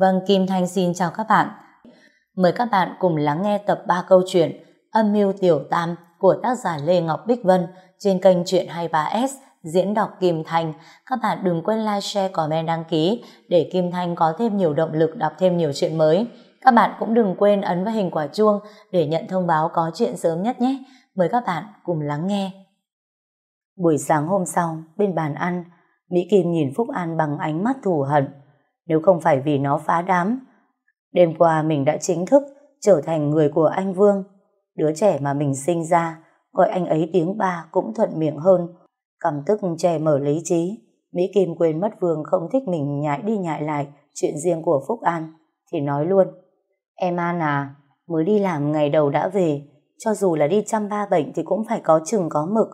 Vâng, Kim Thanh xin chào các bạn. Mời các bạn cùng lắng nghe tập 3 câu chuyện Âm mưu tiểu tam của tác giả Lê Ngọc Bích Vân trên kênh Chuyện 23S diễn đọc Kim Thanh. Các bạn đừng quên like, share, comment, đăng ký để Kim Thanh có thêm nhiều động lực đọc thêm nhiều chuyện mới. Các bạn cũng đừng quên ấn vào hình quả chuông để nhận thông báo có chuyện sớm nhất nhé. Mời các bạn cùng lắng nghe. Buổi sáng hôm sau, bên bàn ăn, Mỹ Kim nhìn Phúc An bằng ánh mắt thù hận. Nếu không phải vì nó phá đám, đêm qua mình đã chính thức trở thành người của anh Vương. Đứa trẻ mà mình sinh ra, gọi anh ấy tiếng ba cũng thuận miệng hơn. Cầm tức che mở lý trí, Mỹ Kim quên mất Vương không thích mình nhại đi nhại lại chuyện riêng của Phúc An, thì nói luôn. Em An à, mới đi làm ngày đầu đã về, cho dù là đi chăm ba bệnh thì cũng phải có chừng có mực.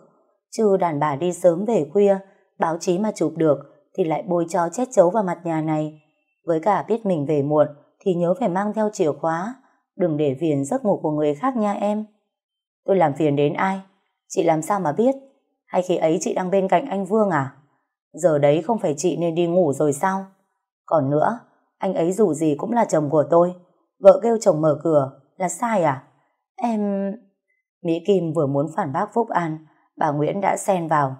Chứ đàn bà đi sớm về khuya, báo chí mà chụp được thì lại bôi cho chết chấu vào mặt nhà này. Với cả biết mình về muộn thì nhớ phải mang theo chìa khóa, đừng để phiền giấc ngủ của người khác nha em. Tôi làm phiền đến ai? Chị làm sao mà biết? Hay khi ấy chị đang bên cạnh anh Vương à? Giờ đấy không phải chị nên đi ngủ rồi sao? Còn nữa, anh ấy dù gì cũng là chồng của tôi. Vợ kêu chồng mở cửa là sai à? Em... Mỹ Kim vừa muốn phản bác Phúc An, bà Nguyễn đã xen vào.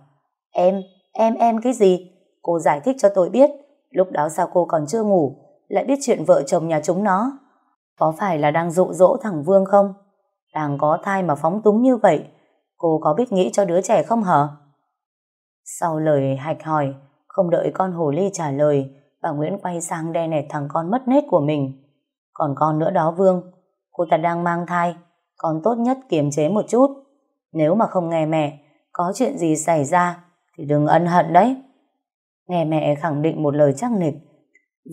Em, em, em cái gì? Cô giải thích cho tôi biết, lúc đó sao cô còn chưa ngủ, lại biết chuyện vợ chồng nhà chúng nó. Có phải là đang dụ dỗ thằng Vương không? Đang có thai mà phóng túng như vậy, cô có biết nghĩ cho đứa trẻ không hả? Sau lời hạch hỏi, không đợi con hồ ly trả lời, bà Nguyễn quay sang đe nẹt thằng con mất nết của mình. Còn con nữa đó Vương, cô ta đang mang thai, con tốt nhất kiềm chế một chút. Nếu mà không nghe mẹ, có chuyện gì xảy ra thì đừng ân hận đấy. Nghe mẹ khẳng định một lời chắc nịch,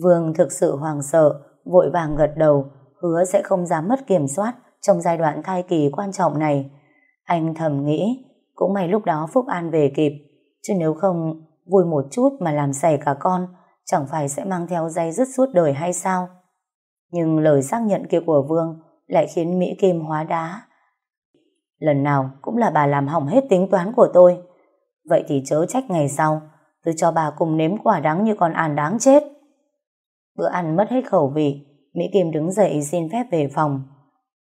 Vương thực sự hoàng sợ, vội vàng gật đầu, hứa sẽ không dám mất kiểm soát trong giai đoạn thai kỳ quan trọng này. Anh thầm nghĩ, cũng may lúc đó Phúc An về kịp, chứ nếu không vui một chút mà làm xảy cả con, chẳng phải sẽ mang theo dây dứt suốt đời hay sao? Nhưng lời xác nhận kia của Vương lại khiến Mỹ Kim hóa đá. Lần nào cũng là bà làm hỏng hết tính toán của tôi. Vậy thì chớ trách ngày sau, tôi cho bà cùng nếm quả đắng như con ăn đáng chết. Bữa ăn mất hết khẩu vị, Mỹ Kim đứng dậy xin phép về phòng.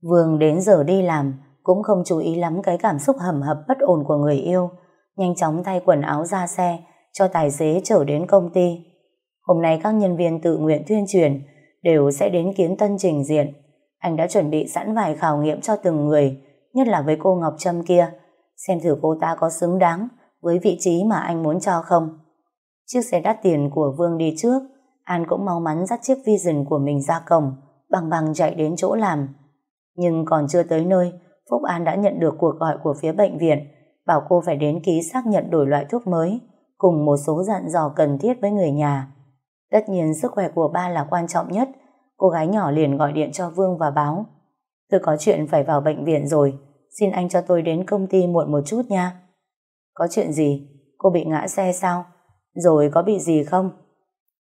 Vương đến giờ đi làm, cũng không chú ý lắm cái cảm xúc hầm hập bất ổn của người yêu, nhanh chóng thay quần áo ra xe, cho tài xế chở đến công ty. Hôm nay các nhân viên tự nguyện tuyên truyền đều sẽ đến kiến tân trình diện. Anh đã chuẩn bị sẵn vài khảo nghiệm cho từng người, nhất là với cô Ngọc Trâm kia, xem thử cô ta có xứng đáng với vị trí mà anh muốn cho không. Chiếc xe đắt tiền của Vương đi trước, An cũng mau mắn dắt chiếc Vision của mình ra cổng, bằng bằng chạy đến chỗ làm. Nhưng còn chưa tới nơi, Phúc An đã nhận được cuộc gọi của phía bệnh viện, bảo cô phải đến ký xác nhận đổi loại thuốc mới, cùng một số dặn dò cần thiết với người nhà. Tất nhiên sức khỏe của ba là quan trọng nhất, cô gái nhỏ liền gọi điện cho Vương và báo. Tôi có chuyện phải vào bệnh viện rồi, xin anh cho tôi đến công ty muộn một chút nha. Có chuyện gì? Cô bị ngã xe sao? Rồi có bị gì không?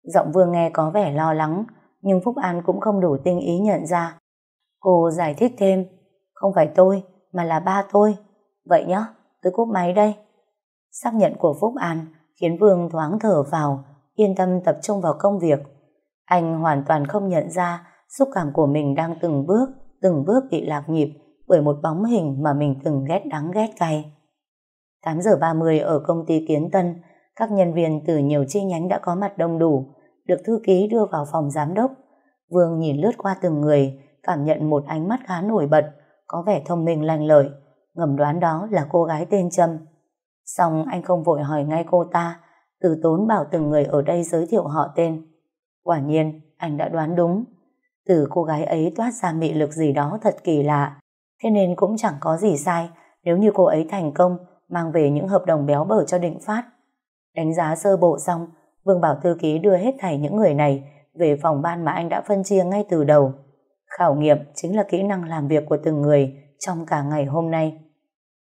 Giọng Vương nghe có vẻ lo lắng, nhưng Phúc An cũng không đủ tinh ý nhận ra. Cô giải thích thêm, không phải tôi, mà là ba tôi. Vậy nhá, tôi cúp máy đây. Xác nhận của Phúc An khiến Vương thoáng thở vào, yên tâm tập trung vào công việc. Anh hoàn toàn không nhận ra xúc cảm của mình đang từng bước, từng bước bị lạc nhịp bởi một bóng hình mà mình từng ghét đắng ghét cay. 8 giờ 30 ở công ty Kiến Tân, các nhân viên từ nhiều chi nhánh đã có mặt đông đủ, được thư ký đưa vào phòng giám đốc. Vương nhìn lướt qua từng người, cảm nhận một ánh mắt khá nổi bật, có vẻ thông minh lanh lợi, ngầm đoán đó là cô gái tên Trâm. Xong anh không vội hỏi ngay cô ta, từ tốn bảo từng người ở đây giới thiệu họ tên. Quả nhiên, anh đã đoán đúng. Từ cô gái ấy toát ra mị lực gì đó thật kỳ lạ, thế nên cũng chẳng có gì sai nếu như cô ấy thành công mang về những hợp đồng béo bở cho định phát. Đánh giá sơ bộ xong, Vương Bảo Thư Ký đưa hết thảy những người này về phòng ban mà anh đã phân chia ngay từ đầu. Khảo nghiệm chính là kỹ năng làm việc của từng người trong cả ngày hôm nay.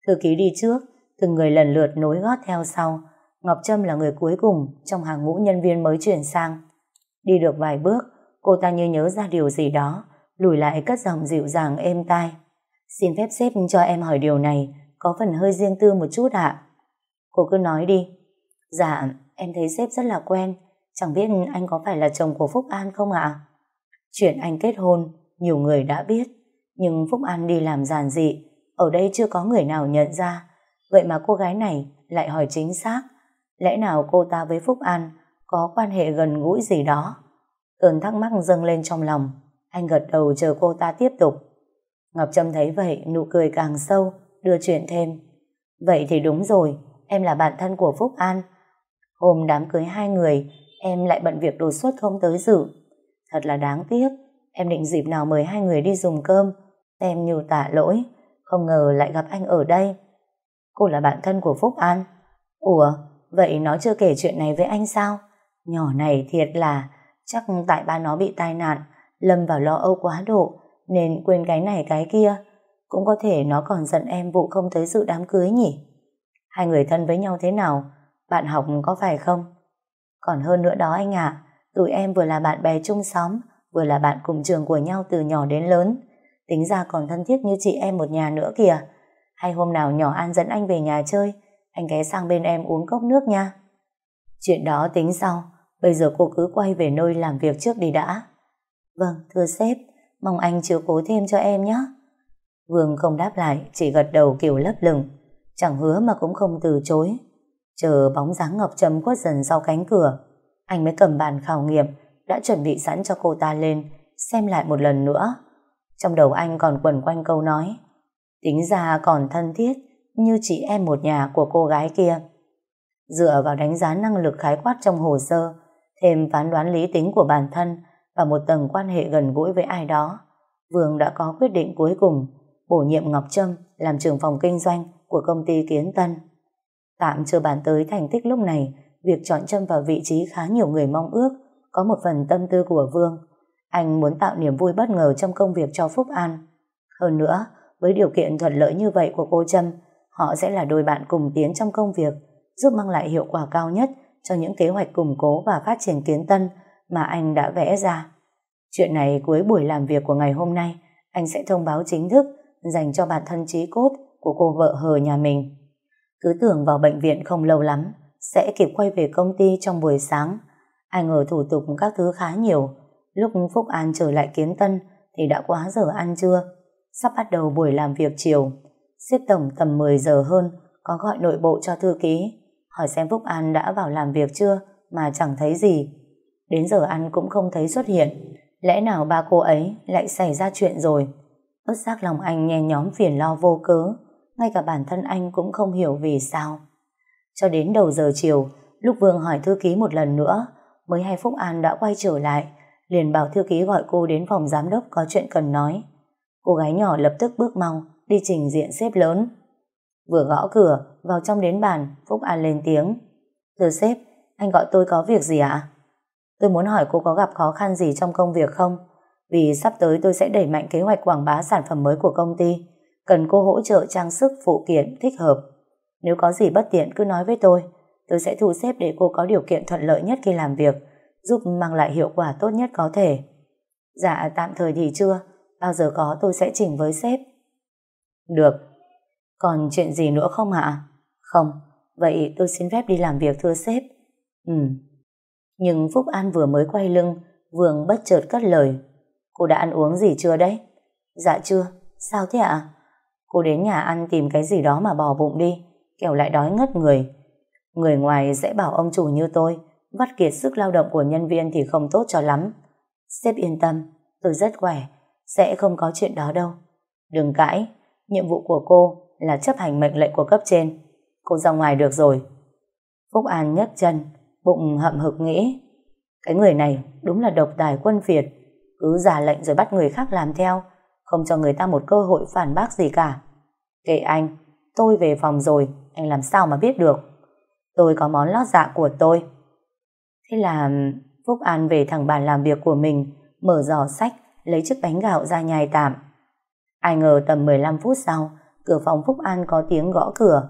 Thư ký đi trước, từng người lần lượt nối gót theo sau. Ngọc Trâm là người cuối cùng trong hàng ngũ nhân viên mới chuyển sang. Đi được vài bước, cô ta như nhớ ra điều gì đó, lùi lại cất giọng dịu dàng êm tai. Xin phép xếp cho em hỏi điều này, có phần hơi riêng tư một chút ạ. Cô cứ nói đi. Dạ, em thấy sếp rất là quen, chẳng biết anh có phải là chồng của Phúc An không ạ? Chuyện anh kết hôn, nhiều người đã biết, nhưng Phúc An đi làm giàn dị, ở đây chưa có người nào nhận ra. Vậy mà cô gái này lại hỏi chính xác, lẽ nào cô ta với Phúc An có quan hệ gần gũi gì đó? Cơn thắc mắc dâng lên trong lòng, anh gật đầu chờ cô ta tiếp tục. Ngọc Trâm thấy vậy, nụ cười càng sâu, đưa chuyện thêm. Vậy thì đúng rồi, em là bạn thân của Phúc An. Hôm đám cưới hai người, em lại bận việc đột xuất không tới dự. Thật là đáng tiếc, em định dịp nào mời hai người đi dùng cơm, em như tạ lỗi, không ngờ lại gặp anh ở đây. Cô là bạn thân của Phúc An. Ủa, vậy nó chưa kể chuyện này với anh sao? Nhỏ này thiệt là, chắc tại ba nó bị tai nạn, lâm vào lo âu quá độ, nên quên cái này cái kia. Cũng có thể nó còn giận em vụ không tới dự đám cưới nhỉ? Hai người thân với nhau thế nào? Bạn học có phải không? Còn hơn nữa đó anh ạ, tụi em vừa là bạn bè chung xóm, vừa là bạn cùng trường của nhau từ nhỏ đến lớn. Tính ra còn thân thiết như chị em một nhà nữa kìa. Hay hôm nào nhỏ An dẫn anh về nhà chơi, anh ghé sang bên em uống cốc nước nha. Chuyện đó tính sau, bây giờ cô cứ quay về nơi làm việc trước đi đã. Vâng, thưa sếp, mong anh chiếu cố thêm cho em nhé. Vương không đáp lại, chỉ gật đầu kiểu lấp lửng, chẳng hứa mà cũng không từ chối. Chờ bóng dáng Ngọc Trâm khuất dần sau cánh cửa, anh mới cầm bàn khảo nghiệm đã chuẩn bị sẵn cho cô ta lên, xem lại một lần nữa. Trong đầu anh còn quẩn quanh câu nói, tính ra còn thân thiết như chị em một nhà của cô gái kia. Dựa vào đánh giá năng lực khái quát trong hồ sơ, thêm phán đoán lý tính của bản thân và một tầng quan hệ gần gũi với ai đó, Vương đã có quyết định cuối cùng bổ nhiệm Ngọc Trâm làm trưởng phòng kinh doanh của công ty Kiến Tân. Tạm chưa bàn tới thành tích lúc này, việc chọn Trâm vào vị trí khá nhiều người mong ước, có một phần tâm tư của Vương. Anh muốn tạo niềm vui bất ngờ trong công việc cho Phúc An. Hơn nữa, với điều kiện thuận lợi như vậy của cô Trâm, họ sẽ là đôi bạn cùng tiến trong công việc, giúp mang lại hiệu quả cao nhất cho những kế hoạch củng cố và phát triển kiến tân mà anh đã vẽ ra. Chuyện này cuối buổi làm việc của ngày hôm nay, anh sẽ thông báo chính thức dành cho bản thân trí cốt của cô vợ hờ nhà mình. Cứ tưởng vào bệnh viện không lâu lắm, sẽ kịp quay về công ty trong buổi sáng. Ai ngờ thủ tục các thứ khá nhiều. Lúc Phúc An trở lại kiến tân thì đã quá giờ ăn trưa. Sắp bắt đầu buổi làm việc chiều. Xếp tổng tầm 10 giờ hơn, có gọi nội bộ cho thư ký. Hỏi xem Phúc An đã vào làm việc chưa mà chẳng thấy gì. Đến giờ ăn cũng không thấy xuất hiện. Lẽ nào ba cô ấy lại xảy ra chuyện rồi? Ớt giác lòng anh nhen nhóm phiền lo vô cớ, ngay cả bản thân anh cũng không hiểu vì sao. Cho đến đầu giờ chiều, lúc Vương hỏi thư ký một lần nữa, mới hay Phúc An đã quay trở lại, liền bảo thư ký gọi cô đến phòng giám đốc có chuyện cần nói. Cô gái nhỏ lập tức bước mau, đi trình diện xếp lớn. Vừa gõ cửa, vào trong đến bàn, Phúc An lên tiếng. Thưa sếp, anh gọi tôi có việc gì ạ? Tôi muốn hỏi cô có gặp khó khăn gì trong công việc không? Vì sắp tới tôi sẽ đẩy mạnh kế hoạch quảng bá sản phẩm mới của công ty. Cần cô hỗ trợ trang sức phụ kiện thích hợp. Nếu có gì bất tiện cứ nói với tôi. Tôi sẽ thu xếp để cô có điều kiện thuận lợi nhất khi làm việc, giúp mang lại hiệu quả tốt nhất có thể. Dạ, tạm thời thì chưa. Bao giờ có tôi sẽ chỉnh với sếp. Được. Còn chuyện gì nữa không ạ? Không. Vậy tôi xin phép đi làm việc thưa sếp. Ừ. Nhưng Phúc An vừa mới quay lưng, Vương bất chợt cất lời. Cô đã ăn uống gì chưa đấy? Dạ chưa. Sao thế ạ? Cô đến nhà ăn tìm cái gì đó mà bỏ bụng đi, kẻo lại đói ngất người. Người ngoài sẽ bảo ông chủ như tôi, vắt kiệt sức lao động của nhân viên thì không tốt cho lắm. Sếp yên tâm, tôi rất khỏe, sẽ không có chuyện đó đâu. Đừng cãi, nhiệm vụ của cô là chấp hành mệnh lệnh của cấp trên. Cô ra ngoài được rồi. Phúc An nhấc chân, bụng hậm hực nghĩ. Cái người này đúng là độc tài quân Việt, cứ giả lệnh rồi bắt người khác làm theo, không cho người ta một cơ hội phản bác gì cả. Kệ anh, tôi về phòng rồi, anh làm sao mà biết được. Tôi có món lót dạ của tôi. Thế là Phúc An về thẳng bàn làm việc của mình, mở giỏ sách, lấy chiếc bánh gạo ra nhai tạm. Ai ngờ tầm 15 phút sau, cửa phòng Phúc An có tiếng gõ cửa.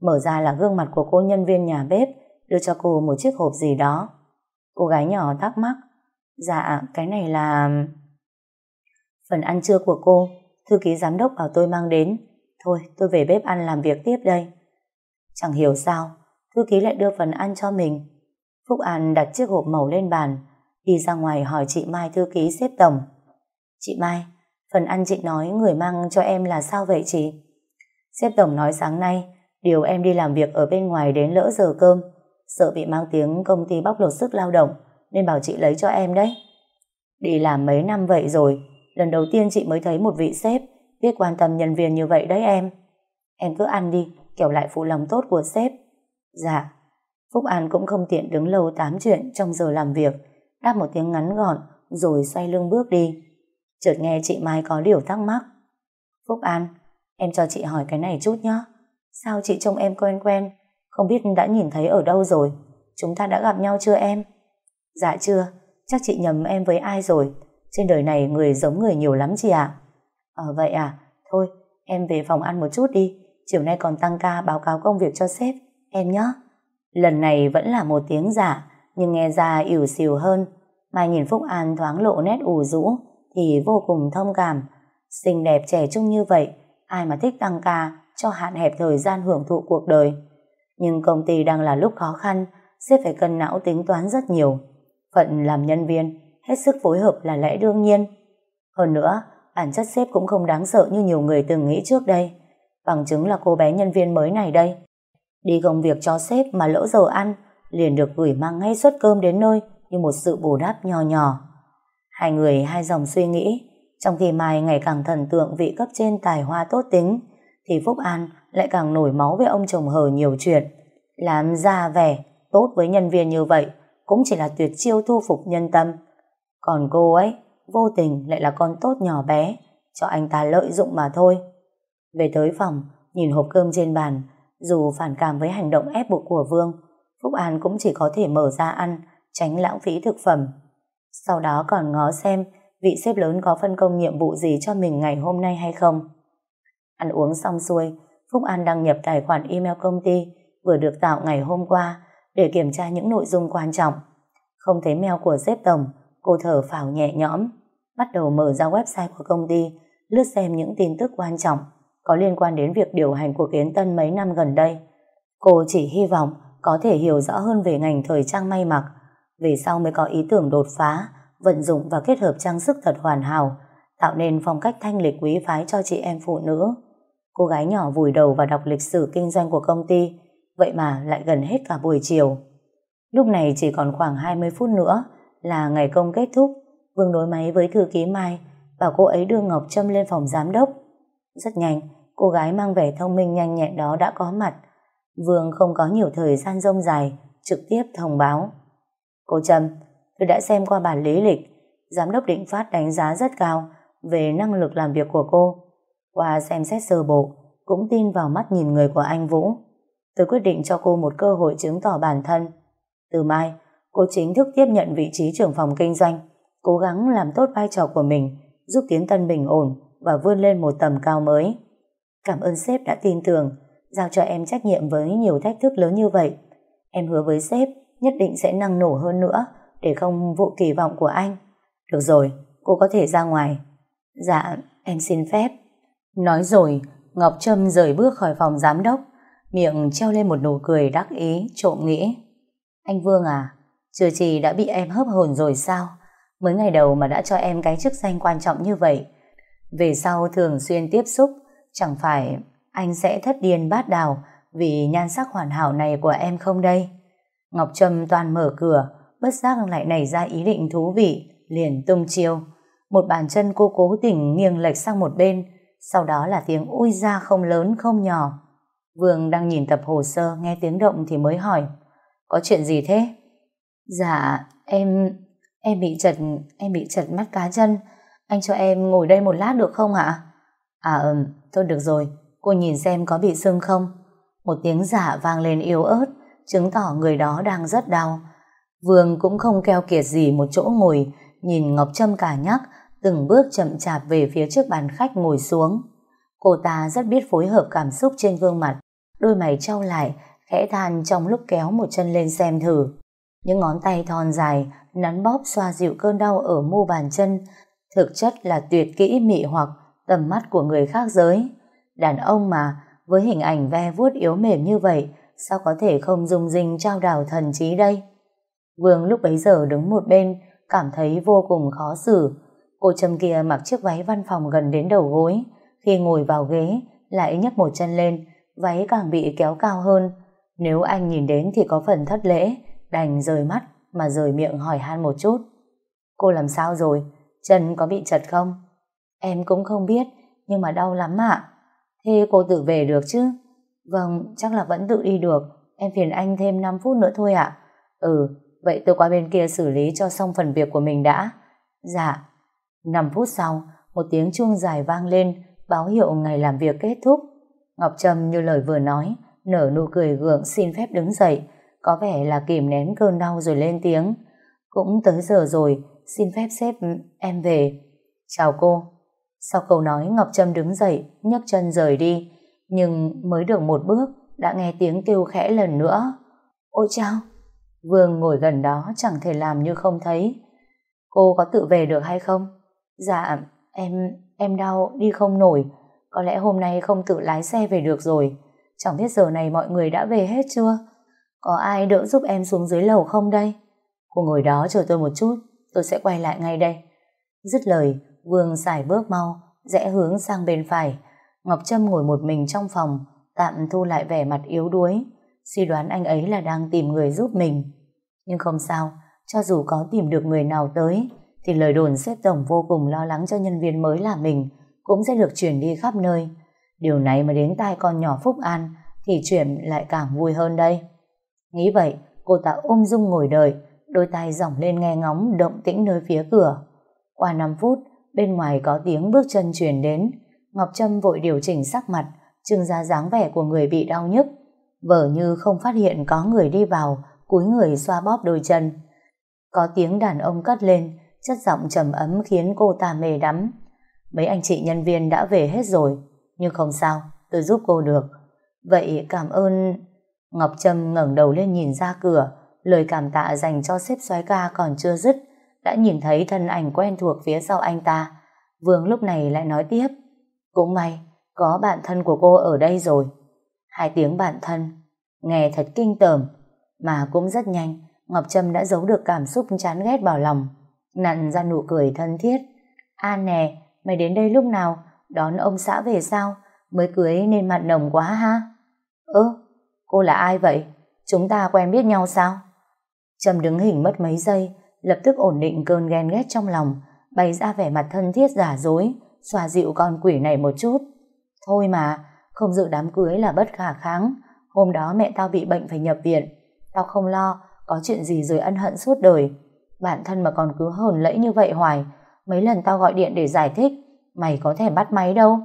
Mở ra là gương mặt của cô nhân viên nhà bếp, đưa cho cô một chiếc hộp gì đó. Cô gái nhỏ thắc mắc, dạ cái này là... Phần ăn trưa của cô, thư ký giám đốc bảo tôi mang đến. Thôi, tôi về bếp ăn làm việc tiếp đây. Chẳng hiểu sao, thư ký lại đưa phần ăn cho mình. Phúc An đặt chiếc hộp màu lên bàn, đi ra ngoài hỏi chị Mai thư ký xếp tổng. Chị Mai, phần ăn chị nói người mang cho em là sao vậy chị? Xếp tổng nói sáng nay, điều em đi làm việc ở bên ngoài đến lỡ giờ cơm, sợ bị mang tiếng công ty bóc lột sức lao động, nên bảo chị lấy cho em đấy. Đi làm mấy năm vậy rồi, lần đầu tiên chị mới thấy một vị sếp biết quan tâm nhân viên như vậy đấy em. Em cứ ăn đi, kiểu lại phụ lòng tốt của sếp. Dạ. Phúc An cũng không tiện đứng lâu tám chuyện trong giờ làm việc, đáp một tiếng ngắn gọn, rồi xoay lưng bước đi. Chợt nghe chị Mai có điều thắc mắc. Phúc An, em cho chị hỏi cái này chút nhé. Sao chị trông em quen quen, không biết đã nhìn thấy ở đâu rồi? Chúng ta đã gặp nhau chưa em? Dạ chưa, chắc chị nhầm em với ai rồi. Trên đời này người giống người nhiều lắm chị ạ. Ờ vậy à, thôi em về phòng ăn một chút đi, chiều nay còn tăng ca báo cáo công việc cho sếp, em nhé. Lần này vẫn là một tiếng giả, nhưng nghe ra ỉu xìu hơn. Mai nhìn Phúc An thoáng lộ nét ủ rũ, thì vô cùng thông cảm. Xinh đẹp trẻ trung như vậy, ai mà thích tăng ca cho hạn hẹp thời gian hưởng thụ cuộc đời. Nhưng công ty đang là lúc khó khăn, sếp phải cân não tính toán rất nhiều. Phận làm nhân viên, hết sức phối hợp là lẽ đương nhiên. Hơn nữa, bản chất sếp cũng không đáng sợ như nhiều người từng nghĩ trước đây. Bằng chứng là cô bé nhân viên mới này đây. Đi công việc cho sếp mà lỡ giờ ăn, liền được gửi mang ngay suất cơm đến nơi như một sự bù đắp nhỏ nhỏ. Hai người hai dòng suy nghĩ, trong khi Mai ngày càng thần tượng vị cấp trên tài hoa tốt tính, thì Phúc An lại càng nổi máu với ông chồng hờ nhiều chuyện. Làm ra vẻ, tốt với nhân viên như vậy, cũng chỉ là tuyệt chiêu thu phục nhân tâm. Còn cô ấy, vô tình lại là con tốt nhỏ bé, cho anh ta lợi dụng mà thôi. Về tới phòng, nhìn hộp cơm trên bàn, dù phản cảm với hành động ép buộc của Vương, Phúc An cũng chỉ có thể mở ra ăn, tránh lãng phí thực phẩm. Sau đó còn ngó xem vị sếp lớn có phân công nhiệm vụ gì cho mình ngày hôm nay hay không. Ăn uống xong xuôi, Phúc An đăng nhập tài khoản email công ty vừa được tạo ngày hôm qua để kiểm tra những nội dung quan trọng. Không thấy mail của sếp tổng, cô thở phào nhẹ nhõm, bắt đầu mở ra website của công ty, lướt xem những tin tức quan trọng có liên quan đến việc điều hành của Kiến Tân mấy năm gần đây. Cô chỉ hy vọng có thể hiểu rõ hơn về ngành thời trang may mặc, về sau mới có ý tưởng đột phá, vận dụng và kết hợp trang sức thật hoàn hảo, tạo nên phong cách thanh lịch quý phái cho chị em phụ nữ. Cô gái nhỏ vùi đầu vào đọc lịch sử kinh doanh của công ty, vậy mà lại gần hết cả buổi chiều. Lúc này chỉ còn khoảng 20 phút nữa là ngày công kết thúc, Vương đối máy với thư ký Mai, bảo cô ấy đưa Ngọc Trâm lên phòng giám đốc. Rất nhanh, cô gái mang vẻ thông minh nhanh nhẹn đó đã có mặt. Vương không có nhiều thời gian rông dài, trực tiếp thông báo. Cô Trâm, tôi đã xem qua bản lý lịch, giám đốc định phát đánh giá rất cao về năng lực làm việc của cô. Qua xem xét sơ bộ, cũng tin vào mắt nhìn người của anh Vũ. Tôi quyết định cho cô một cơ hội chứng tỏ bản thân. Từ mai, cô chính thức tiếp nhận vị trí trưởng phòng kinh doanh, cố gắng làm tốt vai trò của mình, giúp Tiến Tân bình ổn và vươn lên một tầm cao mới. Cảm ơn sếp đã tin tưởng, giao cho em trách nhiệm với nhiều thách thức lớn như vậy. Em hứa với sếp nhất định sẽ năng nổ hơn nữa để không vụ kỳ vọng của anh. Được rồi, cô có thể ra ngoài. Dạ, em xin phép. Nói rồi, Ngọc Trâm rời bước khỏi phòng giám đốc, miệng treo lên một nụ cười đắc ý, trộm nghĩ. Anh Vương à, chưa chỉ đã bị em hấp hồn rồi sao? Mới ngày đầu mà đã cho em cái chức danh quan trọng như vậy. Về sau thường xuyên tiếp xúc, chẳng phải anh sẽ thất điên bát đào vì nhan sắc hoàn hảo này của em không đây? Ngọc Trâm toàn mở cửa, bất giác lại nảy ra ý định thú vị, liền tung chiêu. Một bàn chân cô cố tình nghiêng lệch sang một bên, sau đó là tiếng ui ra không lớn không nhỏ. Vương đang nhìn tập hồ sơ nghe tiếng động thì mới hỏi Có chuyện gì thế? Dạ, em... em bị chật... em bị chật mắt cá chân Anh cho em ngồi đây một lát được không ạ? À ừm, thôi được rồi Cô nhìn xem có bị sưng không? Một tiếng giả vang lên yếu ớt chứng tỏ người đó đang rất đau. Vương cũng không keo kiệt gì một chỗ ngồi nhìn Ngọc Trâm cả nhắc từng bước chậm chạp về phía trước bàn khách ngồi xuống. Cô ta rất biết phối hợp cảm xúc trên gương mặt, đôi mày trao lại, khẽ than trong lúc kéo một chân lên xem thử. Những ngón tay thon dài, nắn bóp xoa dịu cơn đau ở mu bàn chân, thực chất là tuyệt kỹ mị hoặc tầm mắt của người khác giới. Đàn ông mà, với hình ảnh ve vuốt yếu mềm như vậy, sao có thể không dung dinh trao đảo thần trí đây? Vương lúc bấy giờ đứng một bên, cảm thấy vô cùng khó xử. Cô Trâm kia mặc chiếc váy văn phòng gần đến đầu gối, khi ngồi vào ghế lại nhấc một chân lên, váy càng bị kéo cao hơn. Nếu anh nhìn đến thì có phần thất lễ, đành rời mắt mà rời miệng hỏi han một chút. Cô làm sao rồi? Chân có bị chật không? Em cũng không biết, nhưng mà đau lắm ạ. Thế cô tự về được chứ? Vâng, chắc là vẫn tự đi được. Em phiền anh thêm 5 phút nữa thôi ạ. Ừ, vậy tôi qua bên kia xử lý cho xong phần việc của mình đã. Dạ. 5 phút sau, một tiếng chuông dài vang lên, báo hiệu ngày làm việc kết thúc. Ngọc Trâm như lời vừa nói, nở nụ cười gượng xin phép đứng dậy, có vẻ là kìm nén cơn đau rồi lên tiếng. Cũng tới giờ rồi, xin phép sếp em về. Chào cô. Sau câu nói Ngọc Trâm đứng dậy, nhấc chân rời đi, nhưng mới được một bước đã nghe tiếng kêu khẽ lần nữa. Ôi chao! Vương ngồi gần đó chẳng thể làm như không thấy. Cô có tự về được hay không? Dạ, em, em đau, đi không nổi. Có lẽ hôm nay không tự lái xe về được rồi. Chẳng biết giờ này mọi người đã về hết chưa? Có ai đỡ giúp em xuống dưới lầu không đây? Cô ngồi đó chờ tôi một chút, tôi sẽ quay lại ngay đây. Dứt lời, Vương xài bước mau, rẽ hướng sang bên phải. Ngọc Trâm ngồi một mình trong phòng, tạm thu lại vẻ mặt yếu đuối. Suy đoán anh ấy là đang tìm người giúp mình. Nhưng không sao, cho dù có tìm được người nào tới, thì lời đồn xếp tổng vô cùng lo lắng cho nhân viên mới là mình cũng sẽ được chuyển đi khắp nơi. Điều này mà đến tai con nhỏ Phúc An thì chuyển lại càng vui hơn đây. Nghĩ vậy, cô ta ôm dung ngồi đợi, đôi tay dòng lên nghe ngóng động tĩnh nơi phía cửa. Qua 5 phút, bên ngoài có tiếng bước chân truyền đến. Ngọc Trâm vội điều chỉnh sắc mặt, trưng ra dáng vẻ của người bị đau nhức. Vở như không phát hiện có người đi vào, cúi người xoa bóp đôi chân. Có tiếng đàn ông cất lên, chất giọng trầm ấm khiến cô ta mê đắm. Mấy anh chị nhân viên đã về hết rồi, nhưng không sao, tôi giúp cô được. Vậy cảm ơn... Ngọc Trâm ngẩng đầu lên nhìn ra cửa, lời cảm tạ dành cho sếp soái ca còn chưa dứt, đã nhìn thấy thân ảnh quen thuộc phía sau anh ta. Vương lúc này lại nói tiếp, cũng may, có bạn thân của cô ở đây rồi. Hai tiếng bạn thân, nghe thật kinh tởm, mà cũng rất nhanh, Ngọc Trâm đã giấu được cảm xúc chán ghét vào lòng, nặn ra nụ cười thân thiết. A nè, mày đến đây lúc nào, đón ông xã về sao, mới cưới nên mặt nồng quá ha? Ơ, cô là ai vậy? Chúng ta quen biết nhau sao? Trầm đứng hình mất mấy giây, lập tức ổn định cơn ghen ghét trong lòng, bày ra vẻ mặt thân thiết giả dối, xoa dịu con quỷ này một chút. Thôi mà, không dự đám cưới là bất khả kháng. Hôm đó mẹ tao bị bệnh phải nhập viện. Tao không lo, có chuyện gì rồi ân hận suốt đời. Bản thân mà còn cứ hờn lẫy như vậy hoài. Mấy lần tao gọi điện để giải thích, mày có thể bắt máy đâu.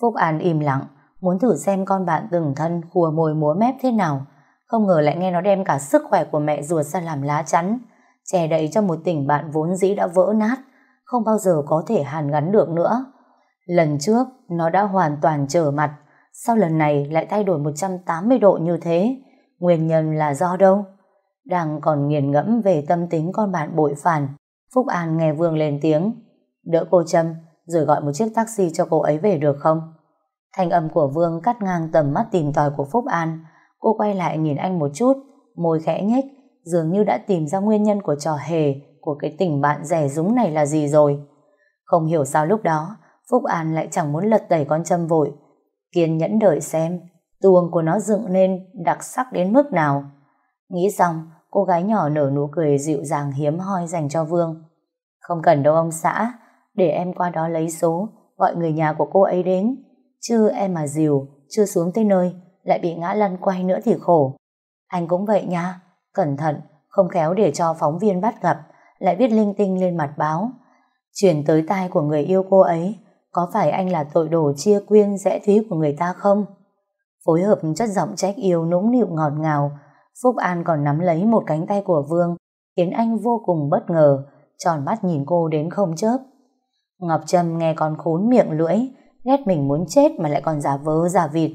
Phúc An im lặng, muốn thử xem con bạn từng thân khùa mồi múa mép thế nào. Không ngờ lại nghe nó đem cả sức khỏe của mẹ ruột ra làm lá chắn, che đậy cho một tình bạn vốn dĩ đã vỡ nát, không bao giờ có thể hàn gắn được nữa. Lần trước, nó đã hoàn toàn trở mặt, sau lần này lại thay đổi 180 độ như thế? Nguyên nhân là do đâu? Đang còn nghiền ngẫm về tâm tính con bạn bội phản, Phúc An nghe Vương lên tiếng. Đỡ cô Trâm, rồi gọi một chiếc taxi cho cô ấy về được không? Thanh âm của Vương cắt ngang tầm mắt tìm tòi của Phúc An. Cô quay lại nhìn anh một chút, môi khẽ nhếch, dường như đã tìm ra nguyên nhân của trò hề của cái tình bạn rẻ rúng này là gì rồi. Không hiểu sao lúc đó, Phúc An lại chẳng muốn lật đẩy con châm vội. Kiên nhẫn đợi xem, tuồng của nó dựng lên đặc sắc đến mức nào. Nghĩ xong, cô gái nhỏ nở nụ cười dịu dàng hiếm hoi dành cho Vương. Không cần đâu ông xã, để em qua đó lấy số, gọi người nhà của cô ấy đến. Chứ em mà dìu, chưa xuống tới nơi, lại bị ngã lăn quay nữa thì khổ. Anh cũng vậy nha, cẩn thận, không khéo để cho phóng viên bắt gặp, lại viết linh tinh lên mặt báo. Chuyển tới tai của người yêu cô ấy, có phải anh là tội đồ chia quyên rẽ thúy của người ta không? Phối hợp chất giọng trách yêu nũng nịu ngọt ngào, Phúc An còn nắm lấy một cánh tay của Vương, khiến anh vô cùng bất ngờ, tròn mắt nhìn cô đến không chớp. Ngọc Trâm nghe con khốn miệng lưỡi, ghét mình muốn chết mà lại còn giả vớ giả vịt.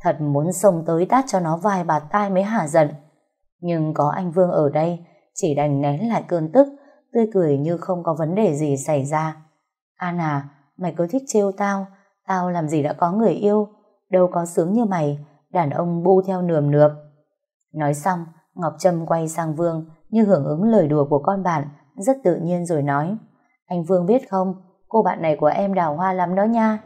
Thật muốn xông tới tát cho nó vài bạt tai mới hả giận. Nhưng có anh Vương ở đây, chỉ đành nén lại cơn tức, tươi cười như không có vấn đề gì xảy ra. An à, mày cứ thích trêu tao, tao làm gì đã có người yêu, đâu có sướng như mày, đàn ông bu theo nườm nượp. Nói xong, Ngọc Trâm quay sang Vương như hưởng ứng lời đùa của con bạn rất tự nhiên rồi nói. Anh Vương biết không, cô bạn này của em đào hoa lắm đó nha.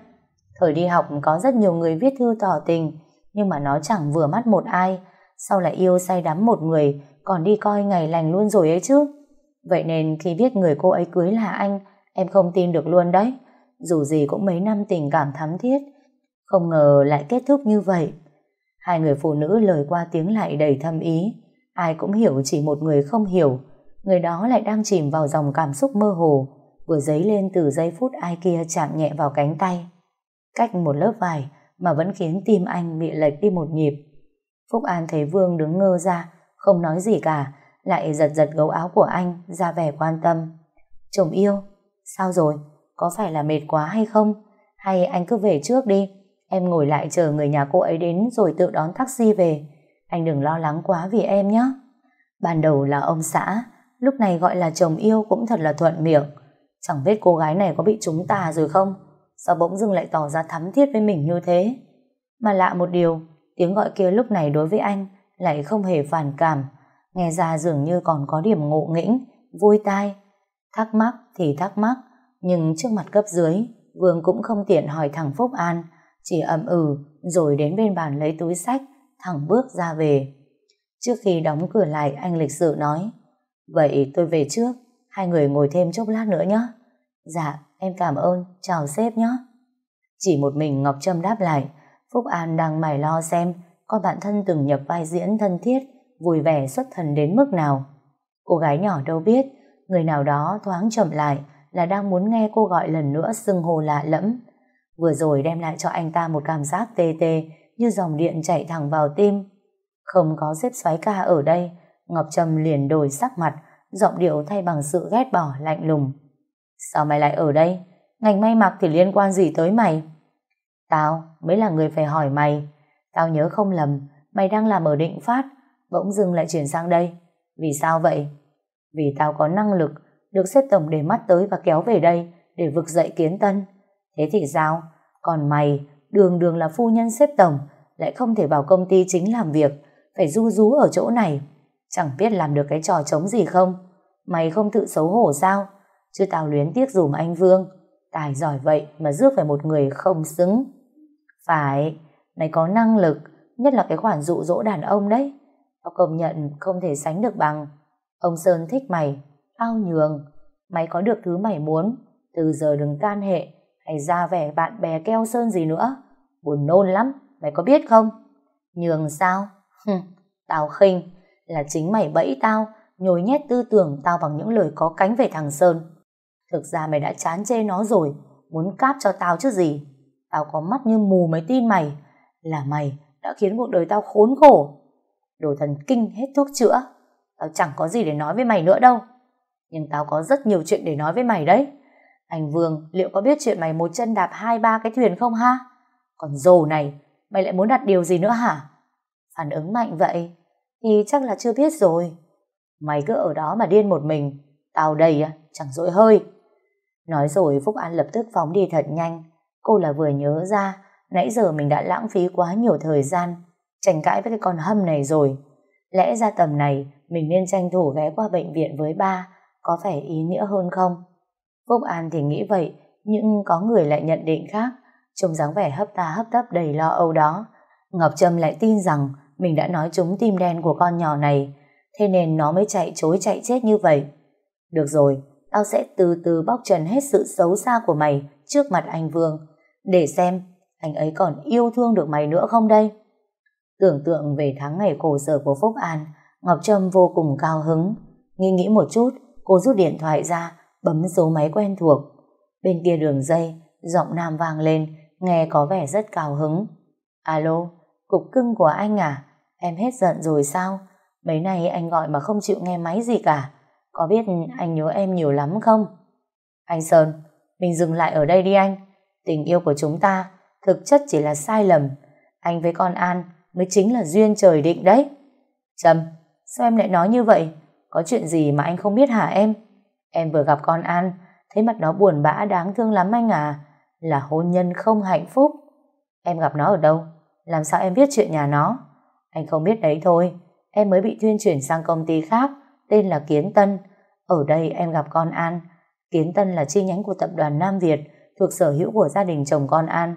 Thời đi học có rất nhiều người viết thư tỏ tình, nhưng mà nó chẳng vừa mắt một ai, sau lại yêu say đắm một người, còn đi coi ngày lành luôn rồi ấy chứ. Vậy nên khi biết người cô ấy cưới là anh, em không tin được luôn đấy. Dù gì cũng mấy năm tình cảm thắm thiết, không ngờ lại kết thúc như vậy. Hai người phụ nữ lời qua tiếng lại đầy thâm ý, ai cũng hiểu chỉ một người không hiểu, người đó lại đang chìm vào dòng cảm xúc mơ hồ, vừa dấy lên từ giây phút ai kia chạm nhẹ vào cánh tay. Cách một lớp vải mà vẫn khiến tim anh bị lệch đi một nhịp. Phúc An thấy Vương đứng ngơ ra, không nói gì cả, lại giật giật gấu áo của anh, ra vẻ quan tâm. Chồng yêu, sao rồi? Có phải là mệt quá hay không? Hay anh cứ về trước đi, em ngồi lại chờ người nhà cô ấy đến rồi tự đón taxi về. Anh đừng lo lắng quá vì em nhé. Ban đầu là ông xã, lúc này gọi là chồng yêu cũng thật là thuận miệng. Chẳng biết cô gái này có bị trúng tà rồi không? Sao bỗng dưng lại tỏ ra thắm thiết với mình như thế? Mà lạ một điều, tiếng gọi kia lúc này đối với anh lại không hề phản cảm. Nghe ra dường như còn có điểm ngộ nghĩnh, vui tai. Thắc mắc thì thắc mắc, nhưng trước mặt cấp dưới, Vương cũng không tiện hỏi thằng Phúc An, chỉ ậm ừ rồi đến bên bàn lấy túi sách, thẳng bước ra về. Trước khi đóng cửa lại anh lịch sự nói, vậy tôi về trước, hai người ngồi thêm chốc lát nữa nhé. Dạ, em cảm ơn, chào sếp nhé. Chỉ một mình Ngọc Trâm đáp lại, Phúc An đang mải lo xem có bạn thân từng nhập vai diễn thân thiết, vui vẻ xuất thần đến mức nào. Cô gái nhỏ đâu biết, người nào đó thoáng chậm lại là đang muốn nghe cô gọi lần nữa xưng hồ lạ lẫm. Vừa rồi đem lại cho anh ta một cảm giác tê tê như dòng điện chạy thẳng vào tim. Không có xếp xoáy ca ở đây, Ngọc Trâm liền đổi sắc mặt, giọng điệu thay bằng sự ghét bỏ lạnh lùng. Sao mày lại ở đây? Ngành may mặc thì liên quan gì tới mày? Tao mới là người phải hỏi mày. Tao nhớ không lầm, mày đang làm ở định phát, bỗng dưng lại chuyển sang đây. Vì sao vậy? Vì tao có năng lực, được xếp tổng để mắt tới và kéo về đây để vực dậy kiến tân. Thế thì sao? Còn mày, đường đường là phu nhân xếp tổng, lại không thể vào công ty chính làm việc, phải du rú ở chỗ này. Chẳng biết làm được cái trò trống gì không? Mày không tự xấu hổ sao? Chứ tao luyến tiếc dùm anh Vương. Tài giỏi vậy mà rước phải một người không xứng. Phải, mày có năng lực, nhất là cái khoản dụ dỗ đàn ông đấy. Tao công nhận không thể sánh được bằng. Ông Sơn thích mày, tao nhường. Mày có được thứ mày muốn, từ giờ đừng can hệ, hay ra vẻ bạn bè keo Sơn gì nữa. Buồn nôn lắm, mày có biết không? Nhường sao? tao khinh, là chính mày bẫy tao, nhồi nhét tư tưởng tao bằng những lời có cánh về thằng Sơn. Thực ra mày đã chán chê nó rồi, muốn cáp cho tao chứ gì. Tao có mắt như mù mới tin mày, là mày đã khiến cuộc đời tao khốn khổ. Đồ thần kinh hết thuốc chữa, tao chẳng có gì để nói với mày nữa đâu. Nhưng tao có rất nhiều chuyện để nói với mày đấy. Anh Vương, liệu có biết chuyện mày một chân đạp hai ba cái thuyền không ha? Còn dồ này, mày lại muốn đặt điều gì nữa hả? Phản ứng mạnh vậy, thì chắc là chưa biết rồi. Mày cứ ở đó mà điên một mình, tao đầy chẳng dỗi hơi. Nói rồi Phúc An lập tức phóng đi thật nhanh. Cô là vừa nhớ ra, nãy giờ mình đã lãng phí quá nhiều thời gian, tranh cãi với cái con hâm này rồi. Lẽ ra tầm này, mình nên tranh thủ ghé qua bệnh viện với ba, có vẻ ý nghĩa hơn không? Phúc An thì nghĩ vậy, nhưng có người lại nhận định khác, trông dáng vẻ hấp ta hấp tấp đầy lo âu đó. Ngọc Trâm lại tin rằng mình đã nói trúng tim đen của con nhỏ này, thế nên nó mới chạy chối chạy chết như vậy. Được rồi, tao sẽ từ từ bóc trần hết sự xấu xa của mày trước mặt anh Vương, để xem anh ấy còn yêu thương được mày nữa không đây. Tưởng tượng về tháng ngày khổ sở của Phúc An, Ngọc Trâm vô cùng cao hứng. Nghĩ nghĩ một chút, cô rút điện thoại ra, bấm số máy quen thuộc. Bên kia đường dây, giọng nam vang lên, nghe có vẻ rất cao hứng. Alo, cục cưng của anh à? Em hết giận rồi sao? Mấy nay anh gọi mà không chịu nghe máy gì cả. Có biết anh nhớ em nhiều lắm không? Anh Sơn, mình dừng lại ở đây đi anh. Tình yêu của chúng ta thực chất chỉ là sai lầm. Anh với con An mới chính là duyên trời định đấy. Trâm, sao em lại nói như vậy? Có chuyện gì mà anh không biết hả em? Em vừa gặp con An, thấy mặt nó buồn bã đáng thương lắm anh à. Là hôn nhân không hạnh phúc. Em gặp nó ở đâu? Làm sao em biết chuyện nhà nó? Anh không biết đấy thôi. Em mới bị tuyên chuyển sang công ty khác, tên là Kiến Tân. Ở đây em gặp con An. Kiến Tân là chi nhánh của tập đoàn Nam Việt, thuộc sở hữu của gia đình chồng con An.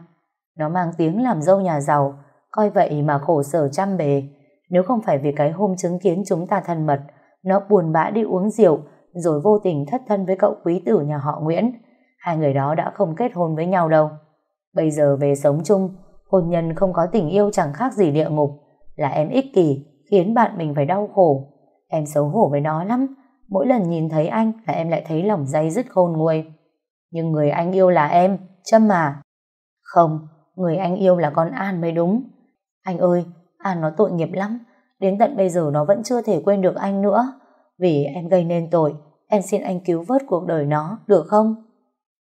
Nó mang tiếng làm dâu nhà giàu, coi vậy mà khổ sở trăm bề. Nếu không phải vì cái hôm chứng kiến chúng ta thân mật, nó buồn bã đi uống rượu, rồi vô tình thất thân với cậu quý tử nhà họ Nguyễn. Hai người đó đã không kết hôn với nhau đâu. Bây giờ về sống chung, hôn nhân không có tình yêu chẳng khác gì địa ngục. Là em ích kỷ, khiến bạn mình phải đau khổ. Em xấu hổ với nó lắm. Mỗi lần nhìn thấy anh là em lại thấy lòng dây dứt khôn nguôi. Nhưng người anh yêu là em, Trâm mà. Không, người anh yêu là con An mới đúng. Anh ơi, An nó tội nghiệp lắm. Đến tận bây giờ nó vẫn chưa thể quên được anh nữa. Vì em gây nên tội, em xin anh cứu vớt cuộc đời nó, được không?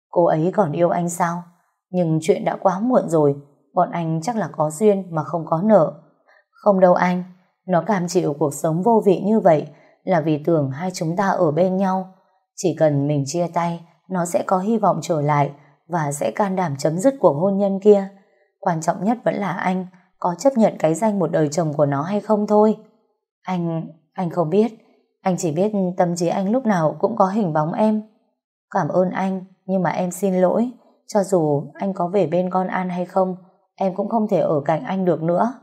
Cô ấy còn yêu anh sao? Nhưng chuyện đã quá muộn rồi, bọn anh chắc là có duyên mà không có nợ. Không đâu anh, nó cam chịu cuộc sống vô vị như vậy là vì tưởng hai chúng ta ở bên nhau. Chỉ cần mình chia tay, nó sẽ có hy vọng trở lại và sẽ can đảm chấm dứt cuộc hôn nhân kia. Quan trọng nhất vẫn là anh có chấp nhận cái danh một đời chồng của nó hay không thôi. Anh, anh không biết. Anh chỉ biết tâm trí anh lúc nào cũng có hình bóng em. Cảm ơn anh, nhưng mà em xin lỗi. Cho dù anh có về bên con An hay không, em cũng không thể ở cạnh anh được nữa.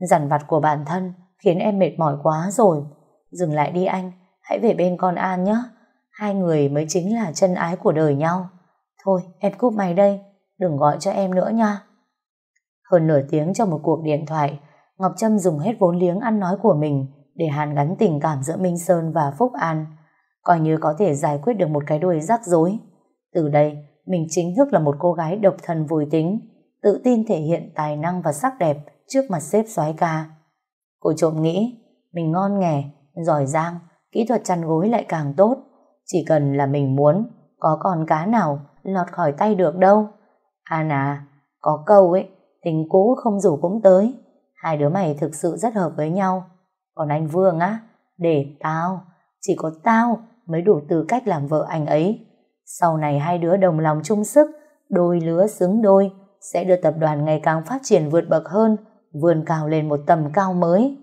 Dằn vặt của bản thân khiến em mệt mỏi quá rồi. Dừng lại đi anh, hãy về bên con An nhé. Hai người mới chính là chân ái của đời nhau. Thôi, em cúp mày đây, đừng gọi cho em nữa nha. Hơn nửa tiếng trong một cuộc điện thoại, Ngọc Trâm dùng hết vốn liếng ăn nói của mình để hàn gắn tình cảm giữa Minh Sơn và Phúc An, coi như có thể giải quyết được một cái đuôi rắc rối. Từ đây, mình chính thức là một cô gái độc thân vui tính, tự tin thể hiện tài năng và sắc đẹp trước mặt xếp soái ca. Cô trộm nghĩ, mình ngon nghề, giỏi giang, kỹ thuật chăn gối lại càng tốt. Chỉ cần là mình muốn, có con cá nào lọt khỏi tay được đâu. à nà, có câu ấy, tình cũ không rủ cũng tới. Hai đứa mày thực sự rất hợp với nhau. Còn anh Vương á, để tao, chỉ có tao mới đủ tư cách làm vợ anh ấy. Sau này hai đứa đồng lòng chung sức, đôi lứa xứng đôi, sẽ đưa tập đoàn ngày càng phát triển vượt bậc hơn, vươn cao lên một tầm cao mới.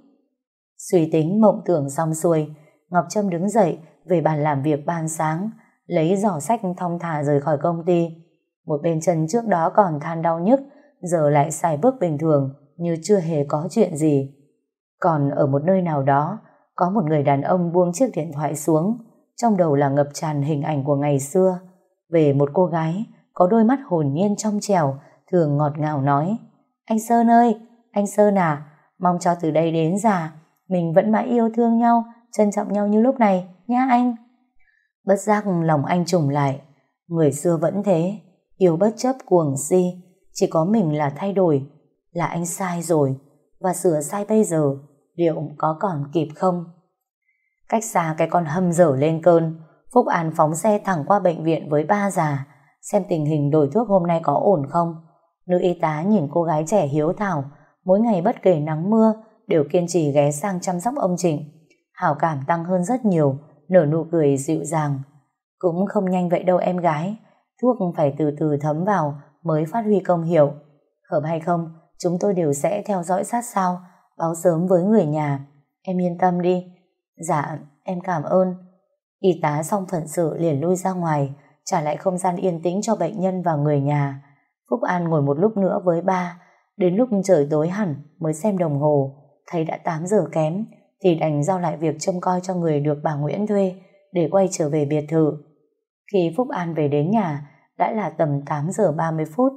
Suy tính mộng tưởng xong xuôi, Ngọc Trâm đứng dậy về bàn làm việc ban sáng, lấy giỏ sách thong thả rời khỏi công ty. Một bên chân trước đó còn than đau nhức, giờ lại xài bước bình thường như chưa hề có chuyện gì. Còn ở một nơi nào đó, có một người đàn ông buông chiếc điện thoại xuống, trong đầu là ngập tràn hình ảnh của ngày xưa, về một cô gái có đôi mắt hồn nhiên trong trèo, thường ngọt ngào nói, Anh Sơn ơi, anh Sơn à, mong cho từ đây đến già, mình vẫn mãi yêu thương nhau, trân trọng nhau như lúc này, nha anh. Bất giác lòng anh trùng lại, người xưa vẫn thế, yêu bất chấp cuồng si, chỉ có mình là thay đổi, là anh sai rồi, và sửa sai bây giờ, liệu có còn kịp không? Cách xa cái con hâm dở lên cơn, Phúc An phóng xe thẳng qua bệnh viện với ba già, xem tình hình đổi thuốc hôm nay có ổn không. Nữ y tá nhìn cô gái trẻ hiếu thảo, mỗi ngày bất kể nắng mưa, đều kiên trì ghé sang chăm sóc ông Trịnh. Hảo cảm tăng hơn rất nhiều, nở nụ cười dịu dàng. Cũng không nhanh vậy đâu em gái, thuốc phải từ từ thấm vào mới phát huy công hiệu. Hợp hay không, chúng tôi đều sẽ theo dõi sát sao, báo sớm với người nhà. Em yên tâm đi. Dạ, em cảm ơn. Y tá xong phận sự liền lui ra ngoài, trả lại không gian yên tĩnh cho bệnh nhân và người nhà. Phúc An ngồi một lúc nữa với ba, đến lúc trời tối hẳn mới xem đồng hồ, thấy đã 8 giờ kém, thì đành giao lại việc trông coi cho người được bà Nguyễn thuê để quay trở về biệt thự. Khi Phúc An về đến nhà, đã là tầm 8 giờ 30 phút.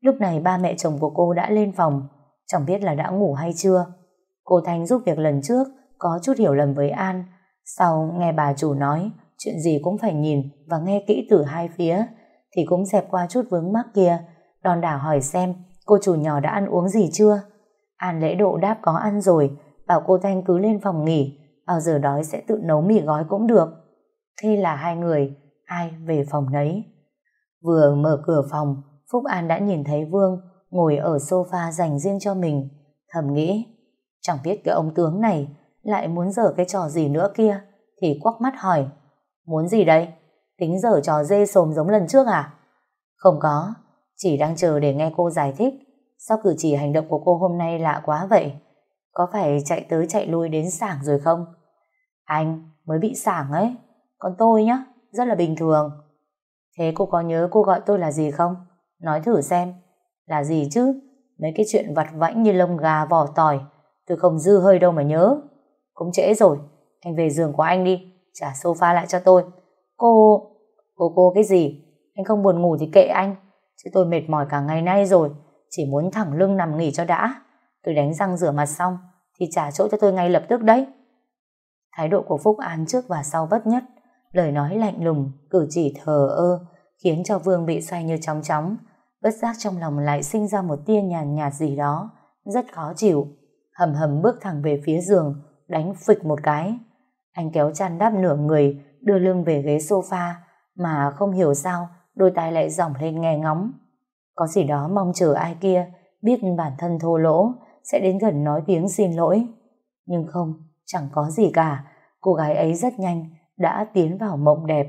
Lúc này ba mẹ chồng của cô đã lên phòng, chẳng biết là đã ngủ hay chưa. Cô Thanh giúp việc lần trước, có chút hiểu lầm với An. Sau nghe bà chủ nói, chuyện gì cũng phải nhìn và nghe kỹ từ hai phía, thì cũng dẹp qua chút vướng mắc kia, đòn đảo hỏi xem cô chủ nhỏ đã ăn uống gì chưa. An lễ độ đáp có ăn rồi, bảo cô Thanh cứ lên phòng nghỉ, bao giờ đói sẽ tự nấu mì gói cũng được. Thế là hai người, ai về phòng nấy. Vừa mở cửa phòng, Phúc An đã nhìn thấy Vương ngồi ở sofa dành riêng cho mình, thầm nghĩ, chẳng biết cái ông tướng này lại muốn dở cái trò gì nữa kia, thì quắc mắt hỏi, muốn gì đây? Tính dở trò dê sồm giống lần trước à? Không có, chỉ đang chờ để nghe cô giải thích, sao cử chỉ hành động của cô hôm nay lạ quá vậy? Có phải chạy tới chạy lui đến sảng rồi không? Anh mới bị sảng ấy, Còn tôi nhá, rất là bình thường. Thế cô có nhớ cô gọi tôi là gì không? Nói thử xem. Là gì chứ? Mấy cái chuyện vặt vãnh như lông gà vỏ tỏi. Tôi không dư hơi đâu mà nhớ. Cũng trễ rồi. Anh về giường của anh đi. Trả sofa lại cho tôi. Cô... Cô cô cái gì? Anh không buồn ngủ thì kệ anh. Chứ tôi mệt mỏi cả ngày nay rồi. Chỉ muốn thẳng lưng nằm nghỉ cho đã. Tôi đánh răng rửa mặt xong thì trả chỗ cho tôi ngay lập tức đấy. Thái độ của Phúc An trước và sau bất nhất, lời nói lạnh lùng, cử chỉ thờ ơ, khiến cho Vương bị xoay như chóng chóng, bất giác trong lòng lại sinh ra một tia nhàn nhạt, gì đó, rất khó chịu. Hầm hầm bước thẳng về phía giường, đánh phịch một cái. Anh kéo chăn đắp nửa người, đưa lưng về ghế sofa, mà không hiểu sao, đôi tai lại dòng lên nghe ngóng. Có gì đó mong chờ ai kia, biết bản thân thô lỗ, sẽ đến gần nói tiếng xin lỗi. Nhưng không, chẳng có gì cả, cô gái ấy rất nhanh đã tiến vào mộng đẹp.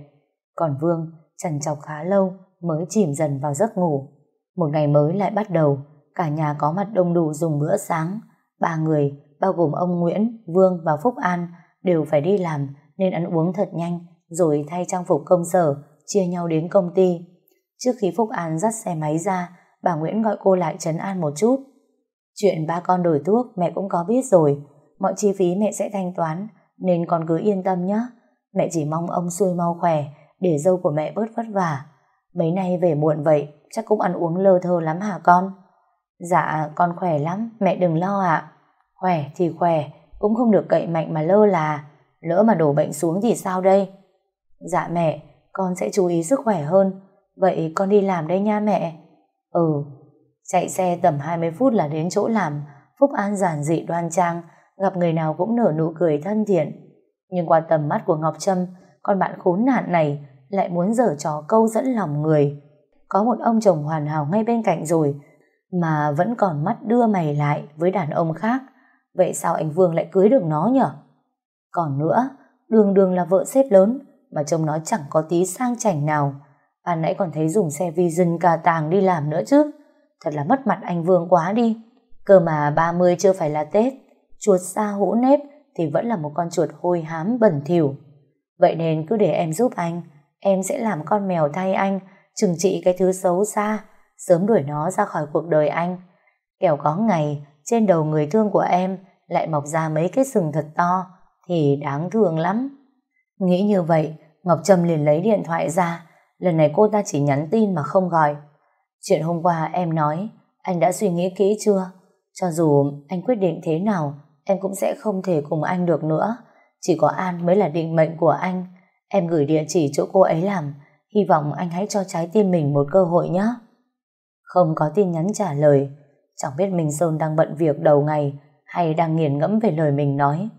Còn Vương trần chọc khá lâu mới chìm dần vào giấc ngủ. Một ngày mới lại bắt đầu, cả nhà có mặt đông đủ dùng bữa sáng. Ba người, bao gồm ông Nguyễn, Vương và Phúc An, đều phải đi làm nên ăn uống thật nhanh rồi thay trang phục công sở, chia nhau đến công ty. Trước khi Phúc An dắt xe máy ra, bà Nguyễn gọi cô lại trấn an một chút. Chuyện ba con đổi thuốc mẹ cũng có biết rồi, mọi chi phí mẹ sẽ thanh toán, nên con cứ yên tâm nhé. Mẹ chỉ mong ông xuôi mau khỏe, để dâu của mẹ bớt vất vả. Mấy nay về muộn vậy, chắc cũng ăn uống lơ thơ lắm hả con? Dạ, con khỏe lắm, mẹ đừng lo ạ. Khỏe thì khỏe, cũng không được cậy mạnh mà lơ là. Lỡ mà đổ bệnh xuống thì sao đây? Dạ mẹ, con sẽ chú ý sức khỏe hơn. Vậy con đi làm đây nha mẹ. Ừ, chạy xe tầm 20 phút là đến chỗ làm. Phúc An giản dị đoan trang, gặp người nào cũng nở nụ cười thân thiện. Nhưng qua tầm mắt của Ngọc Trâm, con bạn khốn nạn này lại muốn dở trò câu dẫn lòng người. Có một ông chồng hoàn hảo ngay bên cạnh rồi, mà vẫn còn mắt đưa mày lại với đàn ông khác. Vậy sao anh Vương lại cưới được nó nhở? Còn nữa, đường đường là vợ xếp lớn, mà trông nó chẳng có tí sang chảnh nào. Ban nãy còn thấy dùng xe Vision cà tàng đi làm nữa chứ. Thật là mất mặt anh Vương quá đi. Cơ mà 30 chưa phải là Tết, chuột xa hũ nếp thì vẫn là một con chuột hôi hám bẩn thỉu. Vậy nên cứ để em giúp anh, em sẽ làm con mèo thay anh, trừng trị cái thứ xấu xa, sớm đuổi nó ra khỏi cuộc đời anh. Kẻo có ngày, trên đầu người thương của em lại mọc ra mấy cái sừng thật to, thì đáng thương lắm. Nghĩ như vậy, Ngọc Trâm liền lấy điện thoại ra, lần này cô ta chỉ nhắn tin mà không gọi. Chuyện hôm qua em nói, anh đã suy nghĩ kỹ chưa? Cho dù anh quyết định thế nào, em cũng sẽ không thể cùng anh được nữa. Chỉ có An mới là định mệnh của anh. Em gửi địa chỉ chỗ cô ấy làm, hy vọng anh hãy cho trái tim mình một cơ hội nhé. Không có tin nhắn trả lời, chẳng biết Minh Sơn đang bận việc đầu ngày hay đang nghiền ngẫm về lời mình nói.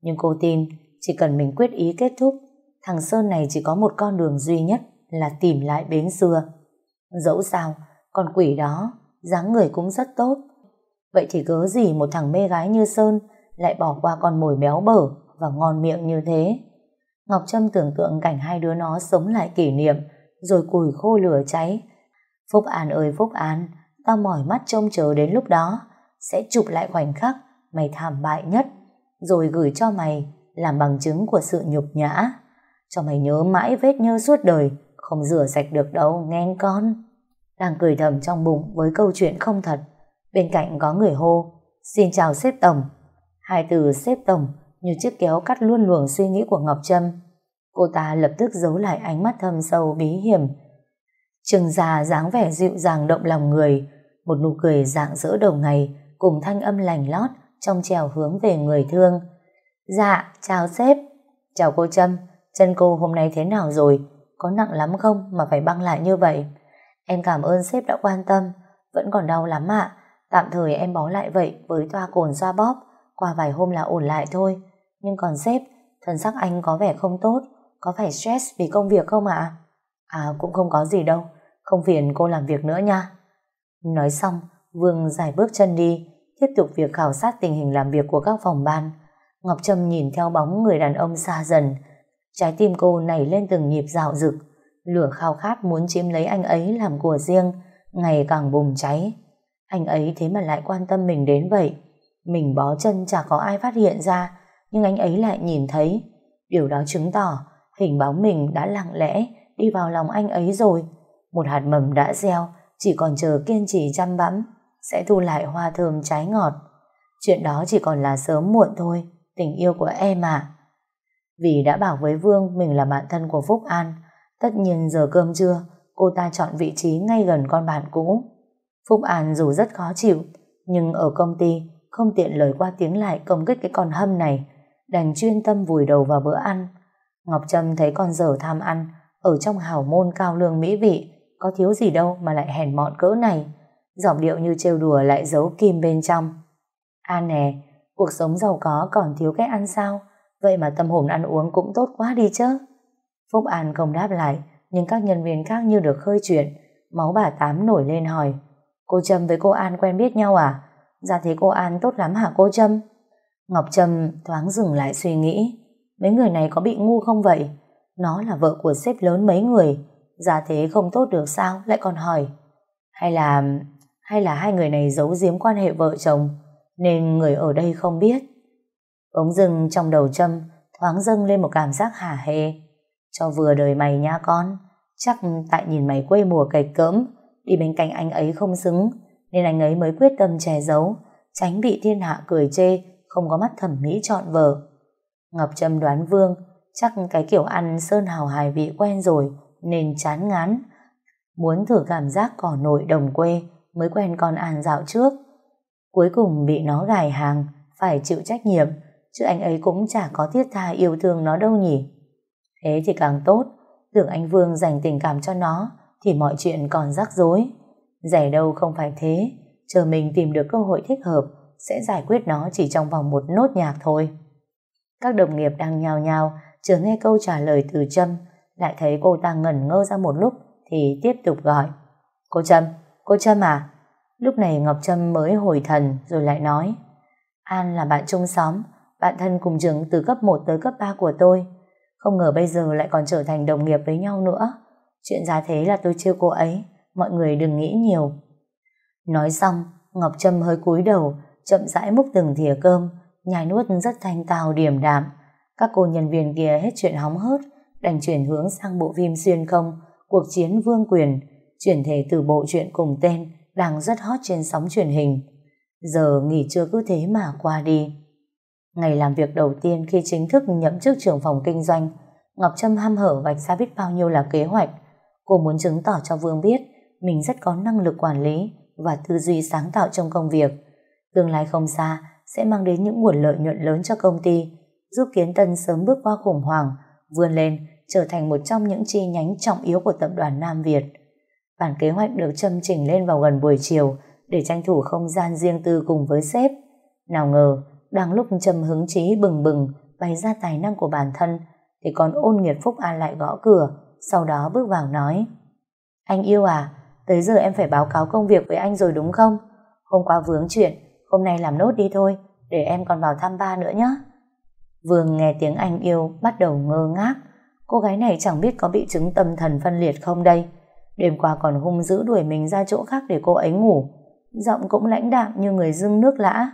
Nhưng cô tin, chỉ cần mình quyết ý kết thúc, thằng Sơn này chỉ có một con đường duy nhất là tìm lại bến xưa. Dẫu sao, con quỷ đó, dáng người cũng rất tốt. Vậy thì gớ gì một thằng mê gái như Sơn lại bỏ qua con mồi béo bở và ngon miệng như thế. Ngọc Trâm tưởng tượng cảnh hai đứa nó sống lại kỷ niệm rồi cùi khô lửa cháy. Phúc An ơi Phúc An, tao mỏi mắt trông chờ đến lúc đó sẽ chụp lại khoảnh khắc mày thảm bại nhất rồi gửi cho mày làm bằng chứng của sự nhục nhã. Cho mày nhớ mãi vết nhơ suốt đời không rửa sạch được đâu nghe con. Đang cười thầm trong bụng với câu chuyện không thật. Bên cạnh có người hô Xin chào sếp tổng Hai từ sếp tổng như chiếc kéo cắt luôn luồng suy nghĩ của Ngọc Trâm. Cô ta lập tức giấu lại ánh mắt thâm sâu bí hiểm. Trừng già dáng vẻ dịu dàng động lòng người, một nụ cười dạng dỡ đầu ngày cùng thanh âm lành lót trong trèo hướng về người thương. Dạ, chào sếp. Chào cô Trâm, chân cô hôm nay thế nào rồi? Có nặng lắm không mà phải băng lại như vậy? Em cảm ơn sếp đã quan tâm, vẫn còn đau lắm ạ. Tạm thời em bó lại vậy với toa cồn xoa bóp, qua vài hôm là ổn lại thôi. Nhưng còn sếp, thần sắc anh có vẻ không tốt, có phải stress vì công việc không ạ? À? cũng không có gì đâu, không phiền cô làm việc nữa nha. Nói xong, Vương giải bước chân đi, tiếp tục việc khảo sát tình hình làm việc của các phòng ban. Ngọc Trâm nhìn theo bóng người đàn ông xa dần, trái tim cô nảy lên từng nhịp dạo dực, lửa khao khát muốn chiếm lấy anh ấy làm của riêng, ngày càng bùng cháy. Anh ấy thế mà lại quan tâm mình đến vậy. Mình bó chân chả có ai phát hiện ra, nhưng anh ấy lại nhìn thấy. Điều đó chứng tỏ hình bóng mình đã lặng lẽ đi vào lòng anh ấy rồi. Một hạt mầm đã gieo, chỉ còn chờ kiên trì chăm bẵm, sẽ thu lại hoa thơm trái ngọt. Chuyện đó chỉ còn là sớm muộn thôi, tình yêu của em à. Vì đã bảo với Vương mình là bạn thân của Phúc An, tất nhiên giờ cơm trưa, cô ta chọn vị trí ngay gần con bạn cũ. Phúc An dù rất khó chịu, nhưng ở công ty không tiện lời qua tiếng lại công kích cái con hâm này, đành chuyên tâm vùi đầu vào bữa ăn. Ngọc Trâm thấy con dở tham ăn, ở trong hào môn cao lương mỹ vị, có thiếu gì đâu mà lại hèn mọn cỡ này. Giọng điệu như trêu đùa lại giấu kim bên trong. An nè, cuộc sống giàu có còn thiếu cái ăn sao? Vậy mà tâm hồn ăn uống cũng tốt quá đi chứ. Phúc An không đáp lại, nhưng các nhân viên khác như được khơi chuyện. Máu bà Tám nổi lên hỏi. Cô Trâm với cô An quen biết nhau à? Dạ thế cô An tốt lắm hả cô Trâm? Ngọc Trâm thoáng dừng lại suy nghĩ. Mấy người này có bị ngu không vậy? Nó là vợ của sếp lớn mấy người. Dạ thế không tốt được sao? Lại còn hỏi. Hay là... Hay là hai người này giấu giếm quan hệ vợ chồng nên người ở đây không biết. Bỗng dưng trong đầu Trâm thoáng dâng lên một cảm giác hả hê. Cho vừa đời mày nha con. Chắc tại nhìn mày quê mùa cạch cỡm, đi bên cạnh anh ấy không xứng, nên anh ấy mới quyết tâm che giấu, tránh bị thiên hạ cười chê, không có mắt thẩm mỹ chọn vợ. Ngọc Trâm đoán Vương, chắc cái kiểu ăn sơn hào hài vị quen rồi, nên chán ngán. Muốn thử cảm giác cỏ nội đồng quê mới quen con An dạo trước. Cuối cùng bị nó gài hàng, phải chịu trách nhiệm chứ anh ấy cũng chả có thiết tha yêu thương nó đâu nhỉ. Thế thì càng tốt tưởng anh Vương dành tình cảm cho nó thì mọi chuyện còn rắc rối. Rẻ đâu không phải thế, chờ mình tìm được cơ hội thích hợp sẽ giải quyết nó chỉ trong vòng một nốt nhạc thôi. Các đồng nghiệp đang nhào nhào chờ nghe câu trả lời từ Trâm lại thấy cô ta ngẩn ngơ ra một lúc thì tiếp tục gọi. Cô Trâm, cô Trâm à? Lúc này Ngọc Trâm mới hồi thần rồi lại nói An là bạn chung xóm, bạn thân cùng trường từ cấp 1 tới cấp 3 của tôi. Không ngờ bây giờ lại còn trở thành đồng nghiệp với nhau nữa. Chuyện ra thế là tôi chiêu cô ấy, mọi người đừng nghĩ nhiều. Nói xong, Ngọc Trâm hơi cúi đầu, chậm rãi múc từng thìa cơm, nhai nuốt rất thanh tao điềm đạm. Các cô nhân viên kia hết chuyện hóng hớt, đành chuyển hướng sang bộ phim xuyên không, cuộc chiến vương quyền, chuyển thể từ bộ truyện cùng tên, đang rất hot trên sóng truyền hình. Giờ nghỉ trưa cứ thế mà qua đi. Ngày làm việc đầu tiên khi chính thức nhậm chức trưởng phòng kinh doanh, Ngọc Trâm ham hở vạch ra biết bao nhiêu là kế hoạch, Cô muốn chứng tỏ cho Vương biết mình rất có năng lực quản lý và tư duy sáng tạo trong công việc. Tương lai không xa sẽ mang đến những nguồn lợi nhuận lớn cho công ty, giúp Kiến Tân sớm bước qua khủng hoảng, vươn lên trở thành một trong những chi nhánh trọng yếu của tập đoàn Nam Việt. Bản kế hoạch được châm chỉnh lên vào gần buổi chiều để tranh thủ không gian riêng tư cùng với sếp. Nào ngờ, đang lúc Trầm hứng chí bừng bừng bày ra tài năng của bản thân thì còn ôn nghiệt Phúc An lại gõ cửa sau đó bước vào nói Anh yêu à, tới giờ em phải báo cáo công việc với anh rồi đúng không? Hôm qua vướng chuyện, hôm nay làm nốt đi thôi, để em còn vào thăm ba nữa nhé. Vương nghe tiếng anh yêu bắt đầu ngơ ngác, cô gái này chẳng biết có bị chứng tâm thần phân liệt không đây. Đêm qua còn hung dữ đuổi mình ra chỗ khác để cô ấy ngủ, giọng cũng lãnh đạm như người dưng nước lã,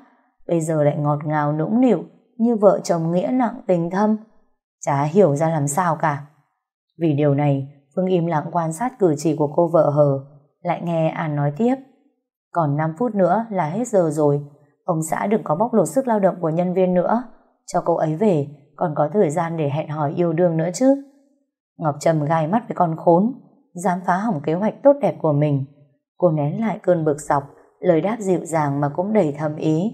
bây giờ lại ngọt ngào nũng nịu như vợ chồng nghĩa nặng tình thâm. Chả hiểu ra làm sao cả. Vì điều này, Phương im lặng quan sát cử chỉ của cô vợ hờ, lại nghe An nói tiếp. Còn 5 phút nữa là hết giờ rồi, ông xã đừng có bóc lột sức lao động của nhân viên nữa, cho cô ấy về, còn có thời gian để hẹn hỏi yêu đương nữa chứ. Ngọc Trầm gai mắt với con khốn, dám phá hỏng kế hoạch tốt đẹp của mình. Cô nén lại cơn bực dọc, lời đáp dịu dàng mà cũng đầy thầm ý.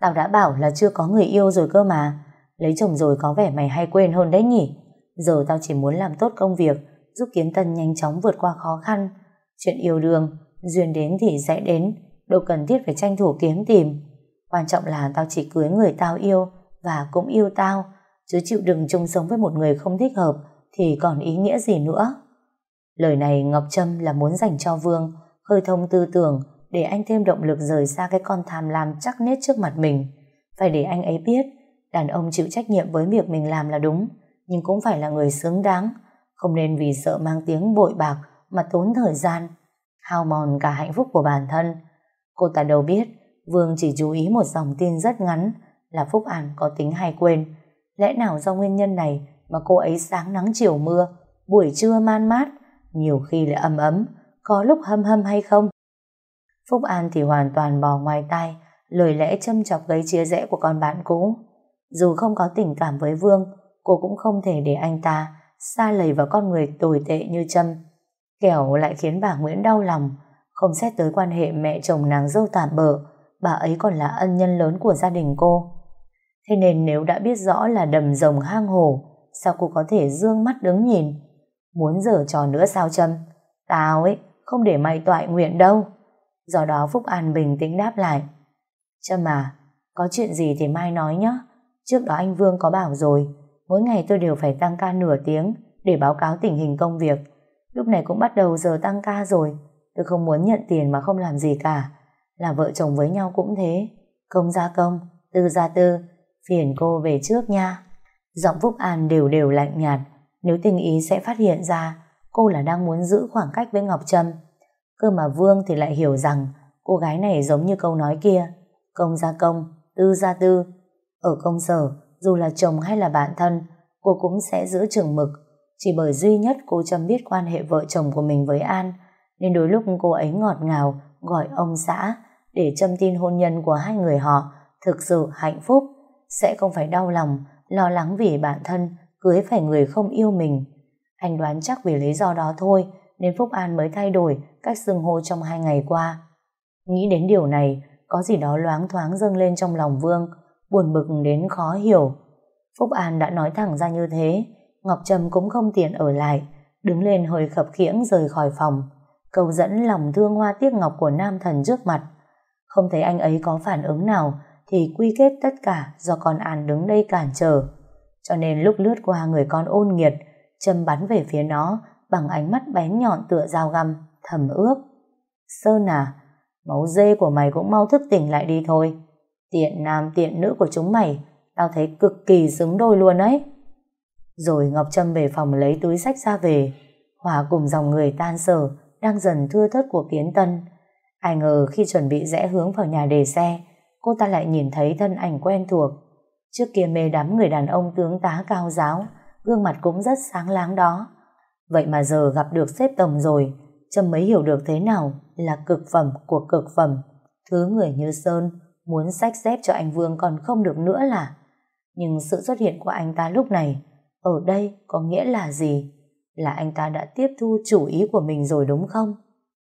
Tao đã bảo là chưa có người yêu rồi cơ mà, lấy chồng rồi có vẻ mày hay quên hơn đấy nhỉ. Giờ tao chỉ muốn làm tốt công việc, giúp Kiến Tân nhanh chóng vượt qua khó khăn. Chuyện yêu đương, duyên đến thì sẽ đến, đâu cần thiết phải tranh thủ kiếm tìm. Quan trọng là tao chỉ cưới người tao yêu và cũng yêu tao, chứ chịu đừng chung sống với một người không thích hợp thì còn ý nghĩa gì nữa. Lời này Ngọc Trâm là muốn dành cho Vương, hơi thông tư tưởng để anh thêm động lực rời xa cái con tham lam chắc nết trước mặt mình. Phải để anh ấy biết, đàn ông chịu trách nhiệm với việc mình làm là đúng, nhưng cũng phải là người xứng đáng, không nên vì sợ mang tiếng bội bạc mà tốn thời gian, hao mòn cả hạnh phúc của bản thân. Cô ta đâu biết, Vương chỉ chú ý một dòng tin rất ngắn là Phúc An có tính hay quên. Lẽ nào do nguyên nhân này mà cô ấy sáng nắng chiều mưa, buổi trưa man mát, nhiều khi lại ấm ấm, có lúc hâm hâm hay không? Phúc An thì hoàn toàn bỏ ngoài tai, lời lẽ châm chọc gây chia rẽ của con bạn cũ. Dù không có tình cảm với Vương, cô cũng không thể để anh ta xa lầy vào con người tồi tệ như Trâm. Kẻo lại khiến bà Nguyễn đau lòng, không xét tới quan hệ mẹ chồng nàng dâu tạm bợ, bà ấy còn là ân nhân lớn của gia đình cô. Thế nên nếu đã biết rõ là đầm rồng hang hồ, sao cô có thể dương mắt đứng nhìn? Muốn dở trò nữa sao Trâm? Tao ấy, không để mày toại nguyện đâu. Do đó Phúc An bình tĩnh đáp lại. Trâm à, có chuyện gì thì mai nói nhé. Trước đó anh Vương có bảo rồi, mỗi ngày tôi đều phải tăng ca nửa tiếng để báo cáo tình hình công việc. Lúc này cũng bắt đầu giờ tăng ca rồi, tôi không muốn nhận tiền mà không làm gì cả. Là vợ chồng với nhau cũng thế, công ra công, tư ra tư, phiền cô về trước nha. Giọng Phúc An đều đều lạnh nhạt, nếu tình ý sẽ phát hiện ra cô là đang muốn giữ khoảng cách với Ngọc Trâm. Cơ mà Vương thì lại hiểu rằng cô gái này giống như câu nói kia, công ra công, tư ra tư. Ở công sở, dù là chồng hay là bạn thân, cô cũng sẽ giữ chừng mực. Chỉ bởi duy nhất cô chăm biết quan hệ vợ chồng của mình với An, nên đôi lúc cô ấy ngọt ngào gọi ông xã để châm tin hôn nhân của hai người họ thực sự hạnh phúc, sẽ không phải đau lòng, lo lắng vì bản thân cưới phải người không yêu mình. Anh đoán chắc vì lý do đó thôi nên Phúc An mới thay đổi cách xưng hô trong hai ngày qua. Nghĩ đến điều này, có gì đó loáng thoáng dâng lên trong lòng Vương, buồn bực đến khó hiểu. Phúc An đã nói thẳng ra như thế, Ngọc Trâm cũng không tiện ở lại, đứng lên hơi khập khiễng rời khỏi phòng, cầu dẫn lòng thương hoa tiếc ngọc của nam thần trước mặt. Không thấy anh ấy có phản ứng nào, thì quy kết tất cả do con An đứng đây cản trở. Cho nên lúc lướt qua người con ôn nghiệt, Trâm bắn về phía nó bằng ánh mắt bén nhọn tựa dao găm, thầm ước. Sơn à, máu dê của mày cũng mau thức tỉnh lại đi thôi. Tiện nam tiện nữ của chúng mày, tao thấy cực kỳ xứng đôi luôn ấy. Rồi Ngọc Trâm về phòng lấy túi sách ra về, hòa cùng dòng người tan sở, đang dần thưa thớt của Kiến Tân. Ai ngờ khi chuẩn bị rẽ hướng vào nhà đề xe, cô ta lại nhìn thấy thân ảnh quen thuộc. Trước kia mê đắm người đàn ông tướng tá cao giáo, gương mặt cũng rất sáng láng đó. Vậy mà giờ gặp được xếp tổng rồi, Trâm mới hiểu được thế nào là cực phẩm của cực phẩm. Thứ người như Sơn muốn sách xếp cho anh Vương còn không được nữa là. Nhưng sự xuất hiện của anh ta lúc này, ở đây có nghĩa là gì? Là anh ta đã tiếp thu chủ ý của mình rồi đúng không?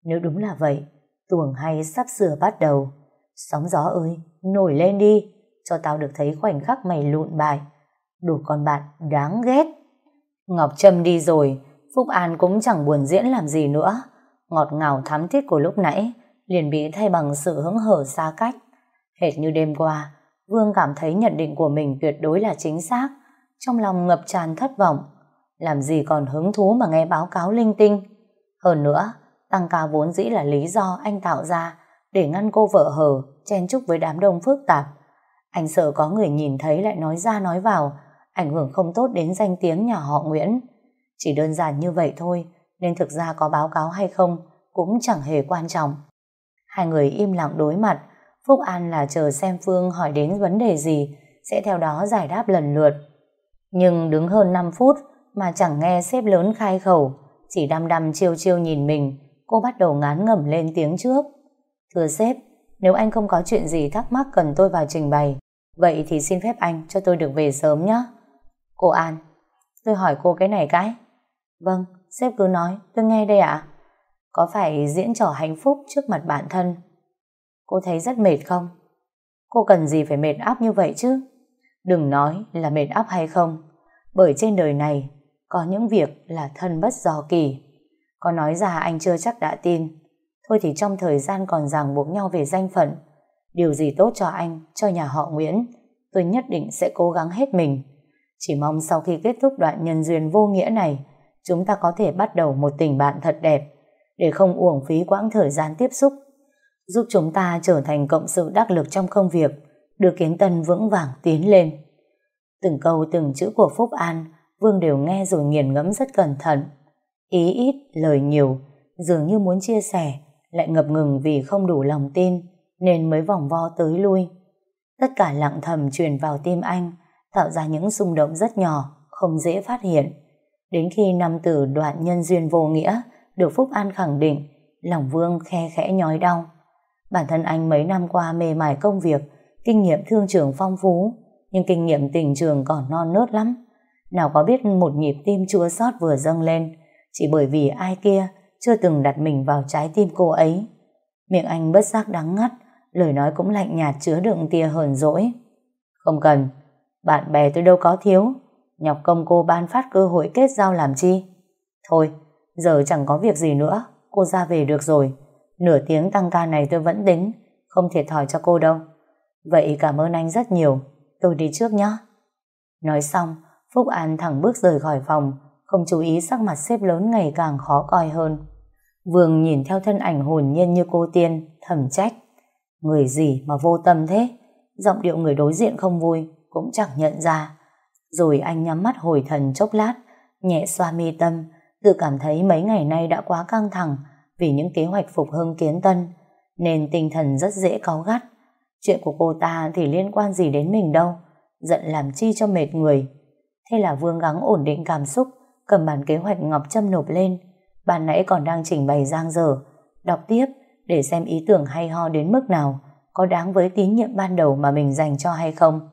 Nếu đúng là vậy, tuồng hay sắp sửa bắt đầu. Sóng gió ơi, nổi lên đi, cho tao được thấy khoảnh khắc mày lụn bài. Đủ con bạn đáng ghét. Ngọc Trâm đi rồi, Phúc An cũng chẳng buồn diễn làm gì nữa. Ngọt ngào thắm thiết của lúc nãy liền bị thay bằng sự hứng hở xa cách. Hệt như đêm qua, Vương cảm thấy nhận định của mình tuyệt đối là chính xác. Trong lòng ngập tràn thất vọng. Làm gì còn hứng thú mà nghe báo cáo linh tinh. Hơn nữa, tăng ca vốn dĩ là lý do anh tạo ra để ngăn cô vợ hờ chen chúc với đám đông phức tạp. Anh sợ có người nhìn thấy lại nói ra nói vào, ảnh hưởng không tốt đến danh tiếng nhà họ Nguyễn. Chỉ đơn giản như vậy thôi, nên thực ra có báo cáo hay không cũng chẳng hề quan trọng. Hai người im lặng đối mặt, Phúc An là chờ xem Phương hỏi đến vấn đề gì, sẽ theo đó giải đáp lần lượt. Nhưng đứng hơn 5 phút mà chẳng nghe xếp lớn khai khẩu, chỉ đăm đăm chiêu chiêu nhìn mình, cô bắt đầu ngán ngẩm lên tiếng trước. Thưa sếp, nếu anh không có chuyện gì thắc mắc cần tôi vào trình bày, vậy thì xin phép anh cho tôi được về sớm nhé. Cô An, tôi hỏi cô cái này cái. Vâng, sếp cứ nói, tôi nghe đây ạ. Có phải diễn trò hạnh phúc trước mặt bản thân? Cô thấy rất mệt không? Cô cần gì phải mệt áp như vậy chứ? Đừng nói là mệt áp hay không, bởi trên đời này có những việc là thân bất do kỳ. Có nói ra anh chưa chắc đã tin. Thôi thì trong thời gian còn ràng buộc nhau về danh phận, điều gì tốt cho anh, cho nhà họ Nguyễn, tôi nhất định sẽ cố gắng hết mình. Chỉ mong sau khi kết thúc đoạn nhân duyên vô nghĩa này, chúng ta có thể bắt đầu một tình bạn thật đẹp, để không uổng phí quãng thời gian tiếp xúc, giúp chúng ta trở thành cộng sự đắc lực trong công việc, đưa Kiến Tân vững vàng tiến lên. Từng câu từng chữ của Phúc An, Vương đều nghe rồi nghiền ngẫm rất cẩn thận. Ý ít, lời nhiều, dường như muốn chia sẻ, lại ngập ngừng vì không đủ lòng tin, nên mới vòng vo tới lui. Tất cả lặng thầm truyền vào tim anh, tạo ra những xung động rất nhỏ, không dễ phát hiện. Đến khi năm tử đoạn nhân duyên vô nghĩa được Phúc An khẳng định, lòng Vương khe khẽ nhói đau. Bản thân anh mấy năm qua mê mải công việc, kinh nghiệm thương trường phong phú, nhưng kinh nghiệm tình trường còn non nớt lắm. Nào có biết một nhịp tim chua xót vừa dâng lên, chỉ bởi vì ai kia chưa từng đặt mình vào trái tim cô ấy. Miệng anh bất giác đắng ngắt, lời nói cũng lạnh nhạt chứa đựng tia hờn dỗi. Không cần, bạn bè tôi đâu có thiếu, nhọc công cô ban phát cơ hội kết giao làm chi. Thôi, giờ chẳng có việc gì nữa, cô ra về được rồi. Nửa tiếng tăng ca này tôi vẫn tính, không thiệt thòi cho cô đâu. Vậy cảm ơn anh rất nhiều, tôi đi trước nhé. Nói xong, Phúc An thẳng bước rời khỏi phòng, không chú ý sắc mặt xếp lớn ngày càng khó coi hơn. Vương nhìn theo thân ảnh hồn nhiên như cô tiên, thầm trách. Người gì mà vô tâm thế? Giọng điệu người đối diện không vui, cũng chẳng nhận ra. Rồi anh nhắm mắt hồi thần chốc lát, nhẹ xoa mi tâm, tự cảm thấy mấy ngày nay đã quá căng thẳng vì những kế hoạch phục hưng kiến tân, nên tinh thần rất dễ cáu gắt. Chuyện của cô ta thì liên quan gì đến mình đâu, giận làm chi cho mệt người. Thế là Vương gắng ổn định cảm xúc, cầm bản kế hoạch Ngọc Trâm nộp lên. Bạn nãy còn đang trình bày giang dở, đọc tiếp để xem ý tưởng hay ho đến mức nào, có đáng với tín nhiệm ban đầu mà mình dành cho hay không.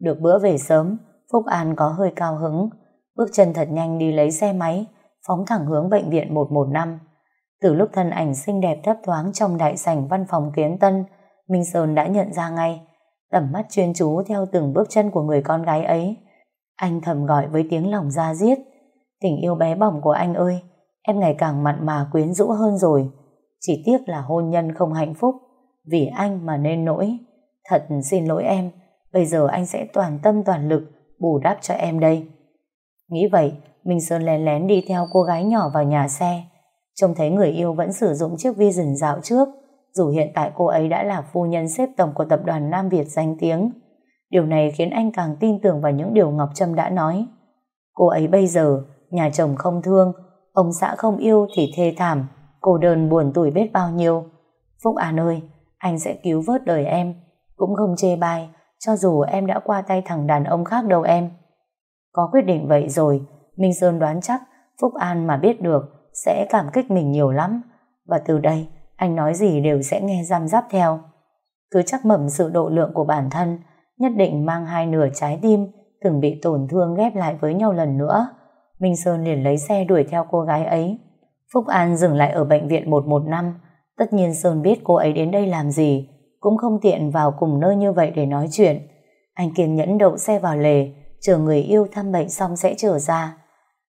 Được bữa về sớm, Phúc An có hơi cao hứng, bước chân thật nhanh đi lấy xe máy, phóng thẳng hướng bệnh viện 115. Từ lúc thân ảnh xinh đẹp thấp thoáng trong đại sảnh văn phòng kiến tân, Minh Sơn đã nhận ra ngay, tầm mắt chuyên chú theo từng bước chân của người con gái ấy. Anh thầm gọi với tiếng lòng ra giết, tình yêu bé bỏng của anh ơi, em ngày càng mặn mà quyến rũ hơn rồi. Chỉ tiếc là hôn nhân không hạnh phúc, vì anh mà nên nỗi. Thật xin lỗi em, bây giờ anh sẽ toàn tâm toàn lực bù đắp cho em đây. Nghĩ vậy, Minh Sơn lén lén đi theo cô gái nhỏ vào nhà xe. Trông thấy người yêu vẫn sử dụng chiếc Vision dạo trước, dù hiện tại cô ấy đã là phu nhân xếp tổng của tập đoàn Nam Việt danh tiếng. Điều này khiến anh càng tin tưởng vào những điều Ngọc Trâm đã nói. Cô ấy bây giờ, nhà chồng không thương, ông xã không yêu thì thê thảm, cô đơn buồn tuổi biết bao nhiêu. Phúc An ơi, anh sẽ cứu vớt đời em, cũng không chê bai, cho dù em đã qua tay thằng đàn ông khác đâu em. Có quyết định vậy rồi, Minh Sơn đoán chắc Phúc An mà biết được sẽ cảm kích mình nhiều lắm. Và từ đây, anh nói gì đều sẽ nghe giam giáp theo. Cứ chắc mẩm sự độ lượng của bản thân, nhất định mang hai nửa trái tim từng bị tổn thương ghép lại với nhau lần nữa. Minh Sơn liền lấy xe đuổi theo cô gái ấy. Phúc An dừng lại ở bệnh viện 115. Tất nhiên Sơn biết cô ấy đến đây làm gì, cũng không tiện vào cùng nơi như vậy để nói chuyện. Anh kiên nhẫn đậu xe vào lề, chờ người yêu thăm bệnh xong sẽ trở ra.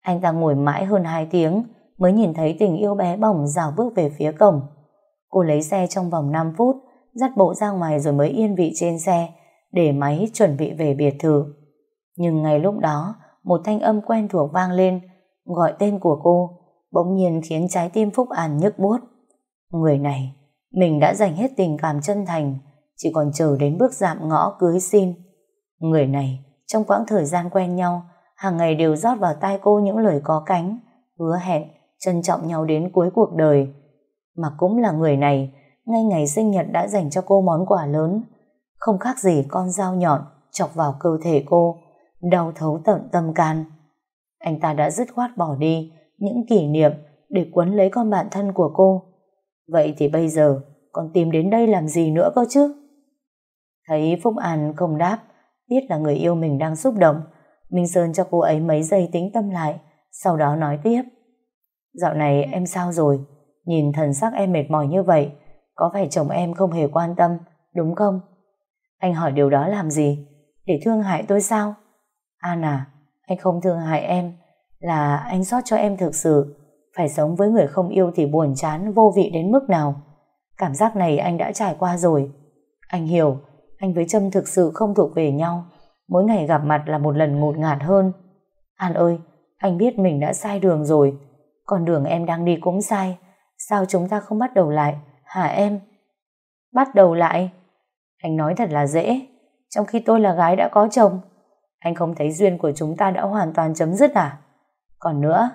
Anh ta ngồi mãi hơn 2 tiếng mới nhìn thấy tình yêu bé bỏng rào bước về phía cổng. Cô lấy xe trong vòng 5 phút, dắt bộ ra ngoài rồi mới yên vị trên xe, để máy chuẩn bị về biệt thự. Nhưng ngay lúc đó, một thanh âm quen thuộc vang lên, gọi tên của cô, bỗng nhiên khiến trái tim Phúc An nhức buốt. Người này, mình đã dành hết tình cảm chân thành, chỉ còn chờ đến bước dạm ngõ cưới xin. Người này, trong quãng thời gian quen nhau, hàng ngày đều rót vào tai cô những lời có cánh, hứa hẹn, trân trọng nhau đến cuối cuộc đời. Mà cũng là người này, ngay ngày sinh nhật đã dành cho cô món quà lớn, không khác gì con dao nhọn chọc vào cơ thể cô, đau thấu tận tâm can. Anh ta đã dứt khoát bỏ đi những kỷ niệm để quấn lấy con bạn thân của cô. Vậy thì bây giờ con tìm đến đây làm gì nữa cơ chứ? Thấy Phúc An không đáp, biết là người yêu mình đang xúc động, Minh Sơn cho cô ấy mấy giây tính tâm lại, sau đó nói tiếp. Dạo này em sao rồi? Nhìn thần sắc em mệt mỏi như vậy, có phải chồng em không hề quan tâm, đúng không? Anh hỏi điều đó làm gì? Để thương hại tôi sao? An à, anh không thương hại em, là anh xót cho em thực sự. Phải sống với người không yêu thì buồn chán, vô vị đến mức nào. Cảm giác này anh đã trải qua rồi. Anh hiểu, anh với Trâm thực sự không thuộc về nhau. Mỗi ngày gặp mặt là một lần ngột ngạt hơn. An ơi, anh biết mình đã sai đường rồi. Còn đường em đang đi cũng sai. Sao chúng ta không bắt đầu lại, hả em? Bắt đầu lại? Anh nói thật là dễ. Trong khi tôi là gái đã có chồng. Anh không thấy duyên của chúng ta đã hoàn toàn chấm dứt à? Còn nữa,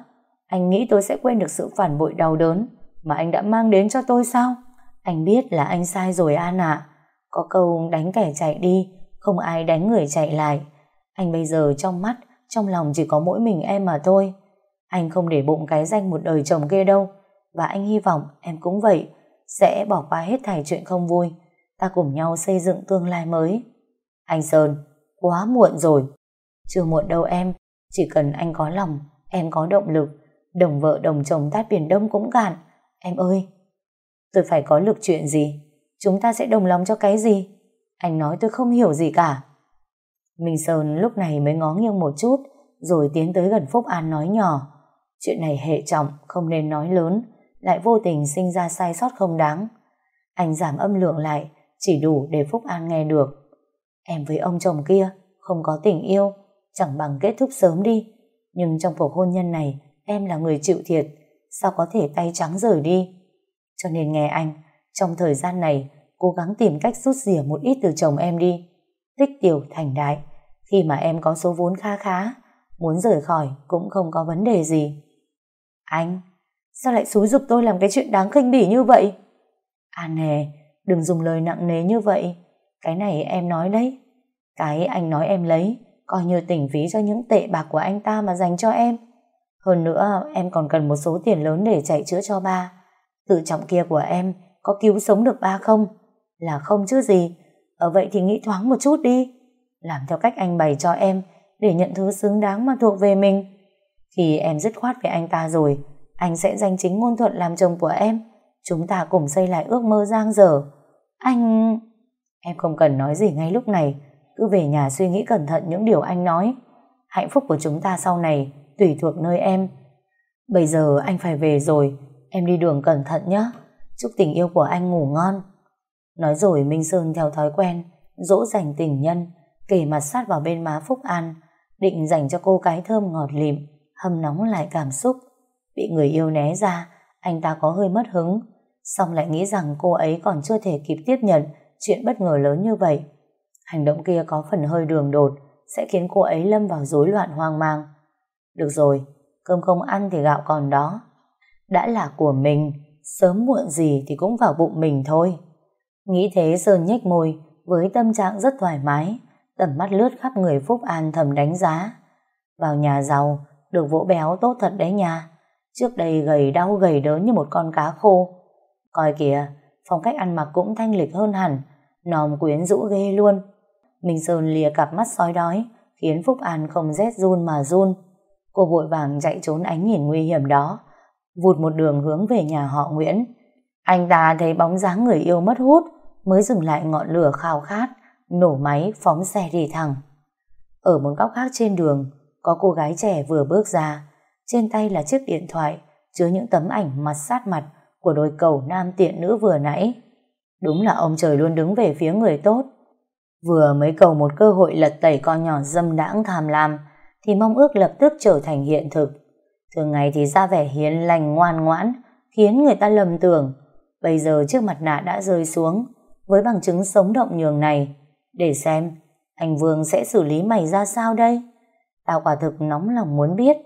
anh nghĩ tôi sẽ quên được sự phản bội đau đớn mà anh đã mang đến cho tôi sao? Anh biết là anh sai rồi An ạ. Có câu đánh kẻ chạy đi, không ai đánh người chạy lại. Anh bây giờ trong mắt trong lòng chỉ có mỗi mình em mà thôi. Anh không để bụng cái danh một đời chồng kia đâu. Và anh hy vọng em cũng vậy, sẽ bỏ qua hết thảy chuyện không vui. Ta cùng nhau xây dựng tương lai mới. Anh Sơn, quá muộn rồi. Chưa muộn đâu em, chỉ cần anh có lòng, em có động lực, đồng vợ đồng chồng tát biển đông cũng cạn. Em ơi, tôi phải có lực chuyện gì? Chúng ta sẽ đồng lòng cho cái gì? Anh nói tôi không hiểu gì cả. Minh Sơn lúc này mới ngó nghiêng một chút, rồi tiến tới gần Phúc An nói nhỏ. Chuyện này hệ trọng, không nên nói lớn, lại vô tình sinh ra sai sót không đáng. Anh giảm âm lượng lại, chỉ đủ để Phúc An nghe được. Em với ông chồng kia, không có tình yêu, chẳng bằng kết thúc sớm đi. Nhưng trong cuộc hôn nhân này, em là người chịu thiệt, sao có thể tay trắng rời đi. Cho nên nghe anh, trong thời gian này, cố gắng tìm cách rút rỉa một ít từ chồng em đi. Tích tiểu thành đại, khi mà em có số vốn kha khá, muốn rời khỏi cũng không có vấn đề gì. Anh, sao lại xúi giục tôi làm cái chuyện đáng khinh bỉ như vậy? À nè, đừng dùng lời nặng nề như vậy. Cái này em nói đấy. Cái anh nói em lấy, coi như tỉnh phí cho những tệ bạc của anh ta mà dành cho em. Hơn nữa, em còn cần một số tiền lớn để chạy chữa cho ba. Tự trọng kia của em có cứu sống được ba không? Là không chứ gì. Ở vậy thì nghĩ thoáng một chút đi. Làm theo cách anh bày cho em để nhận thứ xứng đáng mà thuộc về mình. Khi em dứt khoát về anh ta rồi, anh sẽ danh chính ngôn thuận làm chồng của em. Chúng ta cùng xây lại ước mơ giang dở. Anh... Em không cần nói gì ngay lúc này, cứ về nhà suy nghĩ cẩn thận những điều anh nói. Hạnh phúc của chúng ta sau này tùy thuộc nơi em. Bây giờ anh phải về rồi, em đi đường cẩn thận nhé. Chúc tình yêu của anh ngủ ngon. Nói rồi Minh Sơn theo thói quen, dỗ dành tình nhân, kề mặt sát vào bên má Phúc An, định dành cho cô cái thơm ngọt lịm, hâm nóng lại cảm xúc. Bị người yêu né ra, anh ta có hơi mất hứng, xong lại nghĩ rằng cô ấy còn chưa thể kịp tiếp nhận chuyện bất ngờ lớn như vậy. Hành động kia có phần hơi đường đột, sẽ khiến cô ấy lâm vào rối loạn hoang mang. Được rồi, cơm không ăn thì gạo còn đó. Đã là của mình, sớm muộn gì thì cũng vào bụng mình thôi. Nghĩ thế Sơn nhếch môi, với tâm trạng rất thoải mái, tầm mắt lướt khắp người Phúc An thầm đánh giá. Vào nhà giàu, được vỗ béo tốt thật đấy nha. Trước đây gầy đau gầy đớn như một con cá khô. Coi kìa, phong cách ăn mặc cũng thanh lịch hơn hẳn, nòm quyến rũ ghê luôn. Minh Sơn lìa cặp mắt sói đói, khiến Phúc An không rét run mà run. Cô vội vàng chạy trốn ánh nhìn nguy hiểm đó, vụt một đường hướng về nhà họ Nguyễn. Anh ta thấy bóng dáng người yêu mất hút, mới dừng lại ngọn lửa khao khát, nổ máy phóng xe đi thẳng. Ở một góc khác trên đường, có cô gái trẻ vừa bước ra, trên tay là chiếc điện thoại chứa những tấm ảnh mặt sát mặt của đôi cầu nam tiện nữ vừa nãy. Đúng là ông trời luôn đứng về phía người tốt. Vừa mới cầu một cơ hội lật tẩy con nhỏ dâm đãng tham lam, thì mong ước lập tức trở thành hiện thực. Thường ngày thì ra vẻ hiền lành ngoan ngoãn, khiến người ta lầm tưởng. Bây giờ chiếc mặt nạ đã rơi xuống, với bằng chứng sống động nhường này. Để xem, anh Vương sẽ xử lý mày ra sao đây? Tao quả thực nóng lòng muốn biết.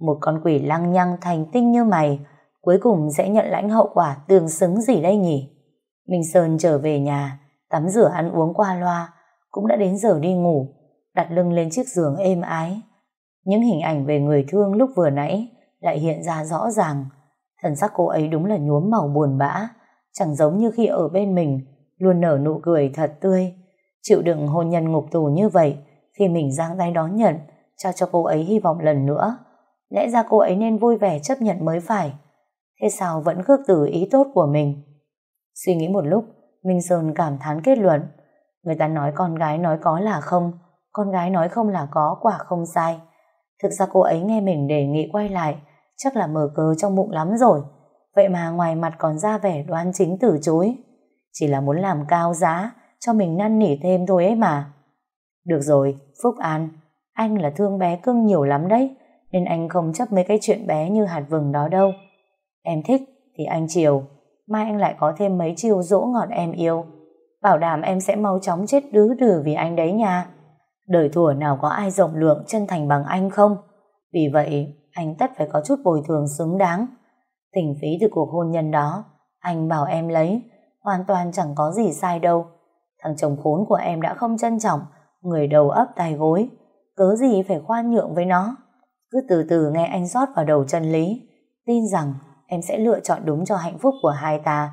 Một con quỷ lăng nhăng thành tinh như mày, cuối cùng sẽ nhận lãnh hậu quả tương xứng gì đây nhỉ? Minh Sơn trở về nhà, tắm rửa ăn uống qua loa, cũng đã đến giờ đi ngủ, đặt lưng lên chiếc giường êm ái. Những hình ảnh về người thương lúc vừa nãy lại hiện ra rõ ràng. Thần sắc cô ấy đúng là nhuốm màu buồn bã, chẳng giống như khi ở bên mình, luôn nở nụ cười thật tươi. Chịu đựng hôn nhân ngục tù như vậy, khi mình giang tay đón nhận, trao cho cô ấy hy vọng lần nữa. Lẽ ra cô ấy nên vui vẻ chấp nhận mới phải. Thế sao vẫn khước từ ý tốt của mình? Suy nghĩ một lúc, Minh Sơn cảm thán kết luận. Người ta nói con gái nói có là không, con gái nói không là có quả không sai. Thực ra cô ấy nghe mình đề nghị quay lại, chắc là mở cờ trong bụng lắm rồi. Vậy mà ngoài mặt còn ra vẻ đoán chính từ chối. Chỉ là muốn làm cao giá, cho mình năn nỉ thêm thôi ấy mà. Được rồi, Phúc An, anh là thương bé cưng nhiều lắm đấy, nên anh không chấp mấy cái chuyện bé như hạt vừng đó đâu. Em thích thì anh chiều, mai anh lại có thêm mấy chiêu dỗ ngọt em yêu. Bảo đảm em sẽ mau chóng chết đứ đừ vì anh đấy nha. Đời thủa nào có ai rộng lượng chân thành bằng anh không? Vì vậy, anh tất phải có chút bồi thường xứng đáng. Tình phí từ cuộc hôn nhân đó, anh bảo em lấy, hoàn toàn chẳng có gì sai đâu. Thằng chồng khốn của em đã không trân trọng, người đầu ấp tay gối. cớ gì phải khoan nhượng với nó. Cứ từ từ nghe anh rót vào đầu chân lý, tin rằng em sẽ lựa chọn đúng cho hạnh phúc của hai ta.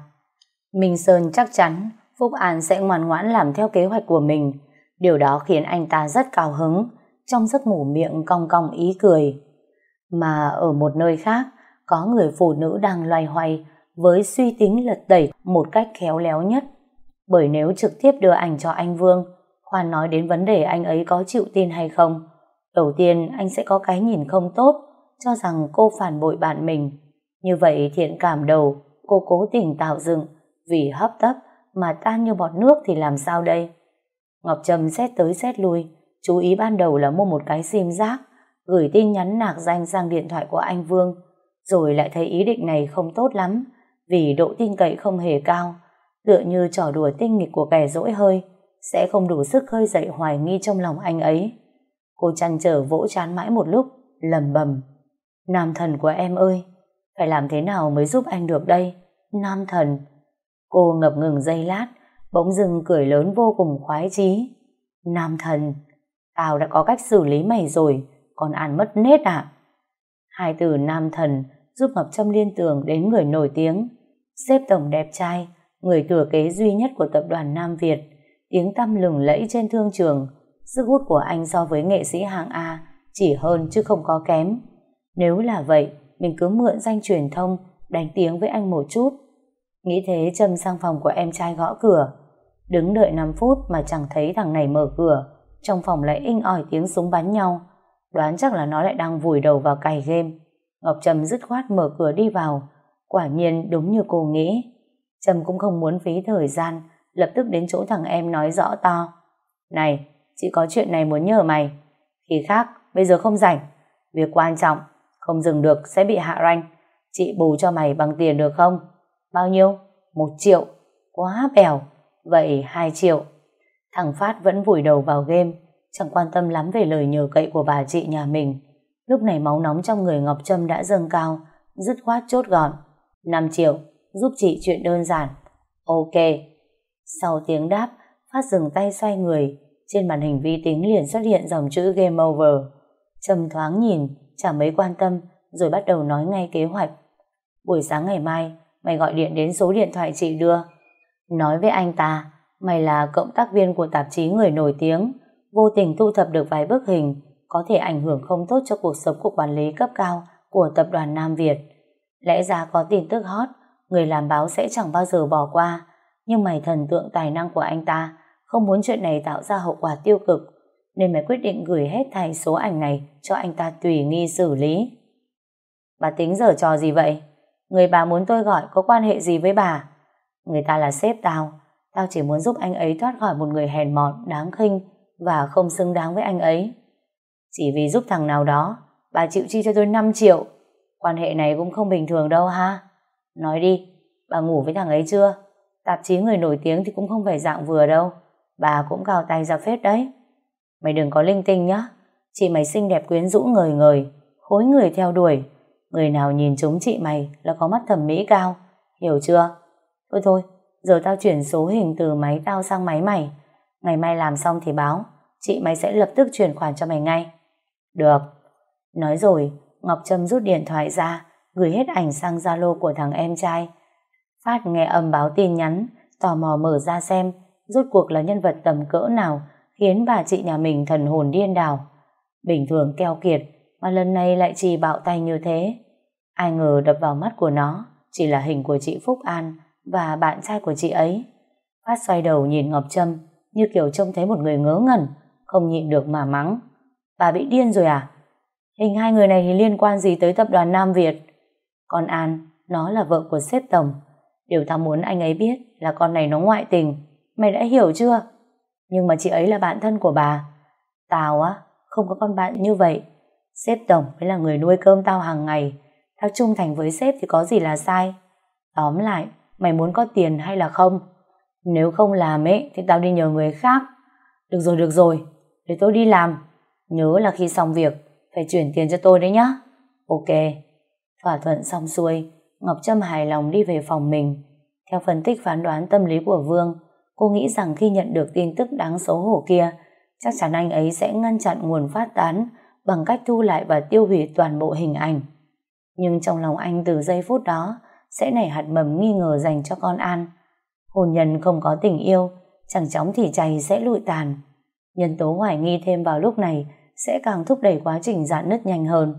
Minh Sơn chắc chắn Phúc An sẽ ngoan ngoãn làm theo kế hoạch của mình. Điều đó khiến anh ta rất cao hứng, trong giấc ngủ miệng cong cong ý cười. Mà ở một nơi khác, có người phụ nữ đang loay hoay với suy tính lật đẩy một cách khéo léo nhất. Bởi nếu trực tiếp đưa ảnh cho anh Vương, khoan nói đến vấn đề anh ấy có chịu tin hay không. Đầu tiên anh sẽ có cái nhìn không tốt, cho rằng cô phản bội bạn mình. Như vậy thiện cảm đầu, cô cố tình tạo dựng, vì hấp tấp mà tan như bọt nước thì làm sao đây? Ngọc Trâm xét tới xét lui, chú ý ban đầu là mua một cái sim rác, gửi tin nhắn nạc danh sang điện thoại của anh Vương, rồi lại thấy ý định này không tốt lắm, vì độ tin cậy không hề cao, tựa như trò đùa tinh nghịch của kẻ dỗi hơi, sẽ không đủ sức khơi dậy hoài nghi trong lòng anh ấy. Cô chăn trở vỗ chán mãi một lúc, lầm bầm. Nam thần của em ơi, phải làm thế nào mới giúp anh được đây? Nam thần. Cô ngập ngừng dây lát, bỗng dưng cười lớn vô cùng khoái chí. Nam thần, tao đã có cách xử lý mày rồi, còn ăn mất nết à? Hai từ nam thần giúp Ngọc Trâm liên tưởng đến người nổi tiếng, xếp tổng đẹp trai, người thừa kế duy nhất của tập đoàn Nam Việt, tiếng tăm lừng lẫy trên thương trường, sức hút của anh so với nghệ sĩ hạng A chỉ hơn chứ không có kém. Nếu là vậy, mình cứ mượn danh truyền thông, đánh tiếng với anh một chút. Nghĩ thế Trâm sang phòng của em trai gõ cửa. Đứng đợi 5 phút mà chẳng thấy thằng này mở cửa. Trong phòng lại inh ỏi tiếng súng bắn nhau. Đoán chắc là nó lại đang vùi đầu vào cày game. Ngọc Trâm dứt khoát mở cửa đi vào. Quả nhiên đúng như cô nghĩ. Trâm cũng không muốn phí thời gian, lập tức đến chỗ thằng em nói rõ to. Này, chị có chuyện này muốn nhờ mày. Khi khác, bây giờ không rảnh. Việc quan trọng, không dừng được sẽ bị hạ ranh. Chị bù cho mày bằng tiền được không? Bao nhiêu? Một triệu. Quá bèo. Vậy hai triệu. Thằng Phát vẫn vùi đầu vào game, chẳng quan tâm lắm về lời nhờ cậy của bà chị nhà mình. Lúc này máu nóng trong người Ngọc Trâm đã dâng cao, dứt khoát chốt gọn. 5 triệu, giúp chị chuyện đơn giản. Ok. Sau tiếng đáp, Phát dừng tay xoay người, trên màn hình vi tính liền xuất hiện dòng chữ Game Over. Trâm thoáng nhìn, chẳng mấy quan tâm, rồi bắt đầu nói ngay kế hoạch. Buổi sáng ngày mai, mày gọi điện đến số điện thoại chị đưa. Nói với anh ta, mày là cộng tác viên của tạp chí người nổi tiếng, vô tình thu thập được vài bức hình, có thể ảnh hưởng không tốt cho cuộc sống của quản lý cấp cao của tập đoàn Nam Việt. Lẽ ra có tin tức hot, người làm báo sẽ chẳng bao giờ bỏ qua, nhưng mày thần tượng tài năng của anh ta, không muốn chuyện này tạo ra hậu quả tiêu cực, nên mày quyết định gửi hết thảy số ảnh này cho anh ta tùy nghi xử lý. Bà tính giờ trò gì vậy? Người bà muốn tôi gọi có quan hệ gì với bà? Người ta là sếp tao. Tao chỉ muốn giúp anh ấy thoát khỏi một người hèn mọn, đáng khinh và không xứng đáng với anh ấy. Chỉ vì giúp thằng nào đó, bà chịu chi cho tôi 5 triệu. Quan hệ này cũng không bình thường đâu ha. Nói đi, bà ngủ với thằng ấy chưa? Tạp chí người nổi tiếng thì cũng không phải dạng vừa đâu. Bà cũng cào tay ra phết đấy. Mày đừng có linh tinh nhá. Chị mày xinh đẹp quyến rũ ngời ngời, khối người theo đuổi. Người nào nhìn chúng chị mày là có mắt thẩm mỹ cao, hiểu chưa? Thôi thôi, giờ tao chuyển số hình từ máy tao sang máy mày. Ngày mai làm xong thì báo, chị mày sẽ lập tức chuyển khoản cho mày ngay. Được. Nói rồi, Ngọc Trâm rút điện thoại ra, gửi hết ảnh sang Zalo của thằng em trai. Phát nghe âm báo tin nhắn, tò mò mở ra xem, rốt cuộc là nhân vật tầm cỡ nào khiến bà chị nhà mình thần hồn điên đảo. Bình thường keo kiệt, mà lần này lại chỉ bạo tay như thế. Ai ngờ đập vào mắt của nó chỉ là hình của chị Phúc An và bạn trai của chị ấy. Phát xoay đầu nhìn Ngọc Trâm như kiểu trông thấy một người ngớ ngẩn, không nhịn được mà mắng. Bà bị điên rồi à? Hình hai người này thì liên quan gì tới tập đoàn Nam Việt? Con An, nó là vợ của sếp tổng. Điều tao muốn anh ấy biết là con này nó ngoại tình. Mày đã hiểu chưa? Nhưng mà chị ấy là bạn thân của bà. Tao á, không có con bạn như vậy. Sếp tổng mới là người nuôi cơm tao hàng ngày. Tao trung thành với sếp thì có gì là sai. Tóm lại, mày muốn có tiền hay là không? Nếu không làm ấy, thì tao đi nhờ người khác. Được rồi, được rồi, để tôi đi làm. Nhớ là khi xong việc, phải chuyển tiền cho tôi đấy nhá. Ok. Thỏa thuận xong xuôi, Ngọc Trâm hài lòng đi về phòng mình. Theo phân tích phán đoán tâm lý của Vương, cô nghĩ rằng khi nhận được tin tức đáng xấu hổ kia, chắc chắn anh ấy sẽ ngăn chặn nguồn phát tán bằng cách thu lại và tiêu hủy toàn bộ hình ảnh. Nhưng trong lòng anh từ giây phút đó sẽ nảy hạt mầm nghi ngờ dành cho con An. Hôn nhân không có tình yêu, chẳng chóng thì chày sẽ lụi tàn. Nhân tố hoài nghi thêm vào lúc này sẽ càng thúc đẩy quá trình dạn nứt nhanh hơn.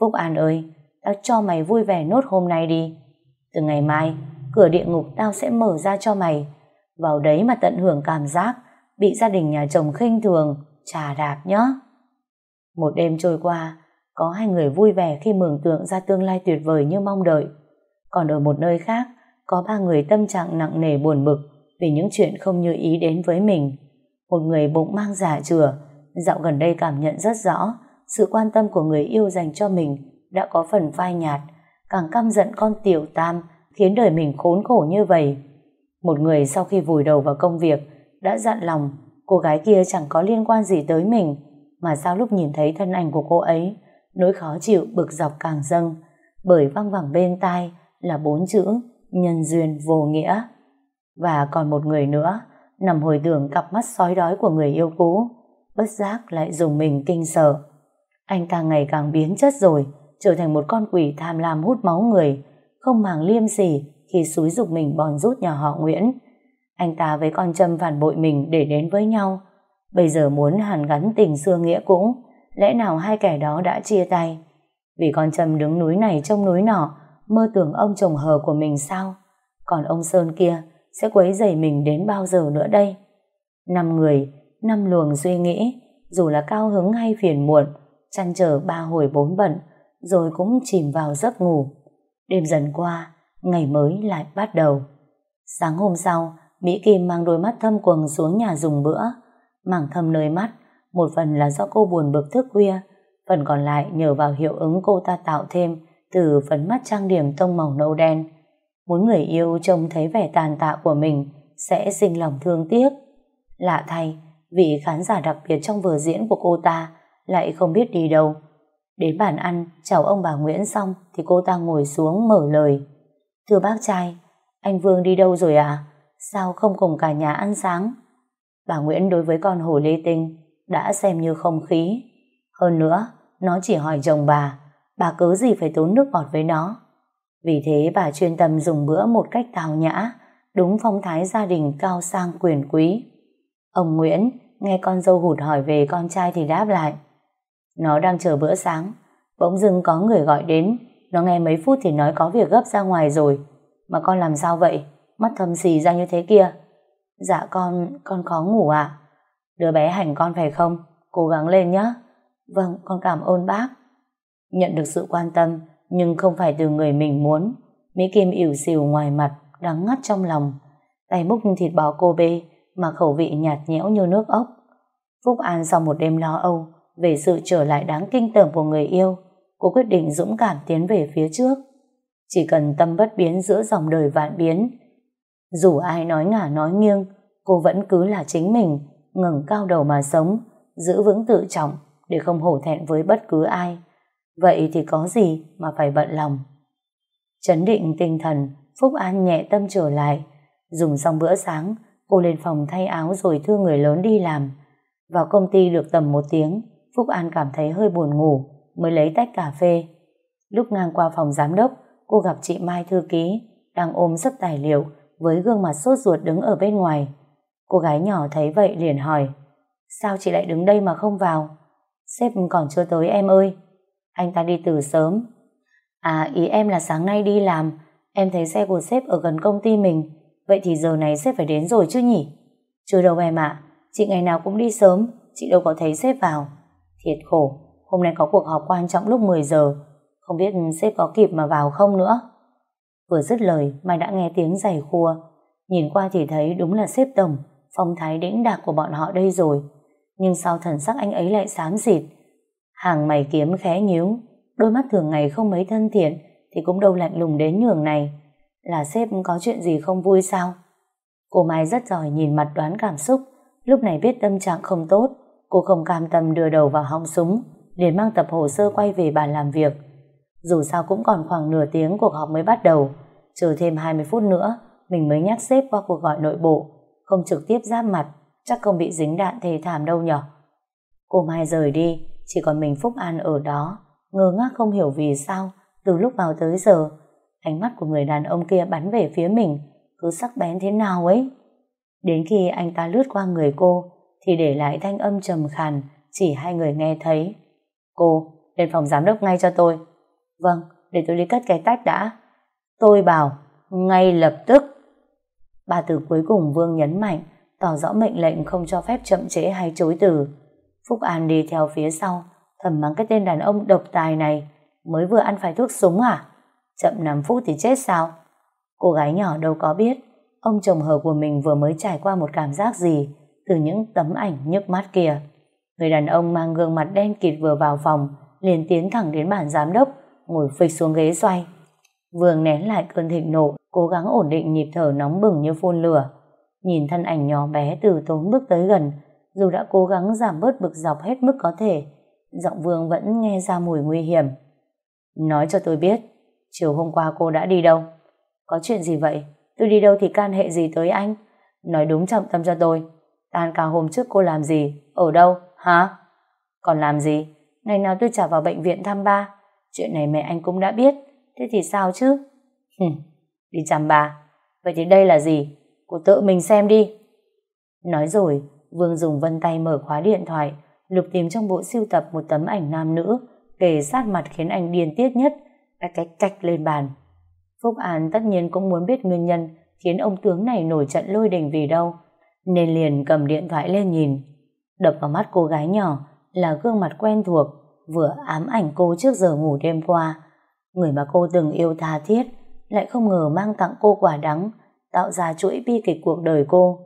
Phúc An ơi, tao cho mày vui vẻ nốt hôm nay đi. Từ ngày mai, cửa địa ngục tao sẽ mở ra cho mày. Vào đấy mà tận hưởng cảm giác bị gia đình nhà chồng khinh thường, trà đạp nhé. Một đêm trôi qua, có hai người vui vẻ khi mường tượng ra tương lai tuyệt vời như mong đợi. Còn ở một nơi khác, có ba người tâm trạng nặng nề buồn bực vì những chuyện không như ý đến với mình. Một người bụng mang giả chừa, dạo gần đây cảm nhận rất rõ sự quan tâm của người yêu dành cho mình đã có phần phai nhạt, càng căm giận con tiểu tam khiến đời mình khốn khổ như vậy. Một người sau khi vùi đầu vào công việc đã dặn lòng cô gái kia chẳng có liên quan gì tới mình mà sao lúc nhìn thấy thân ảnh của cô ấy, nỗi khó chịu bực dọc càng dâng, bởi văng vẳng bên tai là bốn chữ nhân duyên vô nghĩa. Và còn một người nữa, nằm hồi tưởng cặp mắt sói đói của người yêu cũ, bất giác lại dùng mình kinh sợ. Anh càng ngày càng biến chất rồi, trở thành một con quỷ tham lam hút máu người, không màng liêm sỉ khi xúi dục mình bòn rút nhà họ Nguyễn. Anh ta với con Trâm phản bội mình để đến với nhau bây giờ muốn hàn gắn tình xưa nghĩa cũ lẽ nào hai kẻ đó đã chia tay? Vì con Trâm đứng núi này trông núi nọ, mơ tưởng ông chồng hờ của mình sao? Còn ông Sơn kia sẽ quấy rầy mình đến bao giờ nữa đây? Năm người, năm luồng suy nghĩ, dù là cao hứng hay phiền muộn, chăn trở ba hồi bốn bận, rồi cũng chìm vào giấc ngủ. Đêm dần qua, ngày mới lại bắt đầu. Sáng hôm sau, Mỹ Kim mang đôi mắt thâm quầng xuống nhà dùng bữa mảng thâm nơi mắt, một phần là do cô buồn bực thức khuya, phần còn lại nhờ vào hiệu ứng cô ta tạo thêm từ phấn mắt trang điểm tông màu nâu đen. Muốn người yêu trông thấy vẻ tàn tạ của mình sẽ sinh lòng thương tiếc. Lạ thay, vị khán giả đặc biệt trong vở diễn của cô ta lại không biết đi đâu. Đến bàn ăn, chào ông bà Nguyễn xong thì cô ta ngồi xuống mở lời. Thưa bác trai, anh Vương đi đâu rồi à sao không cùng cả nhà ăn sáng? Bà Nguyễn đối với con hồ lê tinh đã xem như không khí. Hơn nữa, nó chỉ hỏi chồng bà, bà cớ gì phải tốn nước bọt với nó. Vì thế bà chuyên tâm dùng bữa một cách tào nhã, đúng phong thái gia đình cao sang quyền quý. Ông Nguyễn nghe con dâu hụt hỏi về con trai thì đáp lại. Nó đang chờ bữa sáng, bỗng dưng có người gọi đến, nó nghe mấy phút thì nói có việc gấp ra ngoài rồi. Mà con làm sao vậy? Mắt thâm xì ra như thế kia. Dạ con, con khó ngủ à? Đứa bé hành con phải không? Cố gắng lên nhé. Vâng, con cảm ơn bác. Nhận được sự quan tâm, nhưng không phải từ người mình muốn. Mỹ Kim ỉu xìu ngoài mặt, đắng ngắt trong lòng. Tay múc thịt bò cô bê, mà khẩu vị nhạt nhẽo như nước ốc. Phúc An sau một đêm lo âu, về sự trở lại đáng kinh tởm của người yêu, cô quyết định dũng cảm tiến về phía trước. Chỉ cần tâm bất biến giữa dòng đời vạn biến, dù ai nói ngả nói nghiêng, cô vẫn cứ là chính mình, ngẩng cao đầu mà sống, giữ vững tự trọng để không hổ thẹn với bất cứ ai. Vậy thì có gì mà phải bận lòng. Chấn định tinh thần, Phúc An nhẹ tâm trở lại. Dùng xong bữa sáng, cô lên phòng thay áo rồi thư người lớn đi làm. Vào công ty được tầm một tiếng, Phúc An cảm thấy hơi buồn ngủ, mới lấy tách cà phê. Lúc ngang qua phòng giám đốc, cô gặp chị Mai thư ký, đang ôm sấp tài liệu, với gương mặt sốt ruột đứng ở bên ngoài. Cô gái nhỏ thấy vậy liền hỏi, Sao chị lại đứng đây mà không vào? Sếp còn chưa tới em ơi. Anh ta đi từ sớm. À ý em là sáng nay đi làm em thấy xe của sếp ở gần công ty mình vậy thì giờ này sếp phải đến rồi chứ nhỉ? Chưa đâu em ạ chị ngày nào cũng đi sớm chị đâu có thấy sếp vào. Thiệt khổ hôm nay có cuộc họp quan trọng lúc 10 giờ không biết sếp có kịp mà vào không nữa. Vừa dứt lời, Mai đã nghe tiếng giày khua. Nhìn qua thì thấy đúng là xếp tổng Phong thái đĩnh đạc của bọn họ đây rồi. Nhưng sao thần sắc anh ấy lại xám xịt? Hàng mày kiếm khẽ nhíu. Đôi mắt thường ngày không mấy thân thiện Thì cũng đâu lạnh lùng đến nhường này. Là sếp có chuyện gì không vui sao? Cô Mai rất giỏi nhìn mặt đoán cảm xúc. Lúc này biết tâm trạng không tốt, Cô không cam tâm đưa đầu vào họng súng, liền mang tập hồ sơ quay về bàn làm việc dù sao cũng còn khoảng nửa tiếng cuộc họp mới bắt đầu, chờ thêm 20 phút nữa, mình mới nhắc xếp qua cuộc gọi nội bộ, không trực tiếp giáp mặt, chắc không bị dính đạn thề thảm đâu nhở. Cô Mai rời đi, chỉ còn mình Phúc An ở đó, ngơ ngác không hiểu vì sao, từ lúc vào tới giờ, ánh mắt của người đàn ông kia bắn về phía mình, cứ sắc bén thế nào ấy. Đến khi anh ta lướt qua người cô, thì để lại thanh âm trầm khàn, chỉ hai người nghe thấy. Cô, lên phòng giám đốc ngay cho tôi. Vâng, để tôi đi cất cái tách đã. Tôi bảo, ngay lập tức. Ba từ cuối cùng Vương nhấn mạnh, tỏ rõ mệnh lệnh không cho phép chậm trễ hay chối từ. Phúc An đi theo phía sau, thầm mắng cái tên đàn ông độc tài này, mới vừa ăn phải thuốc súng à? Chậm 5 phút thì chết sao? Cô gái nhỏ đâu có biết, ông chồng hờ của mình vừa mới trải qua một cảm giác gì từ những tấm ảnh nhức mắt kia. Người đàn ông mang gương mặt đen kịt vừa vào phòng, liền tiến thẳng đến bàn giám đốc, ngồi phịch xuống ghế xoay. Vương nén lại cơn thịnh nộ, cố gắng ổn định nhịp thở nóng bừng như phun lửa. Nhìn thân ảnh nhỏ bé từ tốn bước tới gần, dù đã cố gắng giảm bớt bực dọc hết mức có thể, giọng Vương vẫn nghe ra mùi nguy hiểm. Nói cho tôi biết, chiều hôm qua cô đã đi đâu? Có chuyện gì vậy? Tôi đi đâu thì can hệ gì tới anh? Nói đúng trọng tâm cho tôi. Tan cả hôm trước cô làm gì? Ở đâu? Hả? Còn làm gì? Ngày nào tôi trả vào bệnh viện thăm ba. Chuyện này mẹ anh cũng đã biết. Thế thì sao chứ? Hừ, đi chăm bà. Vậy thì đây là gì? Cô tự mình xem đi. Nói rồi, Vương dùng vân tay mở khóa điện thoại, lục tìm trong bộ siêu tập một tấm ảnh nam nữ, kề sát mặt khiến anh điên tiết nhất, cách cách cách lên bàn. Phúc An tất nhiên cũng muốn biết nguyên nhân khiến ông tướng này nổi trận lôi đình vì đâu, nên liền cầm điện thoại lên nhìn. Đập vào mắt cô gái nhỏ là gương mặt quen thuộc, vừa ám ảnh cô trước giờ ngủ đêm qua. Người mà cô từng yêu tha thiết, lại không ngờ mang tặng cô quả đắng, tạo ra chuỗi bi kịch cuộc đời cô.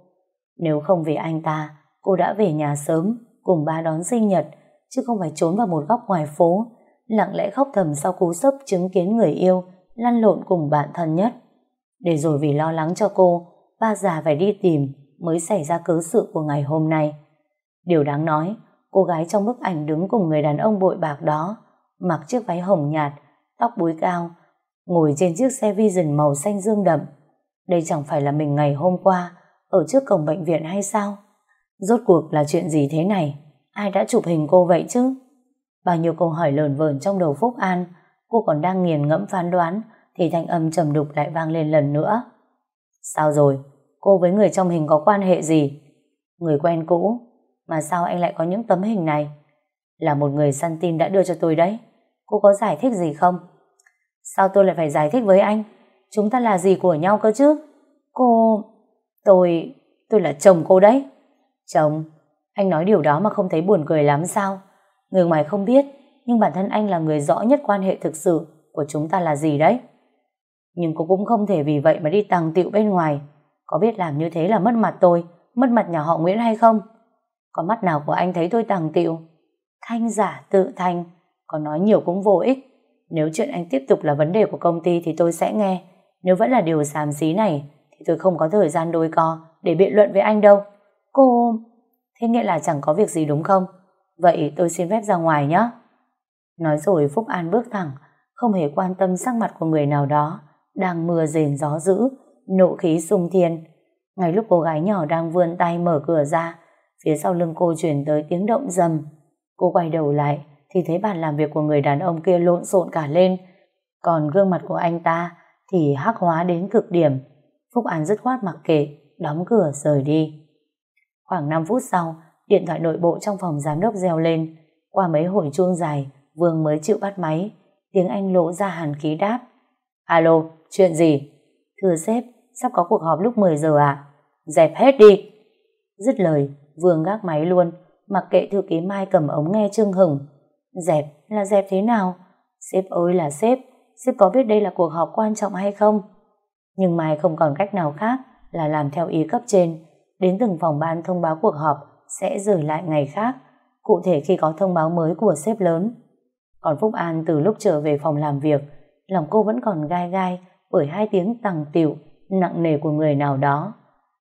Nếu không vì anh ta, cô đã về nhà sớm, cùng ba đón sinh nhật, chứ không phải trốn vào một góc ngoài phố, lặng lẽ khóc thầm sau cú sốc chứng kiến người yêu lăn lộn cùng bạn thân nhất. Để rồi vì lo lắng cho cô, ba già phải đi tìm mới xảy ra cớ sự của ngày hôm nay. Điều đáng nói, cô gái trong bức ảnh đứng cùng người đàn ông bội bạc đó, mặc chiếc váy hồng nhạt, tóc búi cao, ngồi trên chiếc xe Vision màu xanh dương đậm. Đây chẳng phải là mình ngày hôm qua, ở trước cổng bệnh viện hay sao? Rốt cuộc là chuyện gì thế này? Ai đã chụp hình cô vậy chứ? Bao nhiêu câu hỏi lờn vờn trong đầu Phúc An, cô còn đang nghiền ngẫm phán đoán, thì thanh âm trầm đục lại vang lên lần nữa. Sao rồi? Cô với người trong hình có quan hệ gì? Người quen cũ, mà sao anh lại có những tấm hình này? Là một người săn tin đã đưa cho tôi đấy. Cô có giải thích gì không? Sao tôi lại phải giải thích với anh? Chúng ta là gì của nhau cơ chứ? Cô... Tôi... Tôi là chồng cô đấy. Chồng? Anh nói điều đó mà không thấy buồn cười lắm sao? Người ngoài không biết, nhưng bản thân anh là người rõ nhất quan hệ thực sự của chúng ta là gì đấy. Nhưng cô cũng không thể vì vậy mà đi tàng tiệu bên ngoài. Có biết làm như thế là mất mặt tôi, mất mặt nhà họ Nguyễn hay không? Có mắt nào của anh thấy tôi tàng tiệu? Thanh giả tự thanh, còn nói nhiều cũng vô ích. Nếu chuyện anh tiếp tục là vấn đề của công ty thì tôi sẽ nghe. Nếu vẫn là điều xàm xí này, thì tôi không có thời gian đôi co để biện luận với anh đâu. Cô... Thế nghĩa là chẳng có việc gì đúng không? Vậy tôi xin phép ra ngoài nhé. Nói rồi Phúc An bước thẳng, không hề quan tâm sắc mặt của người nào đó, đang mưa rền gió dữ, nộ khí sung thiên. Ngay lúc cô gái nhỏ đang vươn tay mở cửa ra, phía sau lưng cô chuyển tới tiếng động rầm. Cô quay đầu lại, thì thấy bàn làm việc của người đàn ông kia lộn xộn cả lên, còn gương mặt của anh ta thì hắc hóa đến cực điểm. Phúc An dứt khoát mặc kệ, đóng cửa rời đi. Khoảng 5 phút sau, điện thoại nội bộ trong phòng giám đốc reo lên. Qua mấy hồi chuông dài, Vương mới chịu bắt máy. Tiếng Anh lộ ra hàn khí đáp. Alo, chuyện gì? Thưa sếp, sắp có cuộc họp lúc 10 giờ à? Dẹp hết đi. Dứt lời, Vương gác máy luôn, mặc kệ thư ký Mai cầm ống nghe trưng hừng. Dẹp là dẹp thế nào? Sếp ơi là sếp, sếp có biết đây là cuộc họp quan trọng hay không? Nhưng Mai không còn cách nào khác là làm theo ý cấp trên, đến từng phòng ban thông báo cuộc họp sẽ rời lại ngày khác, cụ thể khi có thông báo mới của sếp lớn. Còn Phúc An từ lúc trở về phòng làm việc, lòng cô vẫn còn gai gai bởi hai tiếng tằng tiểu nặng nề của người nào đó.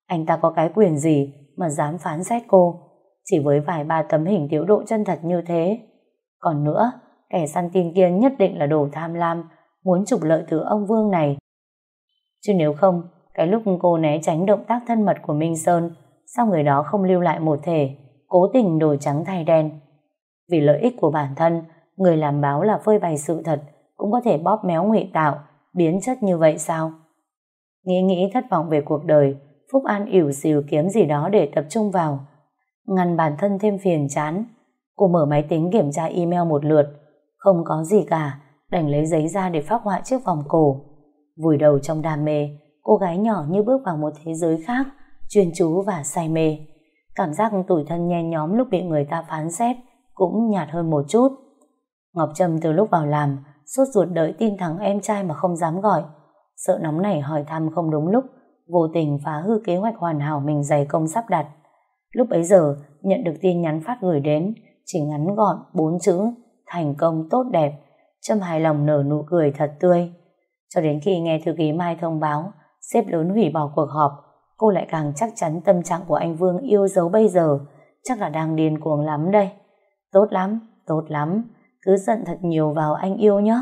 Anh ta có cái quyền gì mà dám phán xét cô, chỉ với vài ba tấm hình tiểu độ chân thật như thế. Còn nữa, kẻ săn tin kia nhất định là đồ tham lam, muốn trục lợi từ ông Vương này. Chứ nếu không, cái lúc cô né tránh động tác thân mật của Minh Sơn, sao người đó không lưu lại một thể, cố tình đổi trắng thay đen. Vì lợi ích của bản thân, người làm báo là phơi bày sự thật, cũng có thể bóp méo ngụy tạo, biến chất như vậy sao? Nghĩ nghĩ thất vọng về cuộc đời, Phúc An ỉu xìu kiếm gì đó để tập trung vào. Ngăn bản thân thêm phiền chán. Cô mở máy tính kiểm tra email một lượt. Không có gì cả, đành lấy giấy ra để phát họa chiếc vòng cổ. Vùi đầu trong đam mê, cô gái nhỏ như bước vào một thế giới khác, chuyên chú và say mê. Cảm giác tủi thân nhen nhóm lúc bị người ta phán xét cũng nhạt hơn một chút. Ngọc Trâm từ lúc vào làm, suốt ruột đợi tin thằng em trai mà không dám gọi. Sợ nóng này hỏi thăm không đúng lúc, vô tình phá hư kế hoạch hoàn hảo mình dày công sắp đặt. Lúc ấy giờ, nhận được tin nhắn phát gửi đến, chỉ ngắn gọn bốn chữ, thành công tốt đẹp. Trâm hài lòng nở nụ cười thật tươi. Cho đến khi nghe thư ký Mai thông báo, xếp lớn hủy bỏ cuộc họp, cô lại càng chắc chắn tâm trạng của anh Vương yêu dấu bây giờ, chắc là đang điên cuồng lắm đây. Tốt lắm, tốt lắm, cứ giận thật nhiều vào anh yêu nhé.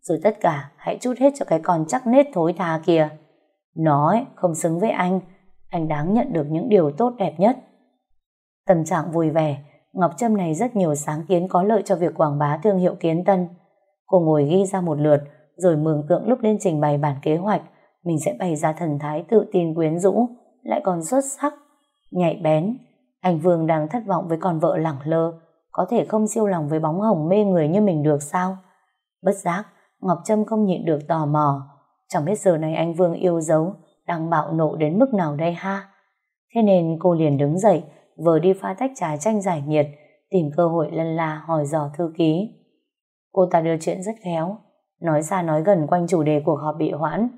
Rồi tất cả hãy chút hết cho cái con chắc nết thối tha kìa. Nó ấy, không xứng với anh, anh đáng nhận được những điều tốt đẹp nhất. Tâm trạng vui vẻ, Ngọc Trâm này rất nhiều sáng kiến có lợi cho việc quảng bá thương hiệu kiến tân. Cô ngồi ghi ra một lượt, rồi mường tượng lúc lên trình bày bản kế hoạch, mình sẽ bày ra thần thái tự tin quyến rũ, lại còn xuất sắc, nhạy bén. Anh Vương đang thất vọng với con vợ lẳng lơ, có thể không siêu lòng với bóng hồng mê người như mình được sao? Bất giác, Ngọc Trâm không nhịn được tò mò. Chẳng biết giờ này anh Vương yêu dấu, đang bạo nộ đến mức nào đây ha? Thế nên cô liền đứng dậy, vừa đi pha tách trà chanh giải nhiệt, tìm cơ hội lân la hỏi dò thư ký. Cô ta đưa chuyện rất khéo, nói xa nói gần quanh chủ đề cuộc họp bị hoãn.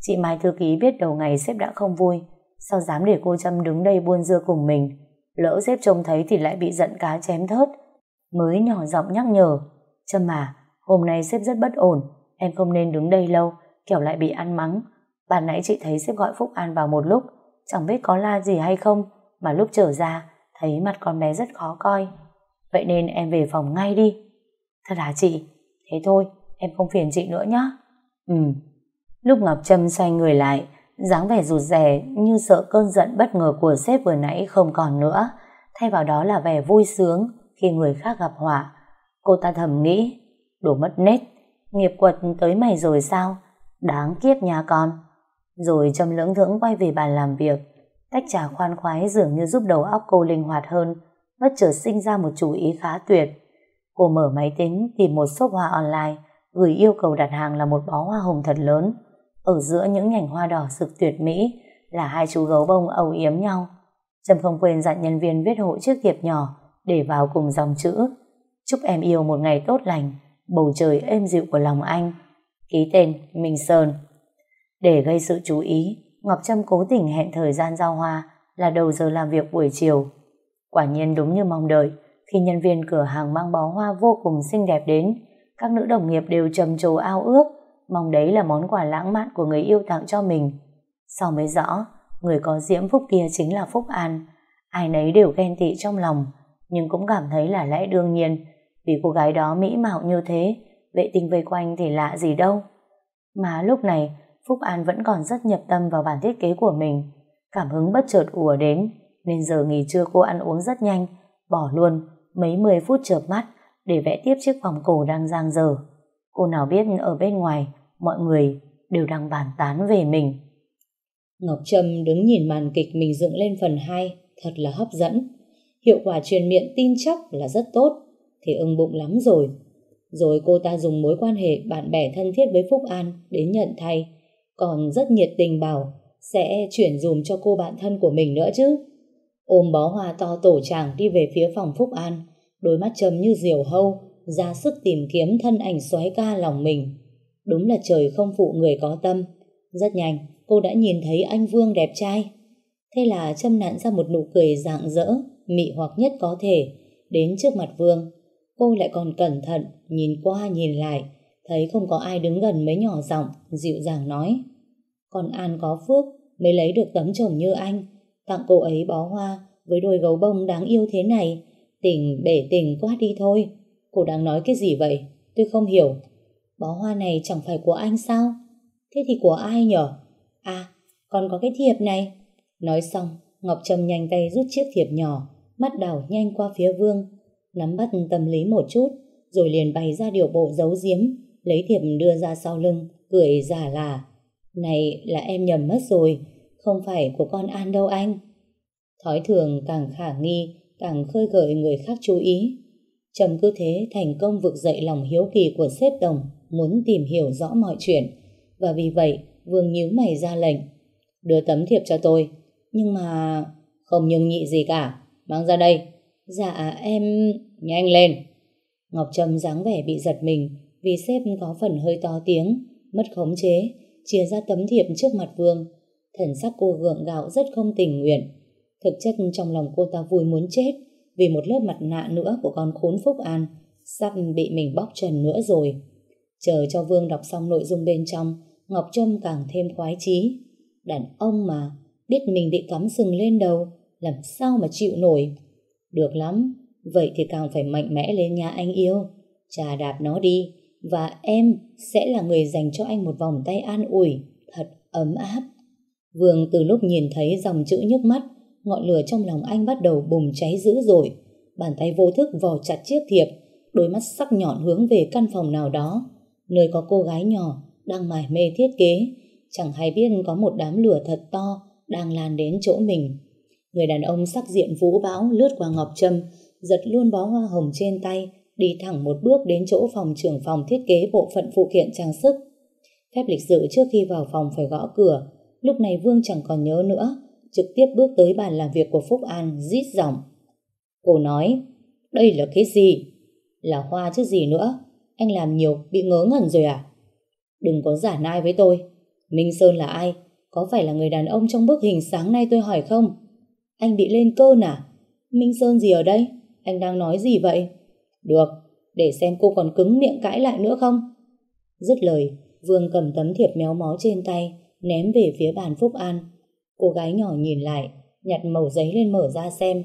Chị Mai thư ký biết đầu ngày sếp đã không vui, sao dám để cô Trâm đứng đây buôn dưa cùng mình. Lỡ sếp trông thấy thì lại bị giận cá chém thớt. Mới nhỏ giọng nhắc nhở, Trâm à, hôm nay sếp rất bất ổn, em không nên đứng đây lâu, kẻo lại bị ăn mắng. Bạn nãy chị thấy sếp gọi Phúc An vào một lúc, chẳng biết có la gì hay không, mà lúc trở ra, thấy mặt con bé rất khó coi. Vậy nên em về phòng ngay đi. Thật hả chị? Thế thôi, em không phiền chị nữa nhé. Ừ. Lúc Ngọc Trâm xoay người lại, dáng vẻ rụt rè như sợ cơn giận bất ngờ của sếp vừa nãy không còn nữa. Thay vào đó là vẻ vui sướng khi người khác gặp họa. Cô ta thầm nghĩ, đồ mất nết, nghiệp quật tới mày rồi sao? Đáng kiếp nhà con. Rồi Trâm lưỡng thưởng quay về bàn làm việc. Tách trà khoan khoái dường như giúp đầu óc cô linh hoạt hơn, bất chợt sinh ra một chủ ý khá tuyệt. Cô mở máy tính tìm một shop hoa online, gửi yêu cầu đặt hàng là một bó hoa hồng thật lớn. Ở giữa những nhành hoa đỏ rực tuyệt mỹ là hai chú gấu bông âu yếm nhau. Trâm không quên dặn nhân viên viết hộ chiếc thiệp nhỏ để vào cùng dòng chữ Chúc em yêu một ngày tốt lành, bầu trời êm dịu của lòng anh. Ký tên Minh Sơn. Để gây sự chú ý, Ngọc Trâm cố tình hẹn thời gian giao hoa là đầu giờ làm việc buổi chiều. Quả nhiên đúng như mong đợi, khi nhân viên cửa hàng mang bó hoa vô cùng xinh đẹp đến, các nữ đồng nghiệp đều trầm trồ ao ước, mong đấy là món quà lãng mạn của người yêu tặng cho mình. Sau mới rõ, người có diễm phúc kia chính là Phúc An. Ai nấy đều ghen tị trong lòng, nhưng cũng cảm thấy là lẽ đương nhiên, vì cô gái đó mỹ mạo như thế, vệ tinh vây quanh thì lạ gì đâu. Mà lúc này, Phúc An vẫn còn rất nhập tâm vào bản thiết kế của mình. Cảm hứng bất chợt ùa đến, nên giờ nghỉ trưa cô ăn uống rất nhanh, bỏ luôn mấy mười phút chợp mắt để vẽ tiếp chiếc vòng cổ đang giang dở. Cô nào biết ở bên ngoài, mọi người đều đang bàn tán về mình. Ngọc Trâm đứng nhìn màn kịch mình dựng lên phần 2, thật là hấp dẫn. Hiệu quả truyền miệng tin chắc là rất tốt, thì ưng bụng lắm rồi. Rồi cô ta dùng mối quan hệ bạn bè thân thiết với Phúc An đến nhận thay, còn rất nhiệt tình bảo sẽ chuyển dùm cho cô bạn thân của mình nữa chứ. Ôm bó hoa to tổ chàng đi về phía phòng Phúc An, đôi mắt trầm như diều hâu, ra sức tìm kiếm thân ảnh xoáy ca lòng mình. Đúng là trời không phụ người có tâm. Rất nhanh, cô đã nhìn thấy anh Vương đẹp trai. Thế là châm nặn ra một nụ cười rạng rỡ, mị hoặc nhất có thể, đến trước mặt Vương. Cô lại còn cẩn thận, nhìn qua nhìn lại, thấy không có ai đứng gần mới nhỏ giọng, dịu dàng nói. còn An có phước, mới lấy được tấm chồng như anh, tặng cô ấy bó hoa với đôi gấu bông đáng yêu thế này. Tình bể tình quá đi thôi. Cô đang nói cái gì vậy? Tôi không hiểu. Bó hoa này chẳng phải của anh sao? Thế thì của ai nhở? À, còn có cái thiệp này. Nói xong, Ngọc Trâm nhanh tay rút chiếc thiệp nhỏ, mắt đảo nhanh qua phía Vương, nắm bắt tâm lý một chút, rồi liền bày ra điều bộ giấu giếm, lấy thiệp đưa ra sau lưng, cười giả là. Này là em nhầm mất rồi, không phải của con An đâu anh. Thói thường càng khả nghi, càng khơi gợi người khác chú ý. Trầm cứ thế thành công vực dậy lòng hiếu kỳ của sếp đồng, muốn tìm hiểu rõ mọi chuyện. Và vì vậy, Vương nhíu mày ra lệnh. Đưa tấm thiệp cho tôi. Nhưng mà... Không nhưng nhị gì cả. Mang ra đây. Dạ em... Nhanh lên. Ngọc Trâm dáng vẻ bị giật mình vì sếp có phần hơi to tiếng, mất khống chế, chia ra tấm thiệp trước mặt Vương. Thần sắc cô gượng gạo rất không tình nguyện. Thực chất trong lòng cô ta vui muốn chết vì một lớp mặt nạ nữa của con khốn Phúc An sắp bị mình bóc trần nữa rồi. Chờ cho Vương đọc xong nội dung bên trong, Ngọc Trâm càng thêm khoái chí. Đàn ông mà, biết mình bị cắm sừng lên đầu, làm sao mà chịu nổi. Được lắm, vậy thì càng phải mạnh mẽ lên nhà anh yêu. Trà đạp nó đi, và em sẽ là người dành cho anh một vòng tay an ủi, thật ấm áp. Vương từ lúc nhìn thấy dòng chữ nhức mắt, ngọn lửa trong lòng anh bắt đầu bùng cháy dữ dội. Bàn tay vô thức vò chặt chiếc thiệp, đôi mắt sắc nhọn hướng về căn phòng nào đó, nơi có cô gái nhỏ đang mải mê thiết kế, chẳng hay biết có một đám lửa thật to đang lan đến chỗ mình. Người đàn ông sắc diện vũ bão lướt qua Ngọc Trâm, giật luôn bó hoa hồng trên tay, đi thẳng một bước đến chỗ phòng trưởng phòng thiết kế bộ phận phụ kiện trang sức. Phép lịch sự trước khi vào phòng phải gõ cửa, lúc này Vương chẳng còn nhớ nữa, trực tiếp bước tới bàn làm việc của Phúc An, rít giọng. Cô nói, đây là cái gì? Là hoa chứ gì nữa, anh làm nhiều bị ngớ ngẩn rồi à? Đừng có giả nai với tôi. Minh Sơn là ai? Có phải là người đàn ông trong bức hình sáng nay tôi hỏi không? Anh bị lên cơn à? Minh Sơn gì ở đây? Anh đang nói gì vậy? Được, để xem cô còn cứng miệng cãi lại nữa không? Dứt lời, Vương cầm tấm thiệp méo mó trên tay, ném về phía bàn Phúc An. Cô gái nhỏ nhìn lại, nhặt màu giấy lên mở ra xem.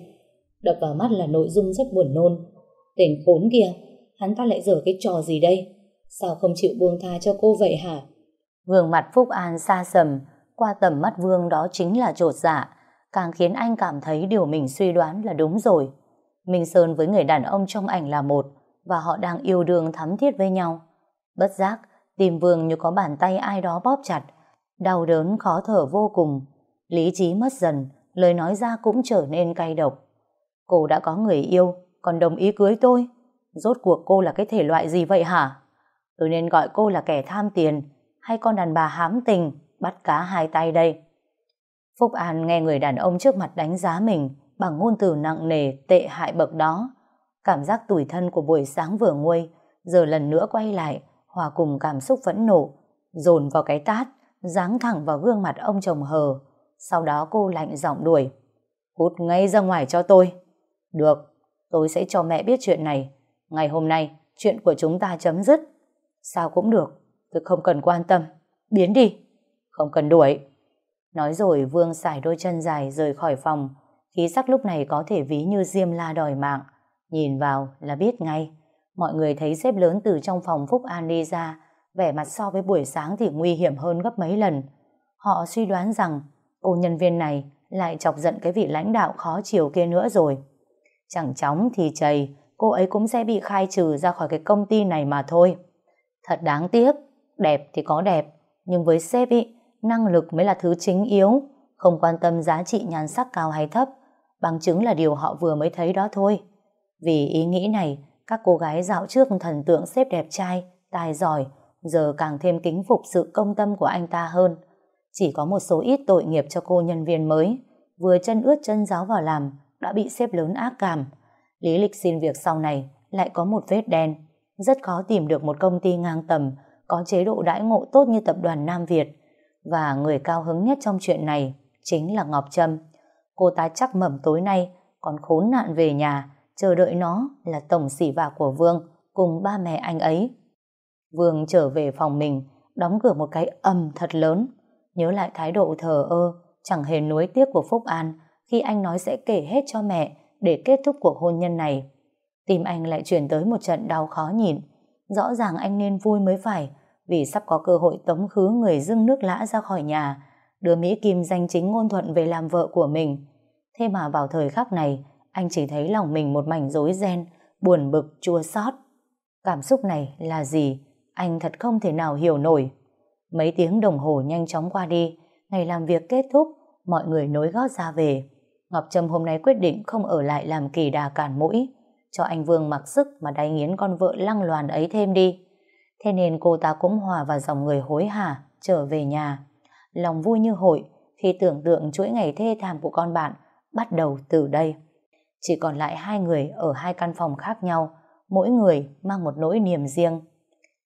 Đập vào mắt là nội dung rất buồn nôn. Tên khốn kia, hắn ta lại dở cái trò gì đây? Sao không chịu buông tha cho cô vậy hả? Gương mặt Phúc An xa sầm, qua tầm mắt Vương đó chính là trột dạ, càng khiến anh cảm thấy điều mình suy đoán là đúng rồi. Minh Sơn với người đàn ông trong ảnh là một, và họ đang yêu đương thắm thiết với nhau. Bất giác, tim Vương như có bàn tay ai đó bóp chặt, đau đớn khó thở vô cùng. Lý trí mất dần, lời nói ra cũng trở nên cay độc. Cô đã có người yêu, còn đồng ý cưới tôi. Rốt cuộc cô là cái thể loại gì vậy hả? Tôi nên gọi cô là kẻ tham tiền hay con đàn bà hám tình bắt cá hai tay đây. Phúc An nghe người đàn ông trước mặt đánh giá mình bằng ngôn từ nặng nề tệ hại bậc đó. Cảm giác tủi thân của buổi sáng vừa nguôi giờ lần nữa quay lại hòa cùng cảm xúc phẫn nộ dồn vào cái tát giáng thẳng vào gương mặt ông chồng hờ. Sau đó cô lạnh giọng đuổi Hút ngay ra ngoài cho tôi. Được, tôi sẽ cho mẹ biết chuyện này. Ngày hôm nay, chuyện của chúng ta chấm dứt. Sao cũng được, tôi không cần quan tâm. Biến đi, không cần đuổi. Nói rồi Vương xài đôi chân dài rời khỏi phòng. Khí sắc lúc này có thể ví như diêm la đòi mạng. Nhìn vào là biết ngay. Mọi người thấy xếp lớn từ trong phòng Phúc An đi ra, vẻ mặt so với buổi sáng thì nguy hiểm hơn gấp mấy lần. Họ suy đoán rằng cô nhân viên này lại chọc giận cái vị lãnh đạo khó chiều kia nữa rồi. Chẳng chóng thì chầy, cô ấy cũng sẽ bị khai trừ ra khỏi cái công ty này mà thôi. Thật đáng tiếc, đẹp thì có đẹp, nhưng với sếp ý, năng lực mới là thứ chính yếu, không quan tâm giá trị nhan sắc cao hay thấp, bằng chứng là điều họ vừa mới thấy đó thôi. Vì ý nghĩ này, các cô gái dạo trước thần tượng xếp đẹp trai, tài giỏi, giờ càng thêm kính phục sự công tâm của anh ta hơn. Chỉ có một số ít tội nghiệp cho cô nhân viên mới, vừa chân ướt chân giáo vào làm, đã bị xếp lớn ác cảm. Lý lịch xin việc sau này lại có một vết đen, rất khó tìm được một công ty ngang tầm có chế độ đãi ngộ tốt như tập đoàn Nam Việt. Và người cao hứng nhất trong chuyện này chính là Ngọc Trâm. Cô ta chắc mẩm tối nay còn khốn nạn về nhà, chờ đợi nó là tổng sỉ vả của Vương cùng ba mẹ anh ấy. Vương trở về phòng mình, đóng cửa một cái ầm thật lớn. Nhớ lại thái độ thờ ơ, chẳng hề nuối tiếc của Phúc An khi anh nói sẽ kể hết cho mẹ để kết thúc cuộc hôn nhân này. Tim anh lại chuyển tới một trận đau khó nhịn. Rõ ràng anh nên vui mới phải, vì sắp có cơ hội tống khứ người dưng nước lã ra khỏi nhà, đưa Mỹ Kim danh chính ngôn thuận về làm vợ của mình. Thế mà vào thời khắc này, anh chỉ thấy lòng mình một mảnh rối ren, buồn bực, chua xót. Cảm xúc này là gì? Anh thật không thể nào hiểu nổi. Mấy tiếng đồng hồ nhanh chóng qua đi, ngày làm việc kết thúc, mọi người nối gót ra về. Ngọc Trâm hôm nay quyết định không ở lại làm kỳ đà cản mũi, cho anh Vương mặc sức mà đáy nghiến con vợ lăng loàn ấy thêm đi. Thế nên cô ta cũng hòa vào dòng người hối hả trở về nhà. Lòng vui như hội khi tưởng tượng chuỗi ngày thê thảm của con bạn bắt đầu từ đây. Chỉ còn lại hai người ở hai căn phòng khác nhau, mỗi người mang một nỗi niềm riêng.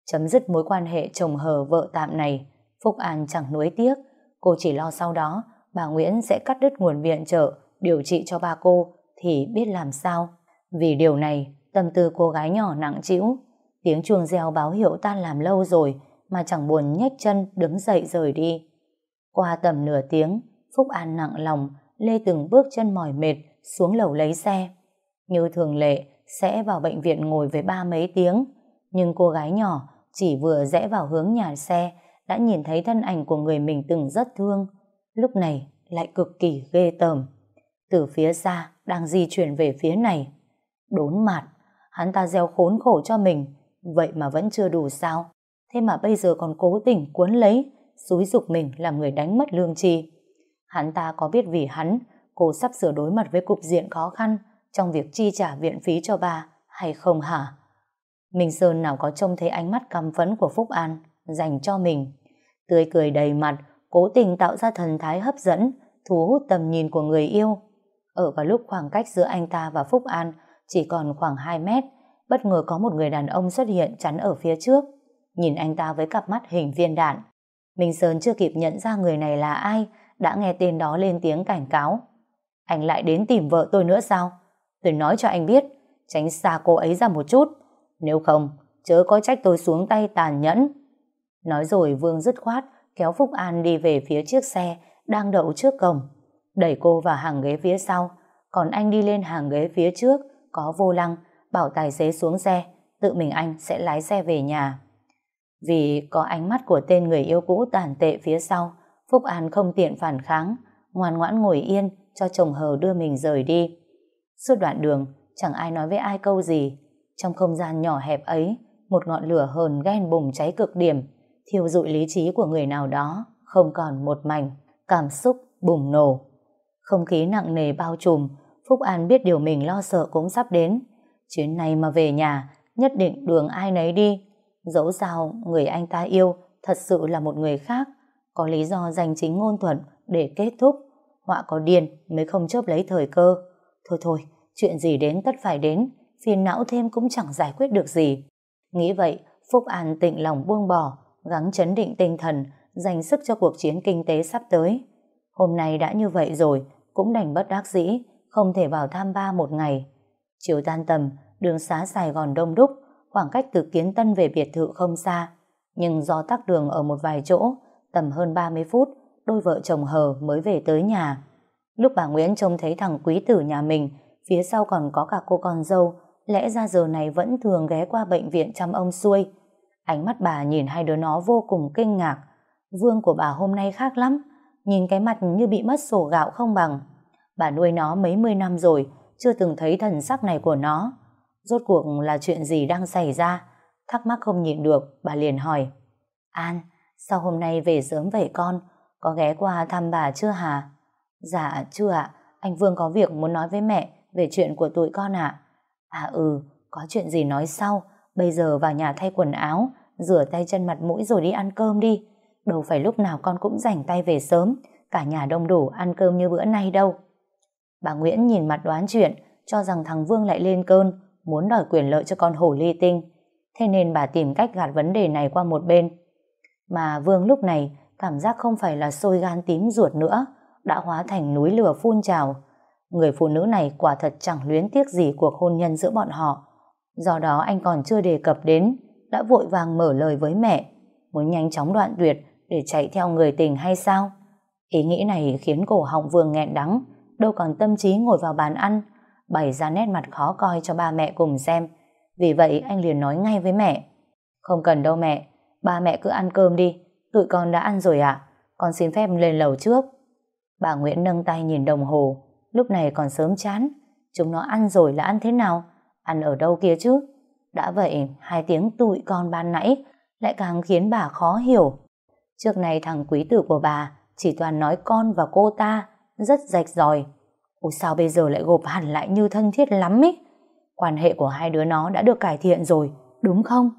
Chấm dứt mối quan hệ chồng hờ vợ tạm này, Phúc An chẳng nuối tiếc, cô chỉ lo sau đó bà Nguyễn sẽ cắt đứt nguồn viện trợ điều trị cho ba cô thì biết làm sao. Vì điều này, tâm tư cô gái nhỏ nặng trĩu, tiếng chuông reo báo hiệu tan làm lâu rồi mà chẳng buồn nhếch chân đứng dậy rời đi. Qua tầm nửa tiếng, Phúc An nặng lòng, lê từng bước chân mỏi mệt xuống lầu lấy xe. Như thường lệ, sẽ vào bệnh viện ngồi với ba mấy tiếng, nhưng cô gái nhỏ chỉ vừa rẽ vào hướng nhà xe đã nhìn thấy thân ảnh của người mình từng rất thương, lúc này lại cực kỳ ghê tởm. Từ phía xa đang di chuyển về phía này. Đốn mặt, hắn ta gieo khốn khổ cho mình, vậy mà vẫn chưa đủ sao. Thế mà bây giờ còn cố tình cuốn lấy, xúi dục mình làm người đánh mất lương tri. Hắn ta có biết vì hắn, cô sắp sửa đối mặt với cục diện khó khăn trong việc chi trả viện phí cho bà hay không hả? Minh Sơn nào có trông thấy ánh mắt căm phẫn của Phúc An dành cho mình. Tươi cười đầy mặt, cố tình tạo ra thần thái hấp dẫn, thu hút tầm nhìn của người yêu. Ở vào lúc khoảng cách giữa anh ta và Phúc An chỉ còn khoảng 2 mét, bất ngờ có một người đàn ông xuất hiện chắn ở phía trước. Nhìn anh ta với cặp mắt hình viên đạn. Minh Sơn chưa kịp nhận ra người này là ai, đã nghe tên đó lên tiếng cảnh cáo. Anh lại đến tìm vợ tôi nữa sao? Tôi nói cho anh biết, tránh xa cô ấy ra một chút. Nếu không, chớ có trách tôi xuống tay tàn nhẫn. Nói rồi Vương dứt khoát, kéo Phúc An đi về phía chiếc xe đang đậu trước cổng. Đẩy cô vào hàng ghế phía sau, còn anh đi lên hàng ghế phía trước, có vô lăng, bảo tài xế xuống xe, tự mình anh sẽ lái xe về nhà. Vì có ánh mắt của tên người yêu cũ tàn tệ phía sau, Phúc An không tiện phản kháng, ngoan ngoãn ngồi yên cho chồng hờ đưa mình rời đi. Suốt đoạn đường, chẳng ai nói với ai câu gì. Trong không gian nhỏ hẹp ấy, một ngọn lửa hờn ghen bùng cháy cực điểm, thiêu dụi lý trí của người nào đó, không còn một mảnh, cảm xúc bùng nổ. Không khí nặng nề bao trùm, Phúc An biết điều mình lo sợ cũng sắp đến. Chuyến này mà về nhà, nhất định đường ai nấy đi. Dẫu sao, người anh ta yêu thật sự là một người khác, có lý do danh chính ngôn thuận để kết thúc. Họa có điên mới không chớp lấy thời cơ. Thôi thôi, chuyện gì đến tất phải đến, phiền não thêm cũng chẳng giải quyết được gì. Nghĩ vậy, Phúc An tịnh lòng buông bỏ, gắng chấn định tinh thần, dành sức cho cuộc chiến kinh tế sắp tới. Hôm nay đã như vậy rồi, cũng đành bất đắc dĩ, không thể vào tham ba một ngày. Chiều tan tầm, đường xá Sài Gòn đông đúc, khoảng cách từ Kiến Tân về biệt thự không xa. Nhưng do tắc đường ở một vài chỗ, tầm hơn 30 phút, đôi vợ chồng hờ mới về tới nhà. Lúc bà Nguyễn trông thấy thằng quý tử nhà mình, phía sau còn có cả cô con dâu, lẽ ra giờ này vẫn thường ghé qua bệnh viện chăm ông xuôi. Ánh mắt bà nhìn hai đứa nó vô cùng kinh ngạc. Vương của bà hôm nay khác lắm, nhìn cái mặt như bị mất sổ gạo không bằng. Bà nuôi nó mấy mươi năm rồi, chưa từng thấy thần sắc này của nó. Rốt cuộc là chuyện gì đang xảy ra? Thắc mắc không nhịn được, bà liền hỏi. An, sao hôm nay về sớm vậy con? Có ghé qua thăm bà chưa hả? Dạ, chưa ạ. Anh Vương có việc muốn nói với mẹ về chuyện của tụi con ạ. À ừ, có chuyện gì nói sau. Bây giờ vào nhà thay quần áo, rửa tay chân mặt mũi rồi đi ăn cơm đi. Đâu phải lúc nào con cũng rảnh tay về sớm, cả nhà đông đủ ăn cơm như bữa nay đâu. Bà Nguyễn nhìn mặt đoán chuyện, cho rằng thằng Vương lại lên cơn, muốn đòi quyền lợi cho con hổ ly tinh. Thế nên bà tìm cách gạt vấn đề này qua một bên. Mà Vương lúc này cảm giác không phải là sôi gan tím ruột nữa, đã hóa thành núi lửa phun trào. Người phụ nữ này quả thật chẳng luyến tiếc gì cuộc hôn nhân giữa bọn họ. Do đó anh còn chưa đề cập đến, đã vội vàng mở lời với mẹ, muốn nhanh chóng đoạn tuyệt để chạy theo người tình hay sao? Ý nghĩ này khiến cổ họng Vương nghẹn đắng, đâu còn tâm trí ngồi vào bàn ăn, bày ra nét mặt khó coi cho ba mẹ cùng xem. Vì vậy anh liền nói ngay với mẹ. Không cần đâu mẹ, ba mẹ cứ ăn cơm đi, tụi con đã ăn rồi ạ, con xin phép lên lầu trước. Bà Nguyễn nâng tay nhìn đồng hồ, lúc này còn sớm chán. Chúng nó ăn rồi là ăn thế nào? Ăn ở đâu kia chứ? Đã vậy, hai tiếng tụi con ban nãy lại càng khiến bà khó hiểu. Trước này thằng quý tử của bà chỉ toàn nói con và cô ta rất rạch ròi. Ôi sao bây giờ lại gộp hẳn lại như thân thiết lắm ý? Quan hệ của hai đứa nó đã được cải thiện rồi, đúng không?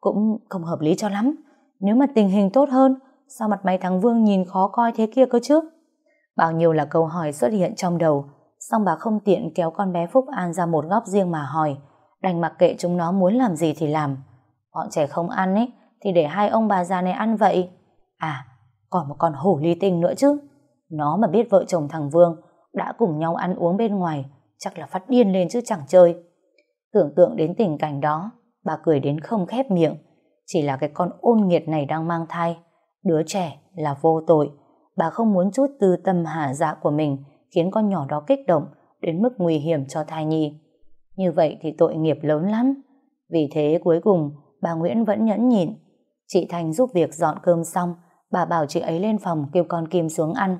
Cũng không hợp lý cho lắm. Nếu mà tình hình tốt hơn, sao mặt mày thằng Vương nhìn khó coi thế kia cơ chứ? Bao nhiêu là câu hỏi xuất hiện trong đầu, xong bà không tiện kéo con bé Phúc An ra một góc riêng mà hỏi, đành mặc kệ chúng nó muốn làm gì thì làm. Bọn trẻ không ăn ấy, thì để hai ông bà già này ăn vậy. À, còn một con hổ ly tinh nữa chứ. Nó mà biết vợ chồng thằng Vương đã cùng nhau ăn uống bên ngoài, chắc là phát điên lên chứ chẳng chơi. Tưởng tượng đến tình cảnh đó, bà cười đến không khép miệng. Chỉ là cái con ôn nghiệt này đang mang thai. Đứa trẻ là vô tội. Bà không muốn chút tư tâm hả dạ của mình khiến con nhỏ đó kích động đến mức nguy hiểm cho thai nhi. Như vậy thì tội nghiệp lớn lắm. Vì thế cuối cùng bà Nguyễn vẫn nhẫn nhịn. Chị Thành giúp việc dọn cơm xong, bà bảo chị ấy lên phòng kêu con Kim xuống ăn.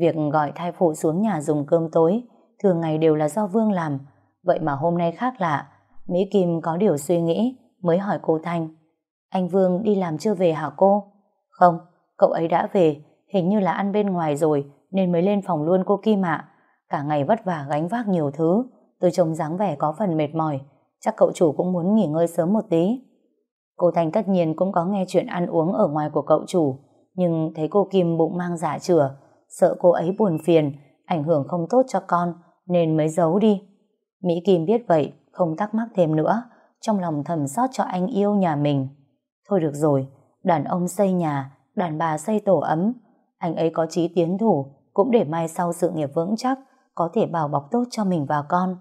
Việc gọi thai phụ xuống nhà dùng cơm tối thường ngày đều là do Vương làm, vậy mà hôm nay khác lạ. Mỹ Kim có điều suy nghĩ mới hỏi cô Thanh. Anh Vương đi làm chưa về hả cô? Không, cậu ấy đã về, hình như là ăn bên ngoài rồi nên mới lên phòng luôn cô Kim ạ. Cả ngày vất vả gánh vác nhiều thứ, tôi trông dáng vẻ có phần mệt mỏi, chắc cậu chủ cũng muốn nghỉ ngơi sớm một tí. Cô Thanh tất nhiên cũng có nghe chuyện ăn uống ở ngoài của cậu chủ, nhưng thấy cô Kim bụng mang giả chửa, sợ cô ấy buồn phiền, ảnh hưởng không tốt cho con, nên mới giấu đi. Mỹ Kim biết vậy, không thắc mắc thêm nữa, trong lòng thầm xót cho anh yêu nhà mình. Thôi được rồi, đàn ông xây nhà, đàn bà xây tổ ấm, anh ấy có chí tiến thủ, cũng để mai sau sự nghiệp vững chắc, có thể bảo bọc tốt cho mình và con.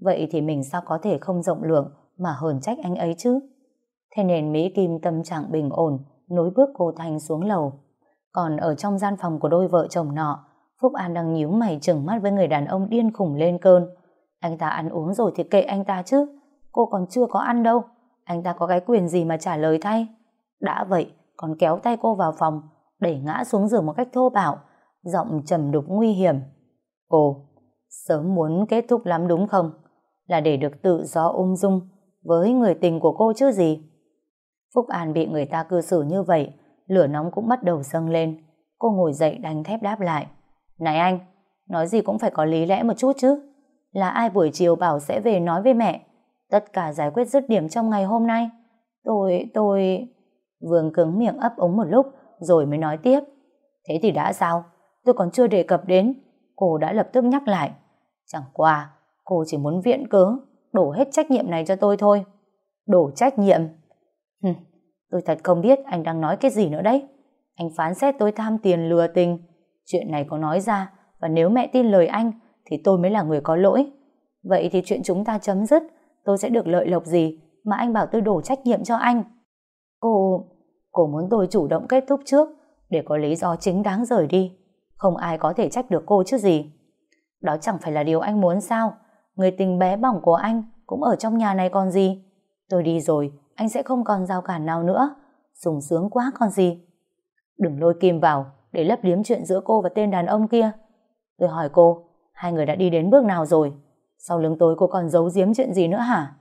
Vậy thì mình sao có thể không rộng lượng mà hờn trách anh ấy chứ? Thế nên Mỹ Kim tâm trạng bình ổn, nối bước cô Thanh xuống lầu. Còn ở trong gian phòng của đôi vợ chồng nọ, Phúc An đang nhíu mày chừng mắt với người đàn ông điên khủng lên cơn. Anh ta ăn uống rồi thì kệ anh ta chứ. Cô còn chưa có ăn đâu. Anh ta có cái quyền gì mà trả lời thay. Đã vậy, còn kéo tay cô vào phòng, đẩy ngã xuống giường một cách thô bạo, giọng trầm đục nguy hiểm. Cô, sớm muốn kết thúc lắm đúng không? Là để được tự do ung dung với người tình của cô chứ gì? Phúc An bị người ta cư xử như vậy, lửa nóng cũng bắt đầu dâng lên. Cô ngồi dậy đánh thép đáp lại. Này anh, nói gì cũng phải có lý lẽ một chút chứ. Là ai buổi chiều bảo sẽ về nói với mẹ. Tất cả giải quyết dứt điểm trong ngày hôm nay. Tôi, tôi... Vương cứng miệng ấp ống một lúc rồi mới nói tiếp. Thế thì đã sao? Tôi còn chưa đề cập đến. Cô đã lập tức nhắc lại. Chẳng qua, cô chỉ muốn viện cớ, đổ hết trách nhiệm này cho tôi thôi. Đổ trách nhiệm? Hừm, tôi thật không biết anh đang nói cái gì nữa đấy. Anh phán xét tôi tham tiền lừa tình. Chuyện này có nói ra, và nếu mẹ tin lời anh, thì tôi mới là người có lỗi. Vậy thì chuyện chúng ta chấm dứt, tôi sẽ được lợi lộc gì mà anh bảo tôi đổ trách nhiệm cho anh? Cô... cô muốn tôi chủ động kết thúc trước để có lý do chính đáng rời đi. Không ai có thể trách được cô chứ gì. Đó chẳng phải là điều anh muốn sao? Người tình bé bỏng của anh cũng ở trong nhà này còn gì? Tôi đi rồi, anh sẽ không còn giao cản nào nữa. sùng sướng quá còn gì. Đừng lôi Kim vào để lấp liếm chuyện giữa cô và tên đàn ông kia. Tôi hỏi cô, hai người đã đi đến bước nào rồi? Sau lưng tôi cô còn giấu giếm chuyện gì nữa hả?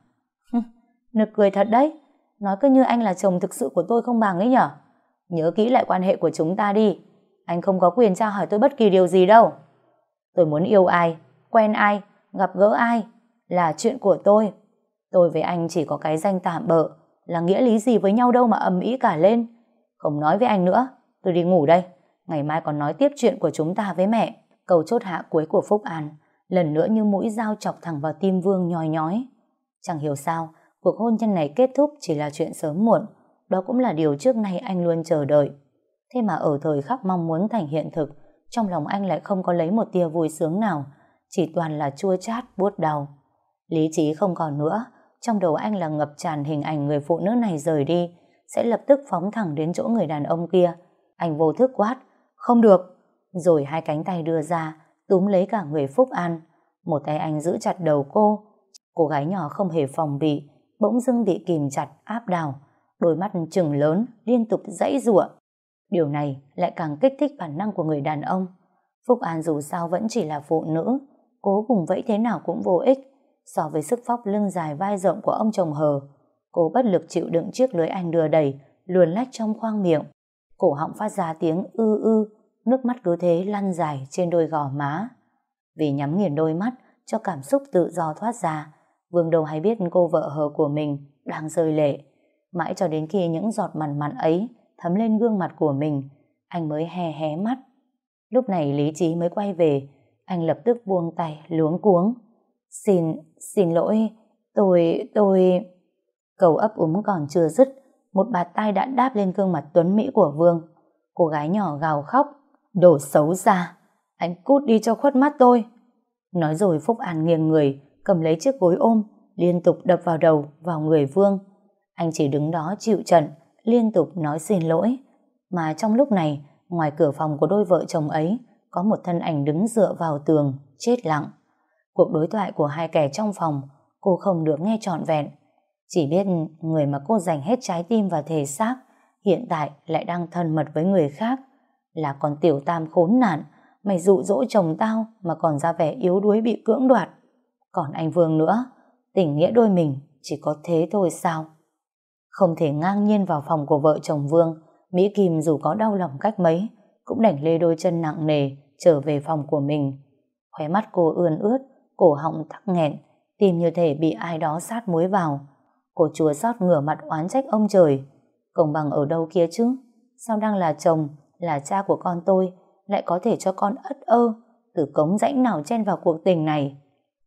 Nực cười thật đấy. Nói cứ như anh là chồng thực sự của tôi không bằng ấy nhở? Nhớ kỹ lại quan hệ của chúng ta đi. Anh không có quyền tra hỏi tôi bất kỳ điều gì đâu. Tôi muốn yêu ai, quen ai, gặp gỡ ai là chuyện của tôi. Tôi với anh chỉ có cái danh tạm bợ là nghĩa lý gì với nhau đâu mà ầm ĩ cả lên. Không nói với anh nữa, tôi đi ngủ đây. Ngày mai còn nói tiếp chuyện của chúng ta với mẹ. cầu chốt hạ cuối của Phúc An lần nữa như mũi dao chọc thẳng vào tim Vương nhói nhói. Chẳng hiểu sao, cuộc hôn nhân này kết thúc chỉ là chuyện sớm muộn. Đó cũng là điều trước nay anh luôn chờ đợi. Thế mà ở thời khắc mong muốn thành hiện thực, trong lòng anh lại không có lấy một tia vui sướng nào, chỉ toàn là chua chát, buốt đau. Lý trí không còn nữa, trong đầu anh là ngập tràn hình ảnh người phụ nữ này rời đi, sẽ lập tức phóng thẳng đến chỗ người đàn ông kia. Anh vô thức quát, không được. Rồi hai cánh tay đưa ra, túm lấy cả người Phúc An. Một tay anh giữ chặt đầu cô. Cô gái nhỏ không hề phòng bị, bỗng dưng bị kìm chặt, áp đảo. Đôi mắt trừng lớn, liên tục dãy rụa. Điều này lại càng kích thích bản năng của người đàn ông. Phúc An dù sao vẫn chỉ là phụ nữ, cố vùng vẫy thế nào cũng vô ích. So với sức phóc lưng dài vai rộng của ông chồng hờ, cô bất lực chịu đựng chiếc lưới anh đưa đẩy, luồn lách trong khoang miệng. Cổ họng phát ra tiếng ư ư, nước mắt cứ thế lăn dài trên đôi gò má. Vì nhắm nghiền đôi mắt, cho cảm xúc tự do thoát ra, Vương đâu hay biết cô vợ hờ của mình đang rơi lệ. Mãi cho đến khi những giọt mặn mặn ấy thấm lên gương mặt của mình, anh mới hé hé mắt. Lúc này lý trí mới quay về, anh lập tức buông tay, luống cuống. Xin, xin lỗi, tôi, tôi... Cầu ấp úng còn chưa dứt, một bạt tay đã đáp lên gương mặt tuấn Mỹ của Vương. Cô gái nhỏ gào khóc, đổ xấu ra, anh cút đi cho khuất mắt tôi. Nói rồi Phúc An nghiêng người, cầm lấy chiếc gối ôm, liên tục đập vào đầu, vào người Vương. Anh chỉ đứng đó chịu trận, liên tục nói xin lỗi. Mà trong lúc này, ngoài cửa phòng của đôi vợ chồng ấy, có một thân ảnh đứng dựa vào tường, chết lặng. Cuộc đối thoại của hai kẻ trong phòng, cô không được nghe trọn vẹn. Chỉ biết người mà cô dành hết trái tim và thể xác, hiện tại lại đang thân mật với người khác. Là con tiểu tam khốn nạn, mày dụ dỗ chồng tao mà còn ra vẻ yếu đuối bị cưỡng đoạt. Còn anh Vương nữa, tình nghĩa đôi mình chỉ có thế thôi sao? Không thể ngang nhiên vào phòng của vợ chồng Vương, Mỹ Kim dù có đau lòng cách mấy, cũng đành lê đôi chân nặng nề trở về phòng của mình. Khóe mắt cô ươn ướt, cổ họng tắc nghẹn, tim như thể bị ai đó sát muối vào. Cô chúa sót ngửa mặt oán trách ông trời. Công bằng ở đâu kia chứ? Sao đang là chồng, là cha của con tôi, lại có thể cho con ất ơ, từ cống rãnh nào chen vào cuộc tình này?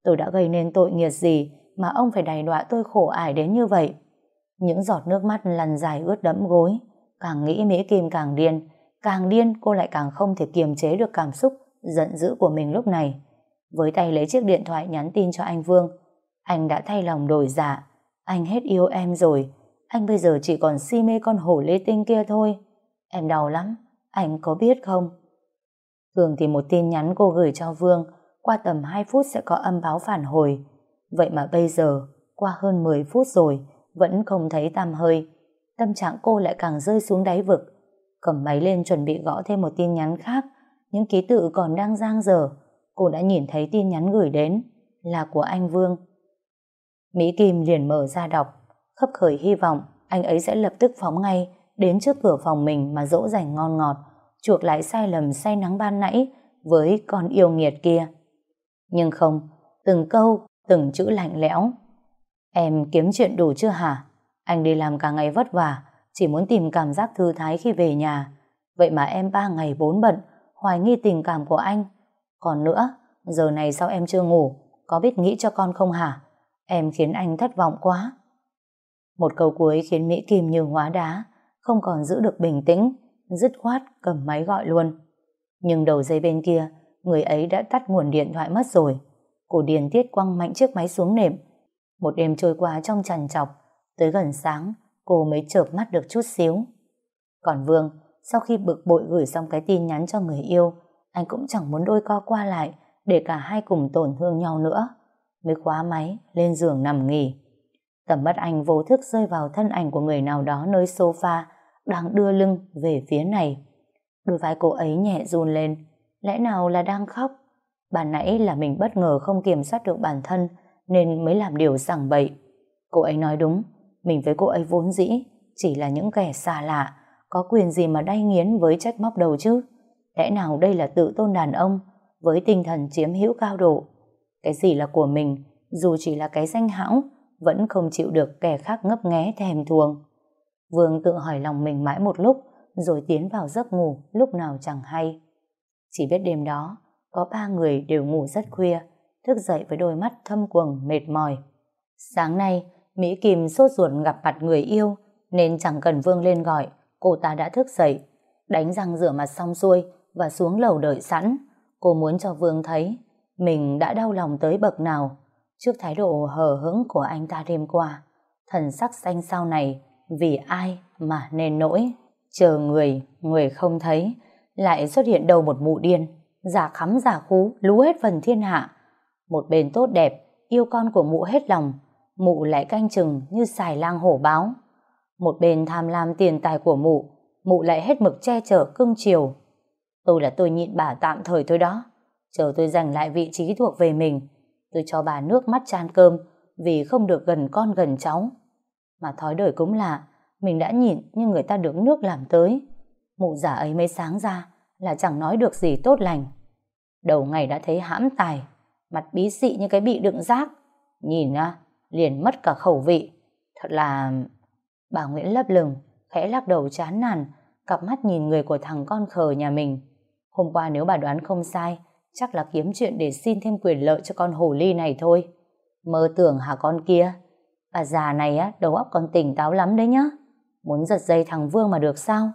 Tôi đã gây nên tội nghiệt gì mà ông phải đày đọa tôi khổ ải đến như vậy? Những giọt nước mắt lăn dài ướt đẫm gối. Càng nghĩ Mỹ Kim càng điên. Càng điên cô lại càng không thể kiềm chế được cảm xúc giận dữ của mình lúc này. Với tay lấy chiếc điện thoại nhắn tin cho anh Vương. Anh đã thay lòng đổi dạ. Anh hết yêu em rồi. Anh bây giờ chỉ còn si mê con hổ lê tinh kia thôi. Em đau lắm. Anh có biết không? Thường thì một tin nhắn cô gửi cho Vương qua tầm 2 phút sẽ có âm báo phản hồi. Vậy mà bây giờ, qua hơn 10 phút rồi, vẫn không thấy tăm hơi. Tâm trạng cô lại càng rơi xuống đáy vực. Cầm máy lên chuẩn bị gõ thêm một tin nhắn khác, những ký tự còn đang giang dở. Cô đã nhìn thấy tin nhắn gửi đến, là của anh Vương. Mỹ Kim liền mở ra đọc, khấp khởi hy vọng anh ấy sẽ lập tức phóng ngay đến trước cửa phòng mình mà dỗ dành ngon ngọt, chuộc lại sai lầm say nắng ban nãy với con yêu nghiệt kia. Nhưng không, từng câu, từng chữ lạnh lẽo. Em kiếm chuyện đủ chưa hả? Anh đi làm cả ngày vất vả, chỉ muốn tìm cảm giác thư thái khi về nhà. Vậy mà em ba ngày bốn bận, hoài nghi tình cảm của anh. Còn nữa, giờ này sao em chưa ngủ? Có biết nghĩ cho con không hả? Em khiến anh thất vọng quá. Một câu cuối khiến Mỹ Kim như hóa đá, không còn giữ được bình tĩnh, dứt khoát cầm máy gọi luôn. Nhưng đầu dây bên kia, người ấy đã tắt nguồn điện thoại mất rồi. cổ Điền Tiết quăng mạnh chiếc máy xuống nệm. Một đêm trôi qua trong trằn trọc, tới gần sáng, cô mới chợp mắt được chút xíu. Còn Vương, sau khi bực bội gửi xong cái tin nhắn cho người yêu, anh cũng chẳng muốn đôi co qua lại để cả hai cùng tổn thương nhau nữa. Mới khóa máy, lên giường nằm nghỉ. Tầm mắt anh vô thức rơi vào thân ảnh của người nào đó nơi sofa đang đưa lưng về phía này. Đôi vai cô ấy nhẹ run lên, Lẽ nào là đang khóc? Bạn nãy là mình bất ngờ không kiểm soát được bản thân nên mới làm điều sằng bậy. Cô ấy nói đúng, mình với cô ấy vốn dĩ chỉ là những kẻ xa lạ, có quyền gì mà đay nghiến với trách móc đầu chứ? Lẽ nào đây là tự tôn đàn ông với tinh thần chiếm hữu cao độ? Cái gì là của mình, dù chỉ là cái danh hão, vẫn không chịu được kẻ khác ngấp nghé thèm thuồng. Vương tự hỏi lòng mình mãi một lúc, rồi tiến vào giấc ngủ lúc nào chẳng hay. Chỉ biết đêm đó, có ba người đều ngủ rất khuya, thức dậy với đôi mắt thâm quầng mệt mỏi. Sáng nay, Mỹ Kim sốt ruột gặp mặt người yêu, nên chẳng cần Vương lên gọi, cô ta đã thức dậy, đánh răng rửa mặt xong xuôi và xuống lầu đợi sẵn. Cô muốn cho Vương thấy mình đã đau lòng tới bậc nào trước thái độ hờ hững của anh ta đêm qua. Thần sắc xanh sao này vì ai mà nên nỗi. Chờ người, người không thấy, lại xuất hiện đầu một mụ điên, giả khắm giả khú, lú hết phần thiên hạ. Một bên tốt đẹp, yêu con của mụ hết lòng, mụ lại canh chừng như xài lang hổ báo. Một bên tham lam tiền tài của mụ, mụ lại hết mực che chở cưng chiều. Tôi là tôi nhịn bà tạm thời thôi đó. Chờ tôi giành lại vị trí thuộc về mình. Tôi cho bà nước mắt chan cơm vì không được gần con gần cháu. Mà thói đời cũng lạ, mình đã nhịn nhưng người ta được nước làm tới. Mụ giả ấy mới sáng ra là chẳng nói được gì tốt lành. Đầu ngày đã thấy hãm tài, mặt bí xị như cái bị đựng rác. Nhìn à, liền mất cả khẩu vị. Thật là... Bà Nguyễn lấp lừng, khẽ lắc đầu chán nản, cặp mắt nhìn người của thằng con khờ nhà mình. Hôm qua nếu bà đoán không sai, chắc là kiếm chuyện để xin thêm quyền lợi cho con hồ ly này thôi. Mơ tưởng hả con kia? Bà già này á, đầu óc còn tỉnh táo lắm đấy nhá. Muốn giật dây thằng Vương mà được sao?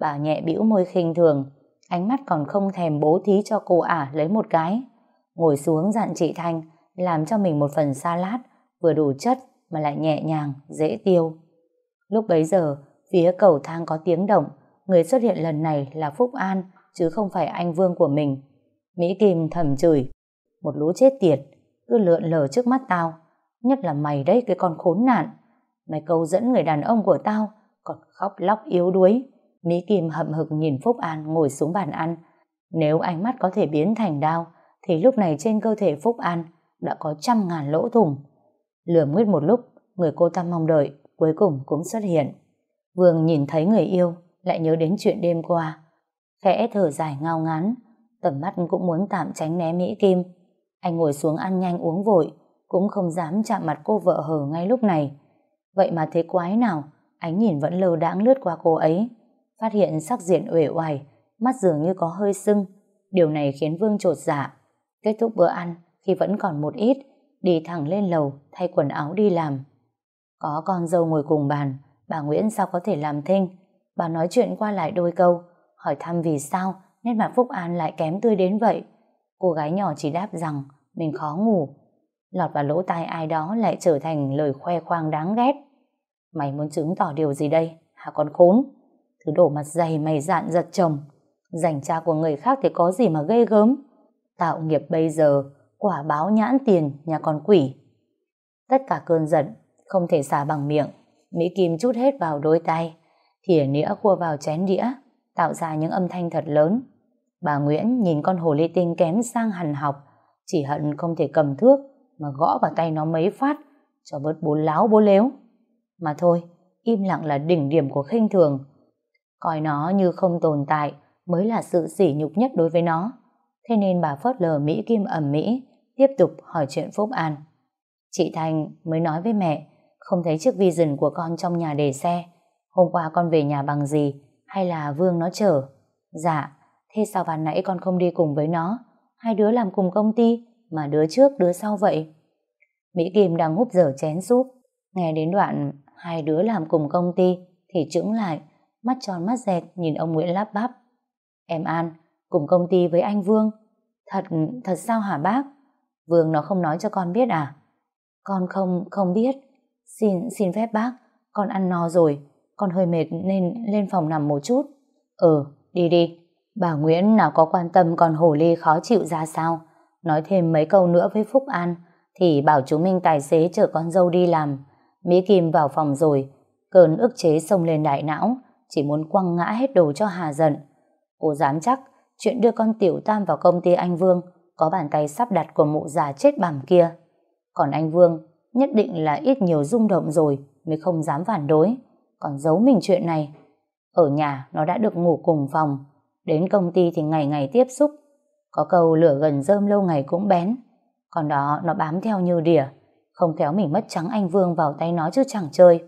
Bà nhẹ bĩu môi khinh thường, ánh mắt còn không thèm bố thí cho cô ả lấy một cái. Ngồi xuống dặn chị Thanh, làm cho mình một phần salad, vừa đủ chất mà lại nhẹ nhàng, dễ tiêu. Lúc bấy giờ, phía cầu thang có tiếng động, người xuất hiện lần này là Phúc An, chứ không phải anh Vương của mình. Mỹ Kim thầm chửi, một lũ chết tiệt, cứ lượn lờ trước mắt tao, nhất là mày đấy cái con khốn nạn. Mày câu dẫn người đàn ông của tao, còn khóc lóc yếu đuối. Mỹ Kim hậm hực nhìn Phúc An ngồi xuống bàn ăn. Nếu ánh mắt có thể biến thành đao, thì lúc này trên cơ thể Phúc An đã có trăm ngàn lỗ thủng. Lửa nguyết một lúc, người cô ta mong đợi, cuối cùng cũng xuất hiện. Vương nhìn thấy người yêu, lại nhớ đến chuyện đêm qua. Khẽ thở dài ngao ngán, tầm mắt cũng muốn tạm tránh né Mỹ Kim. Anh ngồi xuống ăn nhanh uống vội, cũng không dám chạm mặt cô vợ hờ ngay lúc này. Vậy mà thế quái nào, ánh nhìn vẫn lơ đãng lướt qua cô ấy, phát hiện sắc diện uể oải, mắt dường như có hơi sưng. Điều này khiến Vương trột dạ. Kết thúc bữa ăn, khi vẫn còn một ít, đi thẳng lên lầu thay quần áo đi làm. Có con dâu ngồi cùng bàn, bà Nguyễn sao có thể làm thinh? Bà nói chuyện qua lại đôi câu, hỏi thăm vì sao nét mặt Phúc An lại kém tươi đến vậy. Cô gái nhỏ chỉ đáp rằng mình khó ngủ. Lọt vào lỗ tai ai đó lại trở thành lời khoe khoang đáng ghét. Mày muốn chứng tỏ điều gì đây? Hả con khốn? Thứ đổ mặt dày mày dạn giật chồng. Dành cha của người khác thì có gì mà ghê gớm. Tạo nghiệp bây giờ, quả báo nhãn tiền nhà con quỷ. Tất cả cơn giận, không thể xả bằng miệng. Mỹ Kim chút hết vào đôi tay, thìa nĩa khua vào chén đĩa, tạo ra những âm thanh thật lớn. Bà Nguyễn nhìn con hồ ly tinh kém sang hằn học, chỉ hận không thể cầm thước mà gõ vào tay nó mấy phát, cho bớt bố láo bố léo. Mà thôi, im lặng là đỉnh điểm của khinh thường. Coi nó như không tồn tại mới là sự sỉ nhục nhất đối với nó. Thế nên bà phớt lờ Mỹ Kim ẩm Mỹ, tiếp tục hỏi chuyện Phúc An. Chị Thành mới nói với mẹ, không thấy chiếc Vision của con trong nhà để xe. Hôm qua con về nhà bằng gì? Hay là Vương nó chở? Dạ, thế sao ban nãy con không đi cùng với nó? Hai đứa làm cùng công ty, mà đứa trước đứa sau vậy? Mỹ Kim đang húp dở chén súp. Nghe đến đoạn hai đứa làm cùng công ty thì trứng lại, mắt tròn mắt dẹt nhìn ông Nguyễn lắp bắp. Em An, cùng công ty với anh Vương. Thật, thật sao hả bác? Vương nó không nói cho con biết à? Con không, không biết. Xin, xin phép bác, con ăn no rồi, con hơi mệt nên lên phòng nằm một chút. Ừ, đi đi. Bà Nguyễn nào có quan tâm con hồ ly khó chịu ra sao. Nói thêm mấy câu nữa với Phúc An, thì bảo chú Minh tài xế chở con dâu đi làm. Mỹ Kim vào phòng rồi, cơn ức chế xông lên đại não, chỉ muốn quăng ngã hết đồ cho Hà giận. Cô dám chắc, chuyện đưa con Tiểu Tam vào công ty anh Vương có bàn tay sắp đặt của mụ già chết bằm kia. Còn anh Vương nhất định là ít nhiều rung động rồi mới không dám phản đối, còn giấu mình chuyện này. Ở nhà nó đã được ngủ cùng phòng, đến công ty thì ngày ngày tiếp xúc. Có câu lửa gần rơm lâu ngày cũng bén, còn đó nó bám theo như đỉa, không khéo mình mất trắng anh Vương vào tay nó chứ chẳng chơi.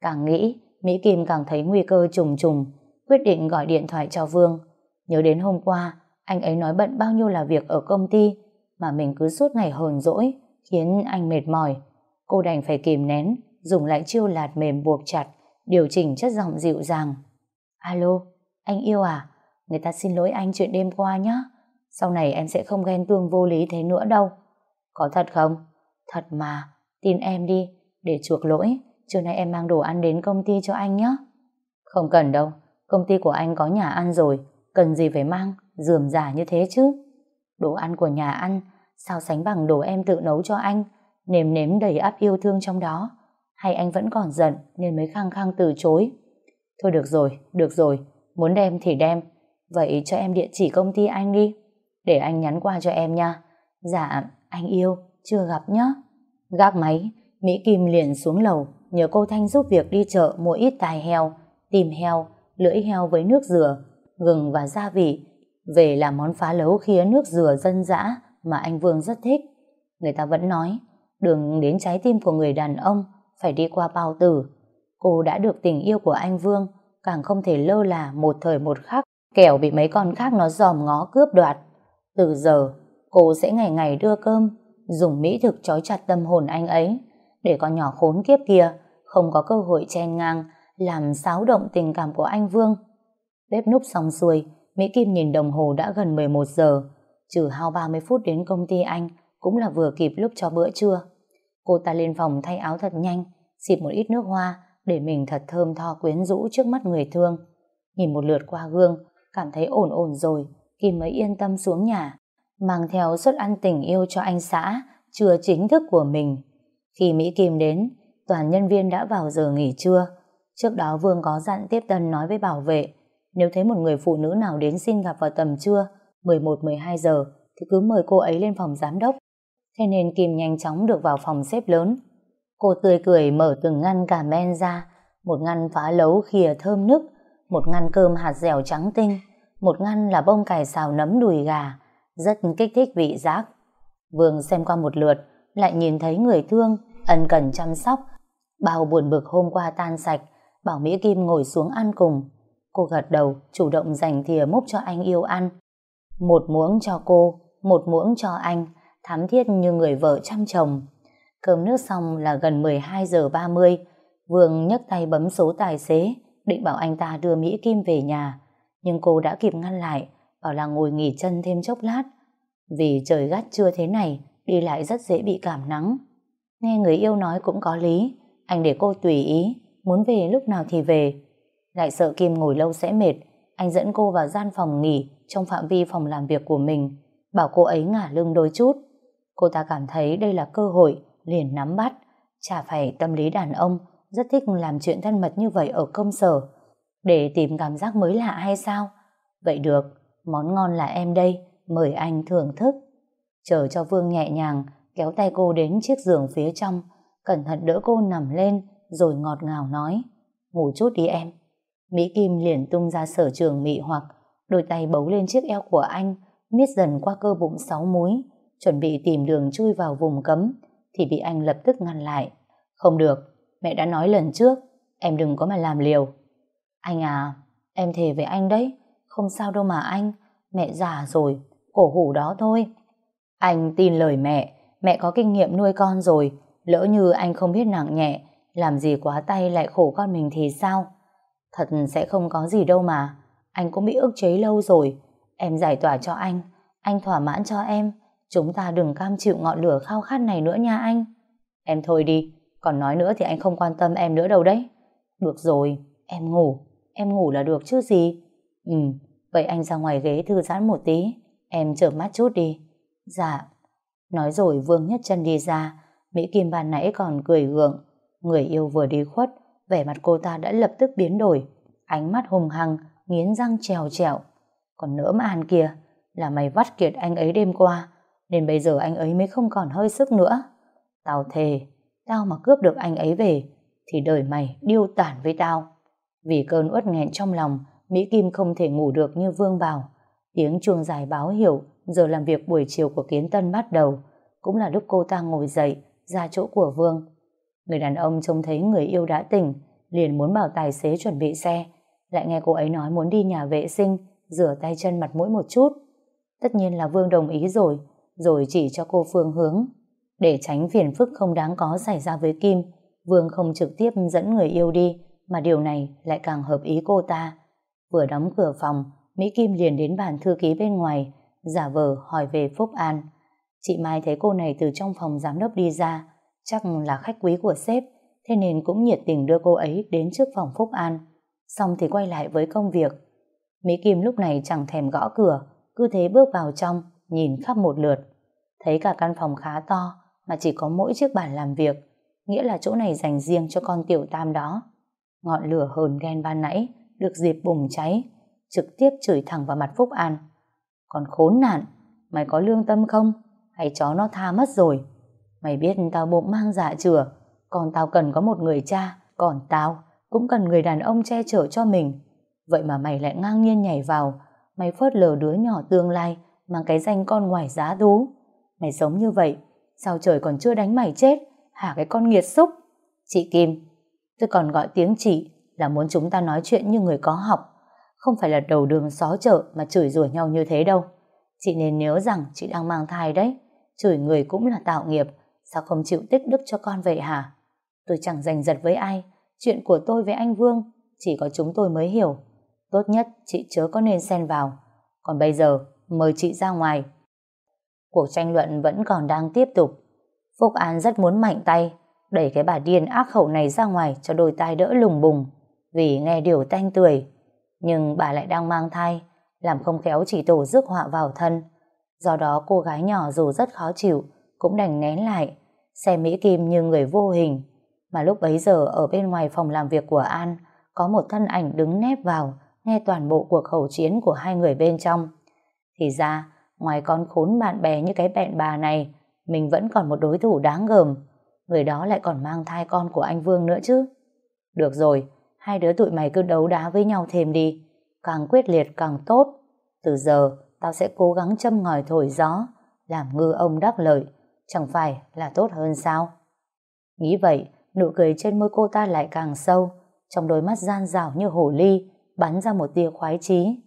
Càng nghĩ, Mỹ Kim càng thấy nguy cơ trùng trùng, quyết định gọi điện thoại cho Vương. Nhớ đến hôm qua, anh ấy nói bận bao nhiêu là việc ở công ty, mà mình cứ suốt ngày hờn dỗi, khiến anh mệt mỏi. Cô đành phải kìm nén, dùng lại chiêu lạt mềm buộc chặt, điều chỉnh chất giọng dịu dàng. Alo, anh yêu à? Người ta xin lỗi anh chuyện đêm qua nhé. Sau này em sẽ không ghen tương vô lý thế nữa đâu. Có thật không? Thật mà, tin em đi, để chuộc lỗi. Trưa nay em mang đồ ăn đến công ty cho anh nhé. Không cần đâu, công ty của anh có nhà ăn rồi, cần gì phải mang, dườm giả như thế chứ. Đồ ăn của nhà ăn Sao sánh bằng đồ em tự nấu cho anh Nếm nếm đầy áp yêu thương trong đó hay anh vẫn còn giận Nên mới khăng khăng từ chối Thôi được rồi, được rồi Muốn đem thì đem Vậy cho em địa chỉ công ty anh đi. Để anh nhắn qua cho em nha. Dạ, anh yêu, chưa gặp nhá. Gác máy, Mỹ Kim liền xuống lầu, nhờ cô Thanh giúp việc đi chợ mua ít tài heo, tìm heo, lưỡi heo với nước dừa, gừng và gia vị, về làm món phá lấu khía nước dừa dân dã mà anh Vương rất thích. Người ta vẫn nói, đường đến trái tim của người đàn ông phải đi qua bao tử. Cô đã được tình yêu của anh Vương, càng không thể lơ là một thời một khắc, kẻo bị mấy con khác nó dòm ngó cướp đoạt. Từ giờ, cô sẽ ngày ngày đưa cơm, dùng mỹ thực trói chặt tâm hồn anh ấy, để con nhỏ khốn kiếp kia không có cơ hội chen ngang, làm xáo động tình cảm của anh Vương. Bếp núc xong xuôi, Mỹ Kim nhìn đồng hồ đã gần 11 giờ, trừ hao 30 phút đến công ty anh, cũng là vừa kịp lúc cho bữa trưa. Cô ta lên phòng thay áo thật nhanh, xịt một ít nước hoa để mình thật thơm tho quyến rũ trước mắt người thương. Nhìn một lượt qua gương, cảm thấy ổn ổn rồi, Kim mới yên tâm xuống nhà, mang theo suất ăn tình yêu cho anh xã, chưa chính thức của mình. Khi Mỹ Kim đến, toàn nhân viên đã vào giờ nghỉ trưa. Trước đó Vương có dặn tiếp tân nói với bảo vệ, nếu thấy một người phụ nữ nào đến xin gặp vào tầm trưa, 11-12 giờ, thì cứ mời cô ấy lên phòng giám đốc. Thế nên Kim nhanh chóng được vào phòng xếp lớn. Cô tươi cười mở từng ngăn cà men ra, một ngăn phá lấu khìa thơm nức, một ngăn cơm hạt dẻo trắng tinh, một ngăn là bông cải xào nấm đùi gà, rất kích thích vị giác. Vương xem qua một lượt, lại nhìn thấy người thương, ân cần chăm sóc, bao buồn bực hôm qua tan sạch, bảo Mỹ Kim ngồi xuống ăn cùng. Cô gật đầu, chủ động dành thìa múc cho anh yêu ăn. Một muỗng cho cô, một muỗng cho anh, thắm thiết như người vợ chăm chồng. Cơm nước xong là gần 12 giờ 30, Vương nhấc tay bấm số tài xế, định bảo anh ta đưa Mỹ Kim về nhà. Nhưng cô đã kịp ngăn lại, bảo là ngồi nghỉ chân thêm chốc lát. Vì trời gắt trưa thế này, đi lại rất dễ bị cảm nắng. Nghe người yêu nói cũng có lý, anh để cô tùy ý, muốn về lúc nào thì về. Lại sợ Kim ngồi lâu sẽ mệt, anh dẫn cô vào gian phòng nghỉ trong phạm vi phòng làm việc của mình, bảo cô ấy ngả lưng đôi chút. Cô ta cảm thấy đây là cơ hội, liền nắm bắt. Chả phải tâm lý đàn ông, rất thích làm chuyện thân mật như vậy ở công sở, để tìm cảm giác mới lạ hay sao? Vậy được, món ngon là em đây, mời anh thưởng thức. Chờ cho Vương nhẹ nhàng, kéo tay cô đến chiếc giường phía trong, cẩn thận đỡ cô nằm lên, rồi ngọt ngào nói, ngủ chút đi em. Mỹ Kim liền tung ra sở trường mị hoặc, đôi tay bấu lên chiếc eo của anh, miết dần qua cơ bụng sáu múi, chuẩn bị tìm đường chui vào vùng cấm, thì bị anh lập tức ngăn lại. Không được, mẹ đã nói lần trước, em đừng có mà làm liều. Anh à, em thề với anh đấy, không sao đâu mà anh, mẹ già rồi, cổ hủ đó thôi. Anh tin lời mẹ, mẹ có kinh nghiệm nuôi con rồi, lỡ như anh không biết nặng nhẹ, làm gì quá tay lại khổ con mình thì sao? Thật sẽ không có gì đâu mà, anh cũng bị ức chế lâu rồi, em giải tỏa cho anh, anh thỏa mãn cho em, chúng ta đừng cam chịu ngọn lửa khao khát này nữa nha anh. Em thôi đi, còn nói nữa thì anh không quan tâm em nữa đâu đấy. Được rồi, em ngủ, em ngủ là được chứ gì. Ừ, vậy anh ra ngoài ghế thư giãn một tí, em chở mắt chút đi. Dạ. Nói rồi Vương nhất chân đi ra, Mỹ Kim ban nãy còn cười gượng. Người yêu vừa đi khuất, vẻ mặt cô ta đã lập tức biến đổi. Ánh mắt hùng hăng, nghiến răng trèo trèo. Còn nỡ mà An kìa, là mày vắt kiệt anh ấy đêm qua, nên bây giờ anh ấy mới không còn hơi sức nữa. Tao thề, tao mà cướp được anh ấy về, thì đời mày điêu tản với tao. Vì cơn uất nghẹn trong lòng, Mỹ Kim không thể ngủ được như Vương bảo. Tiếng chuông dài báo hiệu giờ làm việc buổi chiều của Kiến Tân bắt đầu. Cũng là lúc cô ta ngồi dậy, ra chỗ của Vương. Người đàn ông trông thấy người yêu đã tỉnh, liền muốn bảo tài xế chuẩn bị xe. Lại nghe cô ấy nói muốn đi nhà vệ sinh, rửa tay chân mặt mũi một chút. Tất nhiên là Vương đồng ý rồi, rồi chỉ cho cô phương hướng. Để tránh phiền phức không đáng có xảy ra với Kim, Vương không trực tiếp dẫn người yêu đi, mà điều này lại càng hợp ý cô ta. Vừa đóng cửa phòng, Mỹ Kim liền đến bàn thư ký bên ngoài, giả vờ hỏi về Phúc An. Chị Mai thấy cô này từ trong phòng giám đốc đi ra, chắc là khách quý của sếp, thế nên cũng nhiệt tình đưa cô ấy đến trước phòng Phúc An. Xong thì quay lại với công việc. Mỹ Kim lúc này chẳng thèm gõ cửa, cứ thế bước vào trong, nhìn khắp một lượt. Thấy cả căn phòng khá to, mà chỉ có mỗi chiếc bàn làm việc, nghĩa là chỗ này dành riêng cho con tiểu tam đó. Ngọn lửa hờn ghen ban nãy được dịp bùng cháy, trực tiếp chửi thẳng vào mặt Phúc An. Còn khốn nạn, mày có lương tâm không? Hay chó nó tha mất rồi? Mày biết tao bụng mang dạ chừa, còn tao cần có một người cha, còn tao cũng cần người đàn ông che chở cho mình. Vậy mà mày lại ngang nhiên nhảy vào, mày phớt lờ đứa nhỏ tương lai mang cái danh con ngoài giá thú. Mày sống như vậy, sao trời còn chưa đánh mày chết, hả cái con nghiệt xúc? Chị Kim, tôi còn gọi tiếng chị là muốn chúng ta nói chuyện như người có học, không phải là đầu đường xó chợ mà chửi rủa nhau như thế đâu. Chị nên nhớ rằng chị đang mang thai đấy, chửi người cũng là tạo nghiệp, sao không chịu tích đức cho con vậy hả? Tôi chẳng giành giật với ai, chuyện của tôi với anh Vương chỉ có chúng tôi mới hiểu. Tốt nhất chị chớ có nên xen vào. Còn bây giờ, mời chị ra ngoài. Cuộc tranh luận vẫn còn đang tiếp tục. Phúc An rất muốn mạnh tay, đẩy cái bà điên ác khẩu này ra ngoài cho đôi tai đỡ lùng bùng, vì nghe điều tanh tưởi. Nhưng bà lại đang mang thai, làm không khéo chỉ tổ rước họa vào thân. Do đó cô gái nhỏ dù rất khó chịu, cũng đành nén lại, xem Mỹ Kim như người vô hình. Mà lúc bấy giờ ở bên ngoài phòng làm việc của An, có một thân ảnh đứng nép vào, nghe toàn bộ cuộc khẩu chiến của hai người bên trong. Thì ra, ngoài con khốn bạn bè như cái bẹn bà này, mình vẫn còn một đối thủ đáng gờm. Người đó lại còn mang thai con của anh Vương nữa chứ. Được rồi, hai đứa tụi mày cứ đấu đá với nhau thêm đi. Càng quyết liệt càng tốt. Từ giờ, tao sẽ cố gắng châm ngòi thổi gió, làm ngư ông đắc lợi. Chẳng phải là tốt hơn sao? Nghĩ vậy, nụ cười trên môi cô ta lại càng sâu, trong đôi mắt gian rảo như hổ ly, bắn ra một tia khoái chí.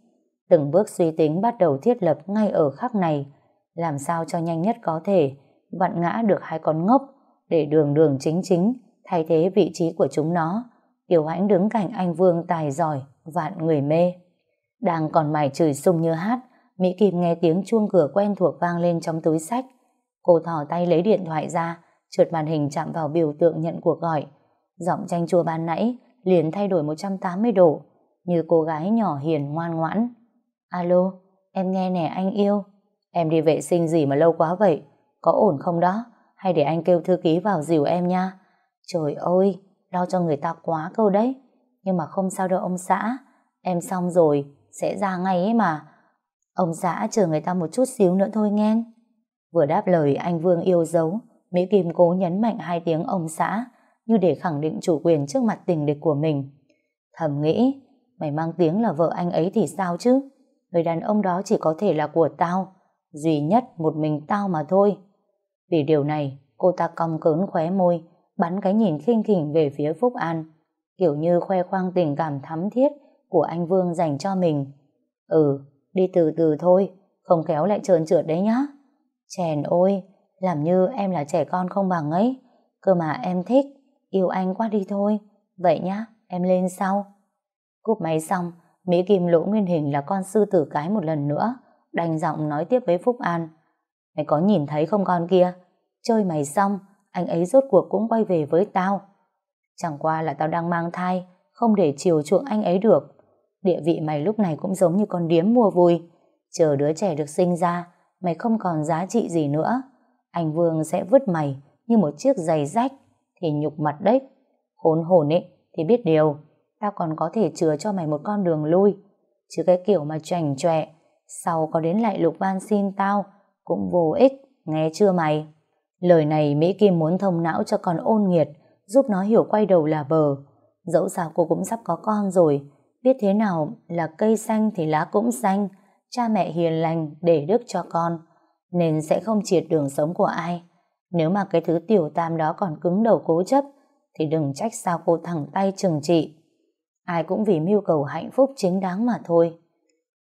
Từng bước suy tính bắt đầu thiết lập ngay ở khắc này, làm sao cho nhanh nhất có thể, vặn ngã được hai con ngốc, để đường đường chính chính thay thế vị trí của chúng nó. Kiều Hãnh đứng cạnh anh Vương tài giỏi, vạn người mê. Đang còn mải chửi sung như hát, Mỹ Kim nghe tiếng chuông cửa quen thuộc vang lên trong túi sách. Cô thò tay lấy điện thoại ra, trượt màn hình chạm vào biểu tượng nhận cuộc gọi. Giọng tranh chua ban nãy liền thay đổi 180 độ, như cô gái nhỏ hiền ngoan ngoãn. Alo, em nghe nè anh yêu. Em đi vệ sinh gì mà lâu quá vậy? Có ổn không đó? Hay để anh kêu thư ký vào dìu em nha? Trời ơi, lo cho người ta quá câu đấy. Nhưng mà không sao đâu ông xã. Em xong rồi, sẽ ra ngay ấy mà. Ông xã chờ người ta một chút xíu nữa thôi nghe. Vừa đáp lời anh Vương yêu dấu, Mỹ Kim cố nhấn mạnh hai tiếng ông xã, như để khẳng định chủ quyền trước mặt tình địch của mình. Thầm nghĩ, mày mang tiếng là vợ anh ấy thì sao chứ? Người đàn ông đó chỉ có thể là của tao, duy nhất một mình tao mà thôi. Vì điều này, cô ta cong cớn khóe môi, bắn cái nhìn khinh khỉnh về phía Phúc An, kiểu như khoe khoang tình cảm thắm thiết của anh Vương dành cho mình. Ừ, đi từ từ thôi, không khéo lại trơn trượt đấy nhá. Chèn ôi, làm như em là trẻ con không bằng ấy, cơ mà em thích, yêu anh quá đi thôi. Vậy nhá, em lên sau. Cúp máy xong, Mỹ Kim lỗ nguyên hình là con sư tử cái một lần nữa, đành giọng nói tiếp với Phúc An. Mày có nhìn thấy không con kia? Chơi mày xong, anh ấy rốt cuộc cũng quay về với tao. Chẳng qua là tao đang mang thai, không để chiều chuộng anh ấy được. Địa vị mày lúc này cũng giống như con điếm mua vui. Chờ đứa trẻ được sinh ra, mày không còn giá trị gì nữa. Anh Vương sẽ vứt mày như một chiếc giày rách, thì nhục mặt đấy. Khốn hồn ấy, thì biết điều, tao còn có thể chừa cho mày một con đường lui. Chứ cái kiểu mà chảnh chọe, sau có đến lại lục van xin tao, cũng vô ích, nghe chưa mày? Lời này Mỹ Kim muốn thông não cho con ôn nghiệt, giúp nó hiểu quay đầu là bờ. Dẫu sao cô cũng sắp có con rồi, biết thế nào là cây xanh thì lá cũng xanh, cha mẹ hiền lành để đức cho con, nên sẽ không triệt đường sống của ai. Nếu mà cái thứ tiểu tam đó còn cứng đầu cố chấp, thì đừng trách sao cô thẳng tay trừng trị. Ai cũng vì mưu cầu hạnh phúc chính đáng mà thôi.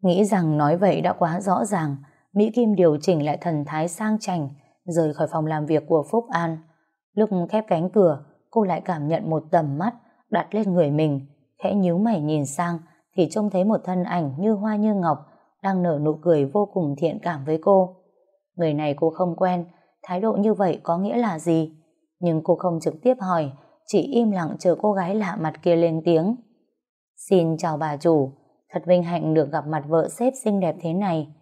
Nghĩ rằng nói vậy đã quá rõ ràng, Mỹ Kim điều chỉnh lại thần thái sang chảnh, rời khỏi phòng làm việc của Phúc An. Lúc khép cánh cửa, cô lại cảm nhận một tầm mắt đặt lên người mình, khẽ nhíu mày nhìn sang thì trông thấy một thân ảnh như hoa như ngọc đang nở nụ cười vô cùng thiện cảm với cô. Người này cô không quen, thái độ như vậy có nghĩa là gì? Nhưng cô không trực tiếp hỏi, chỉ im lặng chờ cô gái lạ mặt kia lên tiếng. Xin chào bà chủ, thật vinh hạnh được gặp mặt vợ sếp xinh đẹp thế này.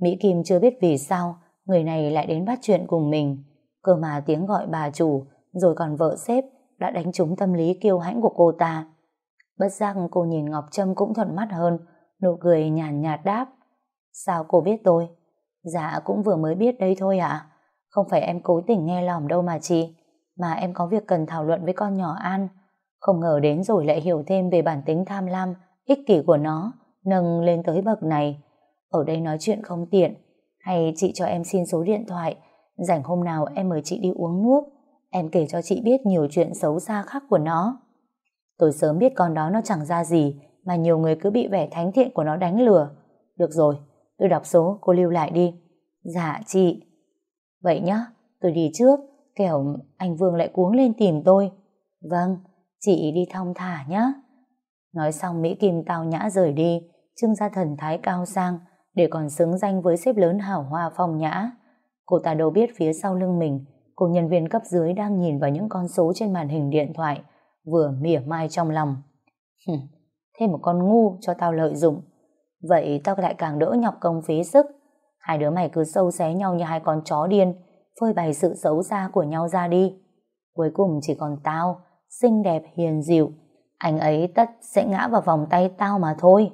Mỹ Kim chưa biết vì sao người này lại đến bắt chuyện cùng mình. Cơ mà tiếng gọi bà chủ, rồi còn vợ sếp, đã đánh trúng tâm lý kiêu hãnh của cô ta. Bất giác cô nhìn Ngọc Trâm cũng thuận mắt hơn, Nụ cười nhàn nhạt, nhạt đáp. Sao cô biết tôi? Dạ cũng vừa mới biết đây thôi ạ. Không phải em cố tình nghe lỏm đâu mà chị. Mà em có việc cần thảo luận với con nhỏ An. Không ngờ đến rồi lại hiểu thêm về bản tính tham lam, ích kỷ của nó, nâng lên tới bậc này. Ở đây nói chuyện không tiện. Hay chị cho em xin số điện thoại. Rảnh hôm nào em mời chị đi uống nước. Em kể cho chị biết nhiều chuyện xấu xa khác của nó. Tôi sớm biết con đó nó chẳng ra gì, mà nhiều người cứ bị vẻ thánh thiện của nó đánh lừa. Được rồi, tôi đọc số, cô lưu lại đi. Dạ chị. Vậy nhá, tôi đi trước, kẻo anh Vương lại cuống lên tìm tôi. Vâng, chị đi thong thả nhá. Nói xong Mỹ Kim tao nhã rời đi, trưng ra thần thái cao sang, để còn xứng danh với xếp lớn hảo hoa phong nhã. Cô ta đâu biết phía sau lưng mình, cô nhân viên cấp dưới đang nhìn vào những con số trên màn hình điện thoại, vừa mỉa mai trong lòng. Thêm một con ngu cho tao lợi dụng. Vậy tao lại càng đỡ nhọc công phí sức. Hai đứa mày cứ sâu xé nhau như hai con chó điên, phơi bày sự xấu xa của nhau ra đi. Cuối cùng chỉ còn tao, xinh đẹp hiền dịu. Anh ấy tất sẽ ngã vào vòng tay tao mà thôi.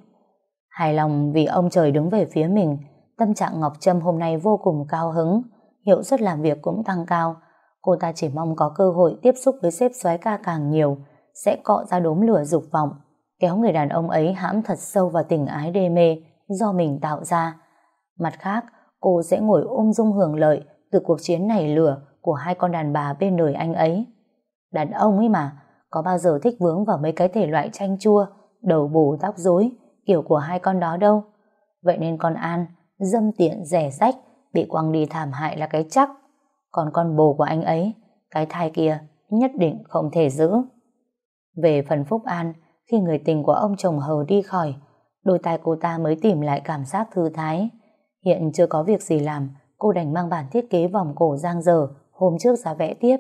Hài lòng vì ông trời đứng về phía mình, tâm trạng Ngọc Trâm hôm nay vô cùng cao hứng, hiệu suất làm việc cũng tăng cao. Cô ta chỉ mong có cơ hội tiếp xúc với sếp soái ca càng nhiều, sẽ cọ ra đốm lửa dục vọng, kéo người đàn ông ấy hãm thật sâu vào tình ái đê mê do mình tạo ra. Mặt khác, cô sẽ ngồi ôm dung hưởng lợi từ cuộc chiến này lửa của hai con đàn bà bên đời anh ấy. Đàn ông ấy mà, có bao giờ thích vướng vào mấy cái thể loại chanh chua, đầu bù tóc rối, kiểu của hai con đó đâu. Vậy nên con An, dâm tiện rẻ rách, bị quăng đi thảm hại là cái chắc. Còn con bồ của anh ấy, cái thai kia nhất định không thể giữ. Về phần Phúc An, khi người tình của ông chồng hờ đi khỏi, đôi tai cô ta mới tìm lại cảm giác thư thái. Hiện chưa có việc gì làm, cô đành mang bản thiết kế vòng cổ giang dở hôm trước ra vẽ tiếp.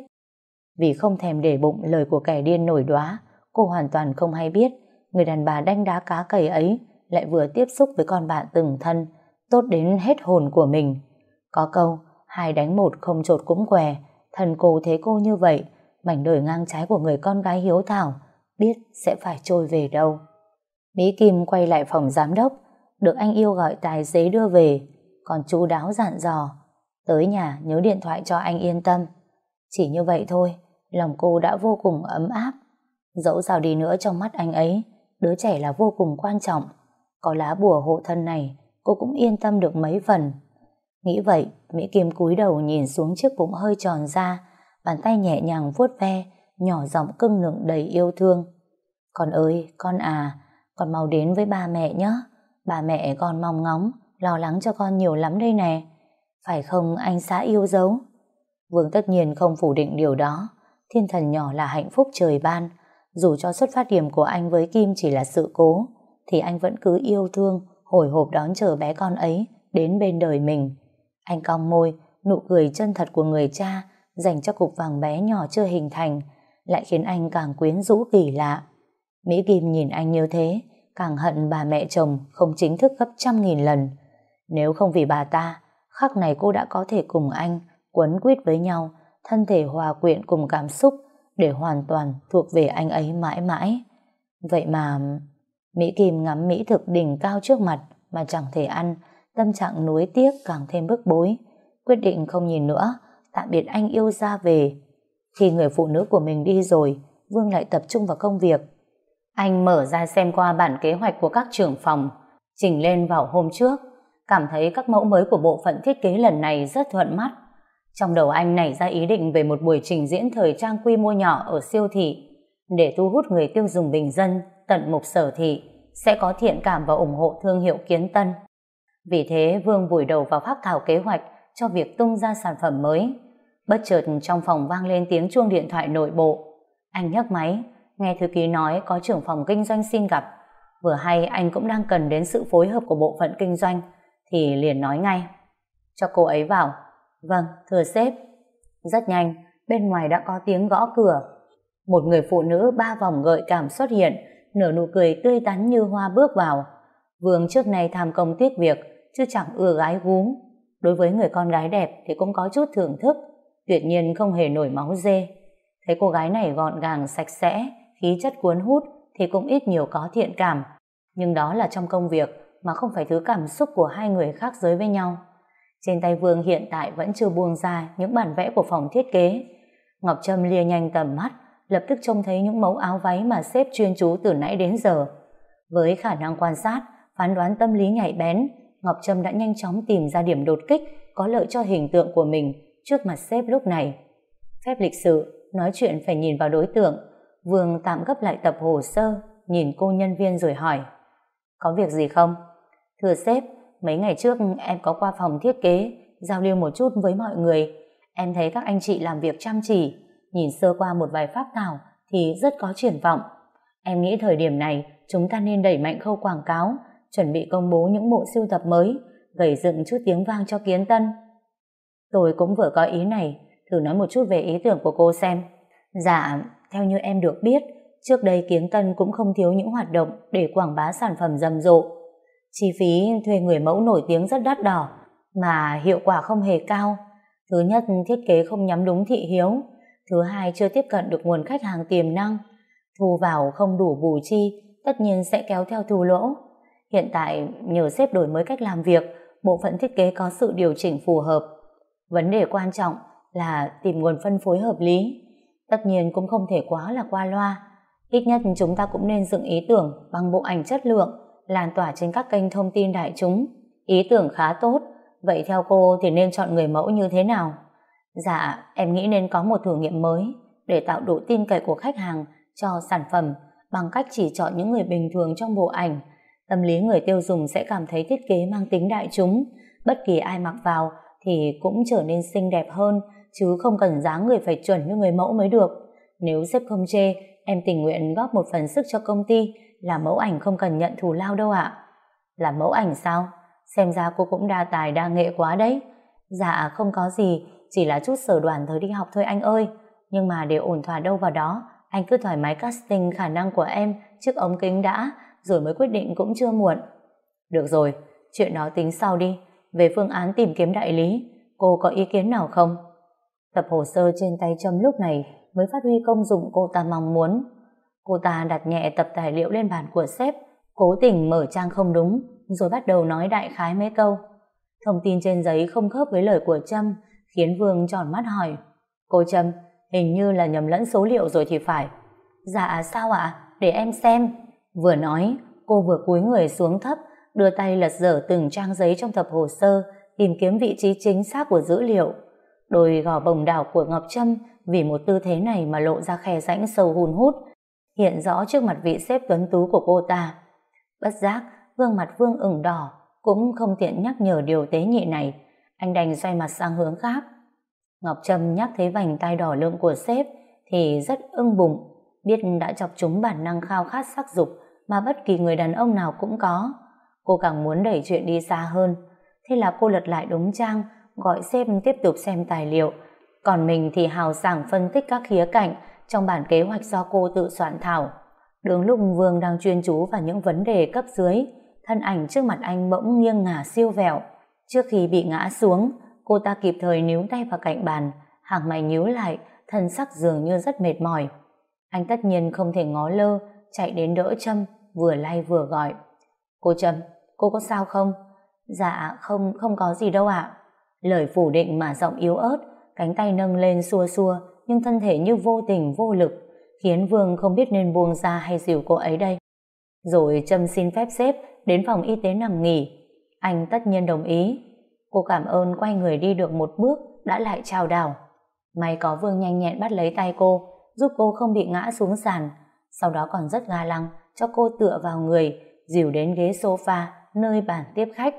Vì không thèm để bụng lời của kẻ điên nổi đóa, cô hoàn toàn không hay biết người đàn bà đánh đá cá cầy ấy lại vừa tiếp xúc với con bạn từng thân, tốt đến hết hồn của mình. Có câu, hai đánh một không trột cũng què, thần cô thế cô như vậy, mảnh đời ngang trái của người con gái hiếu thảo, biết sẽ phải trôi về đâu. Mỹ Kim quay lại phòng giám đốc, được anh yêu gọi tài xế đưa về, còn chú đáo dặn dò, tới nhà nhớ điện thoại cho anh yên tâm. Chỉ như vậy thôi, lòng cô đã vô cùng ấm áp. Dẫu sao đi nữa trong mắt anh ấy, đứa trẻ là vô cùng quan trọng. Có lá bùa hộ thân này, cô cũng yên tâm được mấy phần. Nghĩ vậy, Mỹ Kim cúi đầu nhìn xuống chiếc bụng hơi tròn ra, bàn tay nhẹ nhàng vuốt ve, nhỏ giọng cưng nựng đầy yêu thương. Con ơi, con à, con mau đến với ba mẹ nhé. Ba mẹ con mong ngóng, lo lắng cho con nhiều lắm đây nè. Phải không anh xã yêu dấu? Vương tất nhiên không phủ định điều đó. Thiên thần nhỏ là hạnh phúc trời ban. Dù cho xuất phát điểm của anh với Kim chỉ là sự cố, thì anh vẫn cứ yêu thương, hồi hộp đón chờ bé con ấy đến bên đời mình. Anh cong môi, nụ cười chân thật của người cha dành cho cục vàng bé nhỏ chưa hình thành lại khiến anh càng quyến rũ kỳ lạ. Mỹ Kim nhìn anh như thế, càng hận bà mẹ chồng không chính thức gấp trăm nghìn lần. Nếu không vì bà ta, khắc này cô đã có thể cùng anh quấn quýt với nhau, thân thể hòa quyện cùng cảm xúc để hoàn toàn thuộc về anh ấy mãi mãi. Vậy mà... Mỹ Kim ngắm mỹ thực đỉnh cao trước mặt mà chẳng thể ăn, tâm trạng nuối tiếc càng thêm bức bối. Quyết định không nhìn nữa, tạm biệt anh yêu ra về. Khi người phụ nữ của mình đi rồi, Vương lại tập trung vào công việc. Anh mở ra xem qua bản kế hoạch của các trưởng phòng, chỉnh lên vào hôm trước, cảm thấy các mẫu mới của bộ phận thiết kế lần này rất thuận mắt. Trong đầu anh nảy ra ý định về một buổi trình diễn thời trang quy mô nhỏ ở siêu thị, để thu hút người tiêu dùng bình dân tận mục sở thị, sẽ có thiện cảm và ủng hộ thương hiệu kiến tân. Vì thế Vương vùi đầu vào phác thảo kế hoạch cho việc tung ra sản phẩm mới. Bất chợt trong phòng vang lên tiếng chuông điện thoại nội bộ. Anh nhấc máy, nghe thư ký nói có trưởng phòng kinh doanh xin gặp. Vừa hay anh cũng đang cần đến sự phối hợp của bộ phận kinh doanh, thì liền nói ngay. Cho cô ấy vào. Vâng, thưa sếp. Rất nhanh, bên ngoài đã có tiếng gõ cửa. Một người phụ nữ ba vòng gợi cảm xuất hiện, nở nụ cười tươi tắn như hoa bước vào. Vương trước này tham công tiếc việc, chứ chẳng ưa gái gúm. Đối với người con gái đẹp thì cũng có chút thưởng thức, tuyệt nhiên không hề nổi máu dê. Thấy cô gái này gọn gàng sạch sẽ, khí chất cuốn hút thì cũng ít nhiều có thiện cảm. Nhưng đó là trong công việc mà không phải thứ cảm xúc của hai người khác giới với nhau. Trên tay Vương hiện tại vẫn chưa buông ra những bản vẽ của phòng thiết kế. Ngọc Trâm lia nhanh tầm mắt, lập tức trông thấy những mẫu áo váy mà sếp chuyên chú từ nãy đến giờ. Với khả năng quan sát, phán đoán tâm lý nhạy bén, Ngọc Trâm đã nhanh chóng tìm ra điểm đột kích có lợi cho hình tượng của mình trước mặt sếp lúc này. Phép lịch sự, nói chuyện phải nhìn vào đối tượng. Vương tạm gấp lại tập hồ sơ, nhìn cô nhân viên rồi hỏi. Có việc gì không? Thưa sếp, mấy ngày trước em có qua phòng thiết kế, giao lưu một chút với mọi người. Em thấy các anh chị làm việc chăm chỉ, nhìn sơ qua một vài pháp thảo thì rất có triển vọng. Em nghĩ thời điểm này chúng ta nên đẩy mạnh khâu quảng cáo, chuẩn bị công bố những bộ sưu tập mới, gầy dựng chút tiếng vang cho kiến tân. Tôi cũng vừa có ý này, thử nói một chút về ý tưởng của cô xem. Dạ, theo như em được biết, trước đây Kiến Tân cũng không thiếu những hoạt động để quảng bá sản phẩm rầm rộ. Chi phí thuê người mẫu nổi tiếng rất đắt đỏ, mà hiệu quả không hề cao. Thứ nhất, thiết kế không nhắm đúng thị hiếu. Thứ hai, chưa tiếp cận được nguồn khách hàng tiềm năng. Thu vào không đủ bù chi, tất nhiên sẽ kéo theo thu lỗ. Hiện tại, nhờ xếp đổi mới cách làm việc, bộ phận thiết kế có sự điều chỉnh phù hợp. Vấn đề quan trọng là tìm nguồn phân phối hợp lý. Tất nhiên cũng không thể quá là qua loa. Ít nhất chúng ta cũng nên dựng ý tưởng bằng bộ ảnh chất lượng, lan tỏa trên các kênh thông tin đại chúng. Ý tưởng khá tốt, vậy theo cô thì nên chọn người mẫu như thế nào? Dạ, em nghĩ nên có một thử nghiệm mới để tạo độ tin cậy của khách hàng cho sản phẩm bằng cách chỉ chọn những người bình thường trong bộ ảnh. Tâm lý người tiêu dùng sẽ cảm thấy thiết kế mang tính đại chúng. Bất kỳ ai mặc vào thì cũng trở nên xinh đẹp hơn chứ không cần dáng người phải chuẩn như người mẫu mới được. Nếu sếp không chê, em tình nguyện góp một phần sức cho công ty là mẫu ảnh không cần nhận thù lao đâu ạ. Là mẫu ảnh sao? Xem ra cô cũng đa tài đa nghệ quá đấy. Dạ không có gì, chỉ là chút sở đoàn thời đi học thôi anh ơi. Nhưng mà để ổn thỏa đâu vào đó, anh cứ thoải mái casting khả năng của em trước ống kính đã, rồi mới quyết định cũng chưa muộn. Được rồi, chuyện đó tính sau đi. Về phương án tìm kiếm đại lý, cô có ý kiến nào không? Tập hồ sơ trên tay Trâm lúc này mới phát huy công dụng cô ta mong muốn. Cô ta đặt nhẹ tập tài liệu lên bàn của sếp, cố tình mở trang không đúng, rồi bắt đầu nói đại khái mấy câu. Thông tin trên giấy không khớp với lời của Trâm, khiến Vương tròn mắt hỏi. Cô Trâm, hình như là nhầm lẫn số liệu rồi thì phải. Dạ sao ạ? Để em xem. Vừa nói, cô vừa cúi người xuống thấp, đưa tay lật dở từng trang giấy trong tập hồ sơ, tìm kiếm vị trí chính xác của dữ liệu. Đôi gò bồng đảo của Ngọc Trâm vì một tư thế này mà lộ ra khe rãnh sâu hun hút, hiện rõ trước mặt vị xếp tuấn tú của cô ta. Bất giác, gương mặt Vương ửng đỏ, cũng không tiện nhắc nhở điều tế nhị này. Anh đành xoay mặt sang hướng khác. Ngọc Trâm nhắc thấy vành tay đỏ lượng của sếp thì rất ưng bụng, biết đã chọc chúng bản năng khao khát sắc dục mà bất kỳ người đàn ông nào cũng có. Cô càng muốn đẩy chuyện đi xa hơn. Thế là cô lật lại đúng trang, gọi sếp tiếp tục xem tài liệu. Còn mình thì hào sảng phân tích các khía cạnh trong bản kế hoạch do cô tự soạn thảo. Đường lúc Vương đang chuyên chú vào những vấn đề cấp dưới, thân ảnh trước mặt anh bỗng nghiêng ngả siêu vẹo. Trước khi bị ngã xuống, cô ta kịp thời níu tay vào cạnh bàn, hàng mày nhíu lại, thân sắc dường như rất mệt mỏi. Anh tất nhiên không thể ngó lơ, chạy đến đỡ Trâm, vừa lay vừa gọi. Cô Trâm, cô có sao không? Dạ, không, không có gì đâu ạ. Lời phủ định mà giọng yếu ớt, cánh tay nâng lên xua xua, nhưng thân thể như vô tình vô lực, khiến Vương không biết nên buông ra hay dìu cô ấy đây. Rồi Trâm xin phép xếp đến phòng y tế nằm nghỉ. Anh tất nhiên đồng ý. Cô cảm ơn quay người đi được một bước, đã lại chào đảo. May có Vương nhanh nhẹn bắt lấy tay cô, giúp cô không bị ngã xuống sàn. Sau đó còn rất ga lăng, cho cô tựa vào người, dìu đến ghế sofa, nơi bàn tiếp khách.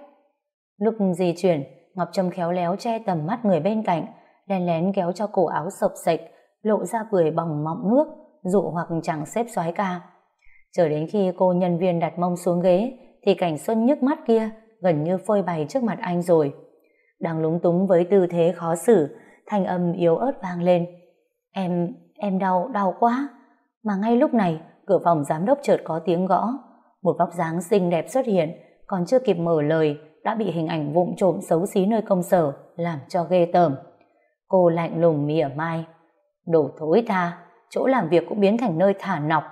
Lúc di chuyển, Ngọc Trâm khéo léo che tầm mắt người bên cạnh, lén lén kéo cho cổ áo sộc sạch, lộ ra bưởi bỏng mọng nước, dụ hoặc chẳng xếp xoái ca. Chờ đến khi cô nhân viên đặt mông xuống ghế, thì cảnh xuân nhức mắt kia gần như phơi bày trước mặt anh rồi. Đang lúng túng với tư thế khó xử, thanh âm yếu ớt vang lên. Em, em đau, đau quá. Mà ngay lúc này, cửa phòng giám đốc chợt có tiếng gõ. Một vóc dáng xinh đẹp xuất hiện, còn chưa kịp mở lời, đã bị hình ảnh vụng trộm xấu xí nơi công sở làm cho ghê tởm. Cô lạnh lùng mỉa mai. Đồ thối tha, chỗ làm việc cũng biến thành nơi thả nọc.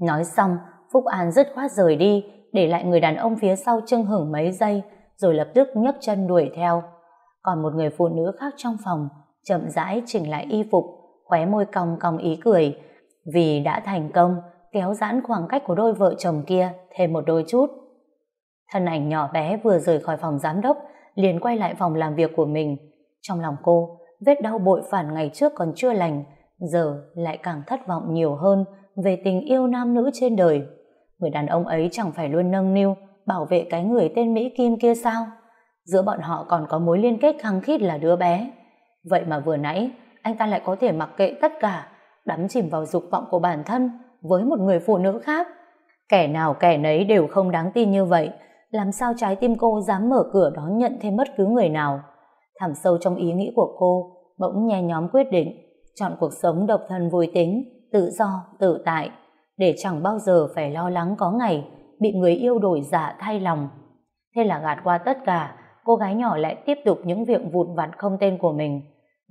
Nói xong, Phúc An dứt khoát rời đi, để lại người đàn ông phía sau chưng hửng mấy giây, rồi lập tức nhấc chân đuổi theo. Còn một người phụ nữ khác trong phòng, chậm rãi chỉnh lại y phục, khóe môi cong cong ý cười, vì đã thành công kéo giãn khoảng cách của đôi vợ chồng kia thêm một đôi chút. Thân ảnh nhỏ bé vừa rời khỏi phòng giám đốc, liền quay lại phòng làm việc của mình. Trong lòng cô, vết đau bội phản ngày trước còn chưa lành, giờ lại càng thất vọng nhiều hơn về tình yêu nam nữ trên đời. Người đàn ông ấy chẳng phải luôn nâng niu bảo vệ cái người tên Mỹ Kim kia sao? Giữa bọn họ còn có mối liên kết khăng khít là đứa bé. Vậy mà vừa nãy, anh ta lại có thể mặc kệ tất cả, đắm chìm vào dục vọng của bản thân với một người phụ nữ khác. Kẻ nào kẻ nấy đều không đáng tin như vậy, làm sao trái tim cô dám mở cửa đón nhận thêm bất cứ người nào. Thẳm sâu trong ý nghĩ của cô, bỗng nhe nhóm quyết định, chọn cuộc sống độc thân vui tính, tự do, tự tại, để chẳng bao giờ phải lo lắng có ngày bị người yêu đổi giả thay lòng. Thế là gạt qua tất cả, cô gái nhỏ lại tiếp tục những việc vụt vặt không tên của mình.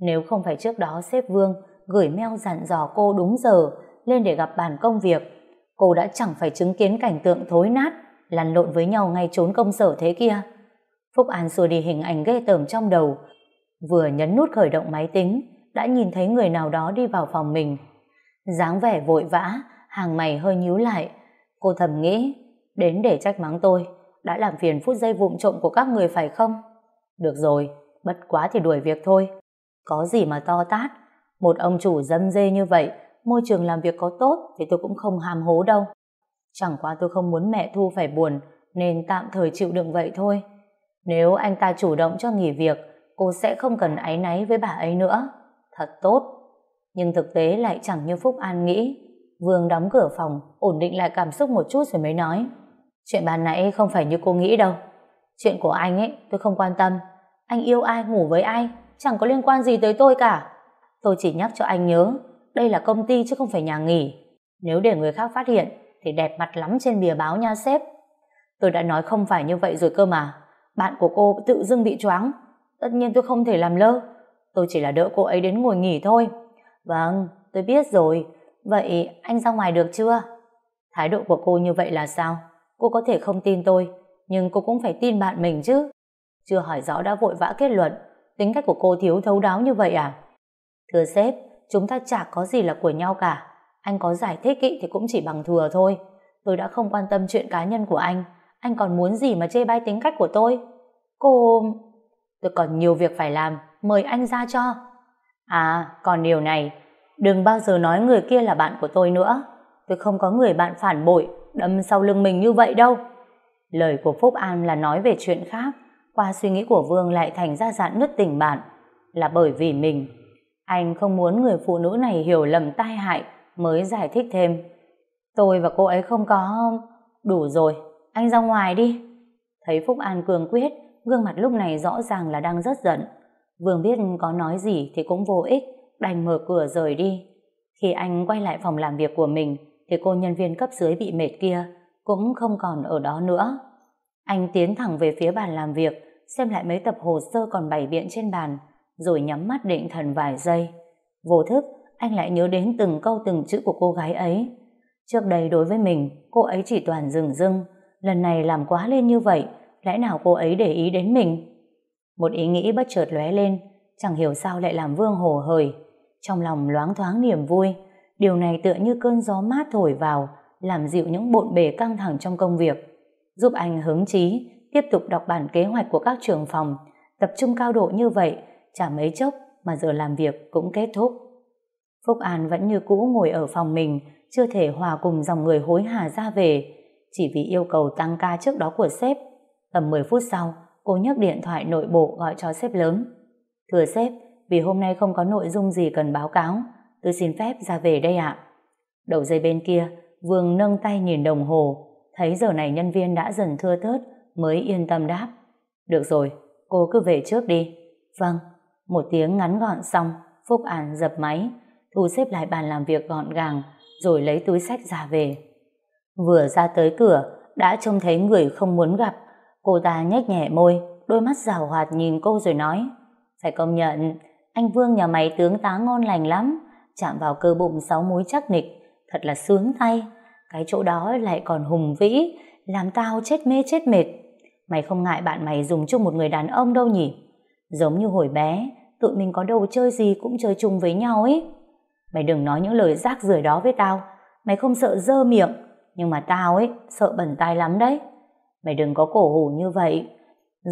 Nếu không phải trước đó sếp Vương gửi mail dặn dò cô đúng giờ lên để gặp bàn công việc, cô đã chẳng phải chứng kiến cảnh tượng thối nát, lăn lộn với nhau ngay trốn công sở thế kia. Phúc An xua đi hình ảnh ghê tởm trong đầu, vừa nhấn nút khởi động máy tính, đã nhìn thấy người nào đó đi vào phòng mình. dáng vẻ vội vã, hàng mày hơi nhíu lại. Cô thầm nghĩ, đến để trách mắng tôi, đã làm phiền phút giây vụng trộm của các người phải không? Được rồi, bất quá thì đuổi việc thôi. Có gì mà to tát, một ông chủ dâm dê như vậy, môi trường làm việc có tốt thì tôi cũng không hàm hố đâu. Chẳng qua tôi không muốn mẹ Thu phải buồn, nên tạm thời chịu đựng vậy thôi. Nếu anh ta chủ động cho nghỉ việc, cô sẽ không cần áy náy với bà ấy nữa. Thật tốt. Nhưng thực tế lại chẳng như Phúc An nghĩ. Vương đóng cửa phòng, ổn định lại cảm xúc một chút rồi mới nói. Chuyện bàn nãy không phải như cô nghĩ đâu. Chuyện của anh ấy tôi không quan tâm. Anh yêu ai, ngủ với ai, chẳng có liên quan gì tới tôi cả. Tôi chỉ nhắc cho anh nhớ, đây là công ty chứ không phải nhà nghỉ. Nếu để người khác phát hiện, thì đẹp mặt lắm trên bìa báo nha sếp. Tôi đã nói không phải như vậy rồi cơ mà. Bạn của cô tự dưng bị choáng. Tất nhiên tôi không thể làm lơ. Tôi chỉ là đỡ cô ấy đến ngồi nghỉ thôi. Vâng, tôi biết rồi. Vậy anh ra ngoài được chưa? Thái độ của cô như vậy là sao? Cô có thể không tin tôi, nhưng cô cũng phải tin bạn mình chứ. Chưa hỏi rõ đã vội vã kết luận, tính cách của cô thiếu thấu đáo như vậy à? Thưa sếp, chúng ta chả có gì là của nhau cả. Anh có giải thích ý, thì cũng chỉ bằng thừa thôi. Tôi đã không quan tâm chuyện cá nhân của anh. Anh còn muốn gì mà chê bai tính cách của tôi? Cô... Tôi còn nhiều việc phải làm, mời anh ra cho. À, còn điều này, đừng bao giờ nói người kia là bạn của tôi nữa. Tôi không có người bạn phản bội, đâm sau lưng mình như vậy đâu. Lời của Phúc An là nói về chuyện khác, qua suy nghĩ của Vương lại thành ra dạn nứt tình bạn, là bởi vì mình. Anh không muốn người phụ nữ này hiểu lầm tai hại mới giải thích thêm. Tôi và cô ấy không có... Đủ rồi, anh ra ngoài đi. Thấy Phúc An cường quyết, gương mặt lúc này rõ ràng là đang rất giận. Vương biết có nói gì thì cũng vô ích, đành mở cửa rời đi. Khi anh quay lại phòng làm việc của mình, thì cô nhân viên cấp dưới bị mệt kia cũng không còn ở đó nữa. Anh tiến thẳng về phía bàn làm việc, xem lại mấy tập hồ sơ còn bày biện trên bàn, rồi nhắm mắt định thần vài giây. Vô thức, anh lại nhớ đến từng câu từng chữ của cô gái ấy. Trước đây đối với mình, cô ấy chỉ toàn rừng rưng lần này làm quá lên như vậy, lẽ nào cô ấy để ý đến mình? Một ý nghĩ bất chợt lóe lên, chẳng hiểu sao lại làm Vương hồ hởi. Trong lòng loáng thoáng niềm vui, điều này tựa như cơn gió mát thổi vào, làm dịu những bộn bề căng thẳng trong công việc, giúp anh hứng chí, tiếp tục đọc bản kế hoạch của các trường phòng, tập trung cao độ như vậy, chả mấy chốc mà giờ làm việc cũng kết thúc. Phúc An vẫn như cũ ngồi ở phòng mình, chưa thể hòa cùng dòng người hối hả ra về, chỉ vì yêu cầu tăng ca trước đó của sếp. Tầm 10 phút sau, cô nhấc điện thoại nội bộ gọi cho sếp lớn. Thưa sếp, vì hôm nay không có nội dung gì cần báo cáo, tôi xin phép ra về đây ạ. Đầu dây bên kia, Vương nâng tay nhìn đồng hồ, thấy giờ này nhân viên đã dần thưa thớt, mới yên tâm đáp. Được rồi, cô cứ về trước đi. Vâng, một tiếng ngắn gọn xong, Phúc An dập máy, thu xếp lại bàn làm việc gọn gàng, rồi lấy túi sách ra về. Vừa ra tới cửa, đã trông thấy người không muốn gặp. Cô ta nhếch nhẹ môi, đôi mắt rào hoạt nhìn cô rồi nói. Phải công nhận, anh Vương nhà mày tướng tá ngon lành lắm, chạm vào cơ bụng sáu múi chắc nịch, thật là sướng tay. Cái chỗ đó lại còn hùng vĩ, làm tao chết mê chết mệt. Mày không ngại bạn mày dùng chung một người đàn ông đâu nhỉ? Giống như hồi bé, tụi mình có đồ chơi gì cũng chơi chung với nhau ấy. Mày đừng nói những lời rác rưởi đó với tao. Mày không sợ dơ miệng, nhưng mà tao ấy sợ bẩn tay lắm đấy. Mày đừng có cổ hủ như vậy.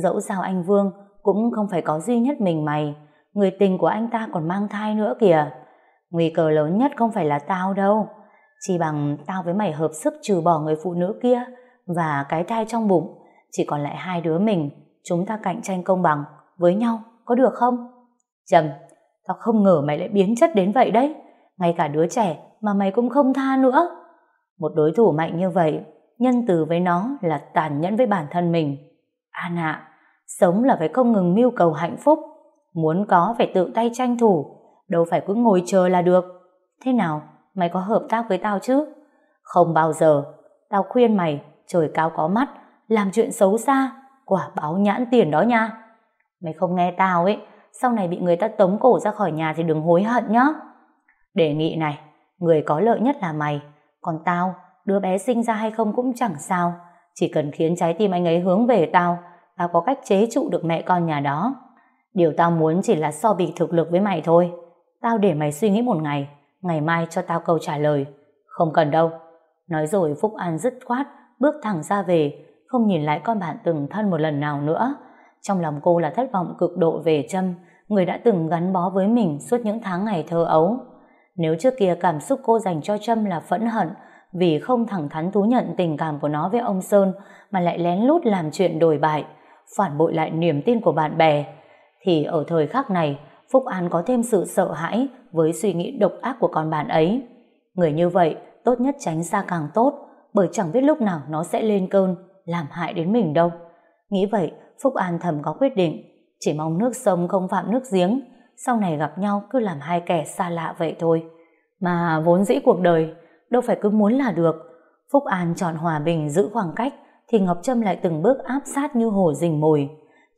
Dẫu sao anh Vương cũng không phải có duy nhất mình mày. Người tình của anh ta còn mang thai nữa kìa. Nguy cơ lớn nhất không phải là tao đâu. Chỉ bằng tao với mày hợp sức trừ bỏ người phụ nữ kia và cái thai trong bụng. Chỉ còn lại hai đứa mình. Chúng ta cạnh tranh công bằng với nhau. Có được không? Trầm, tao không ngờ mày lại biến chất đến vậy đấy. Ngay cả đứa trẻ mà mày cũng không tha nữa. Một đối thủ mạnh như vậy, nhân từ với nó là tàn nhẫn với bản thân mình. An ạ, sống là phải không ngừng mưu cầu hạnh phúc. Muốn có phải tự tay tranh thủ, đâu phải cứ ngồi chờ là được. Thế nào, mày có hợp tác với tao chứ? Không bao giờ. Tao khuyên mày, trời cao có mắt, làm chuyện xấu xa, quả báo nhãn tiền đó nha. Mày không nghe tao ấy, sau này bị người ta tống cổ ra khỏi nhà thì đừng hối hận nhá. Đề nghị này, người có lợi nhất là mày, còn tao, đứa bé sinh ra hay không cũng chẳng sao, chỉ cần khiến trái tim anh ấy hướng về tao, tao có cách chế trụ được mẹ con nhà đó. Điều tao muốn chỉ là so bì thực lực với mày thôi. Tao để mày suy nghĩ một ngày, ngày mai cho tao câu trả lời. Không cần đâu. Nói rồi Phúc An dứt khoát, bước thẳng ra về, không nhìn lại con bạn từng thân một lần nào nữa. Trong lòng cô là thất vọng cực độ về Trâm, người đã từng gắn bó với mình suốt những tháng ngày thơ ấu. Nếu trước kia cảm xúc cô dành cho Trâm là phẫn hận vì không thẳng thắn thú nhận tình cảm của nó với ông Sơn mà lại lén lút làm chuyện đổi bại, phản bội lại niềm tin của bạn bè, thì ở thời khắc này Phúc An có thêm sự sợ hãi với suy nghĩ độc ác của con bạn ấy. Người như vậy tốt nhất tránh xa càng tốt bởi chẳng biết lúc nào nó sẽ lên cơn làm hại đến mình đâu. Nghĩ vậy Phúc An thầm có quyết định chỉ mong nước sông không phạm nước giếng sau này gặp nhau cứ làm hai kẻ xa lạ vậy thôi. Mà vốn dĩ cuộc đời đâu phải cứ muốn là được. Phúc An chọn hòa bình giữ khoảng cách thì Ngọc Trâm lại từng bước áp sát như hổ rình mồi.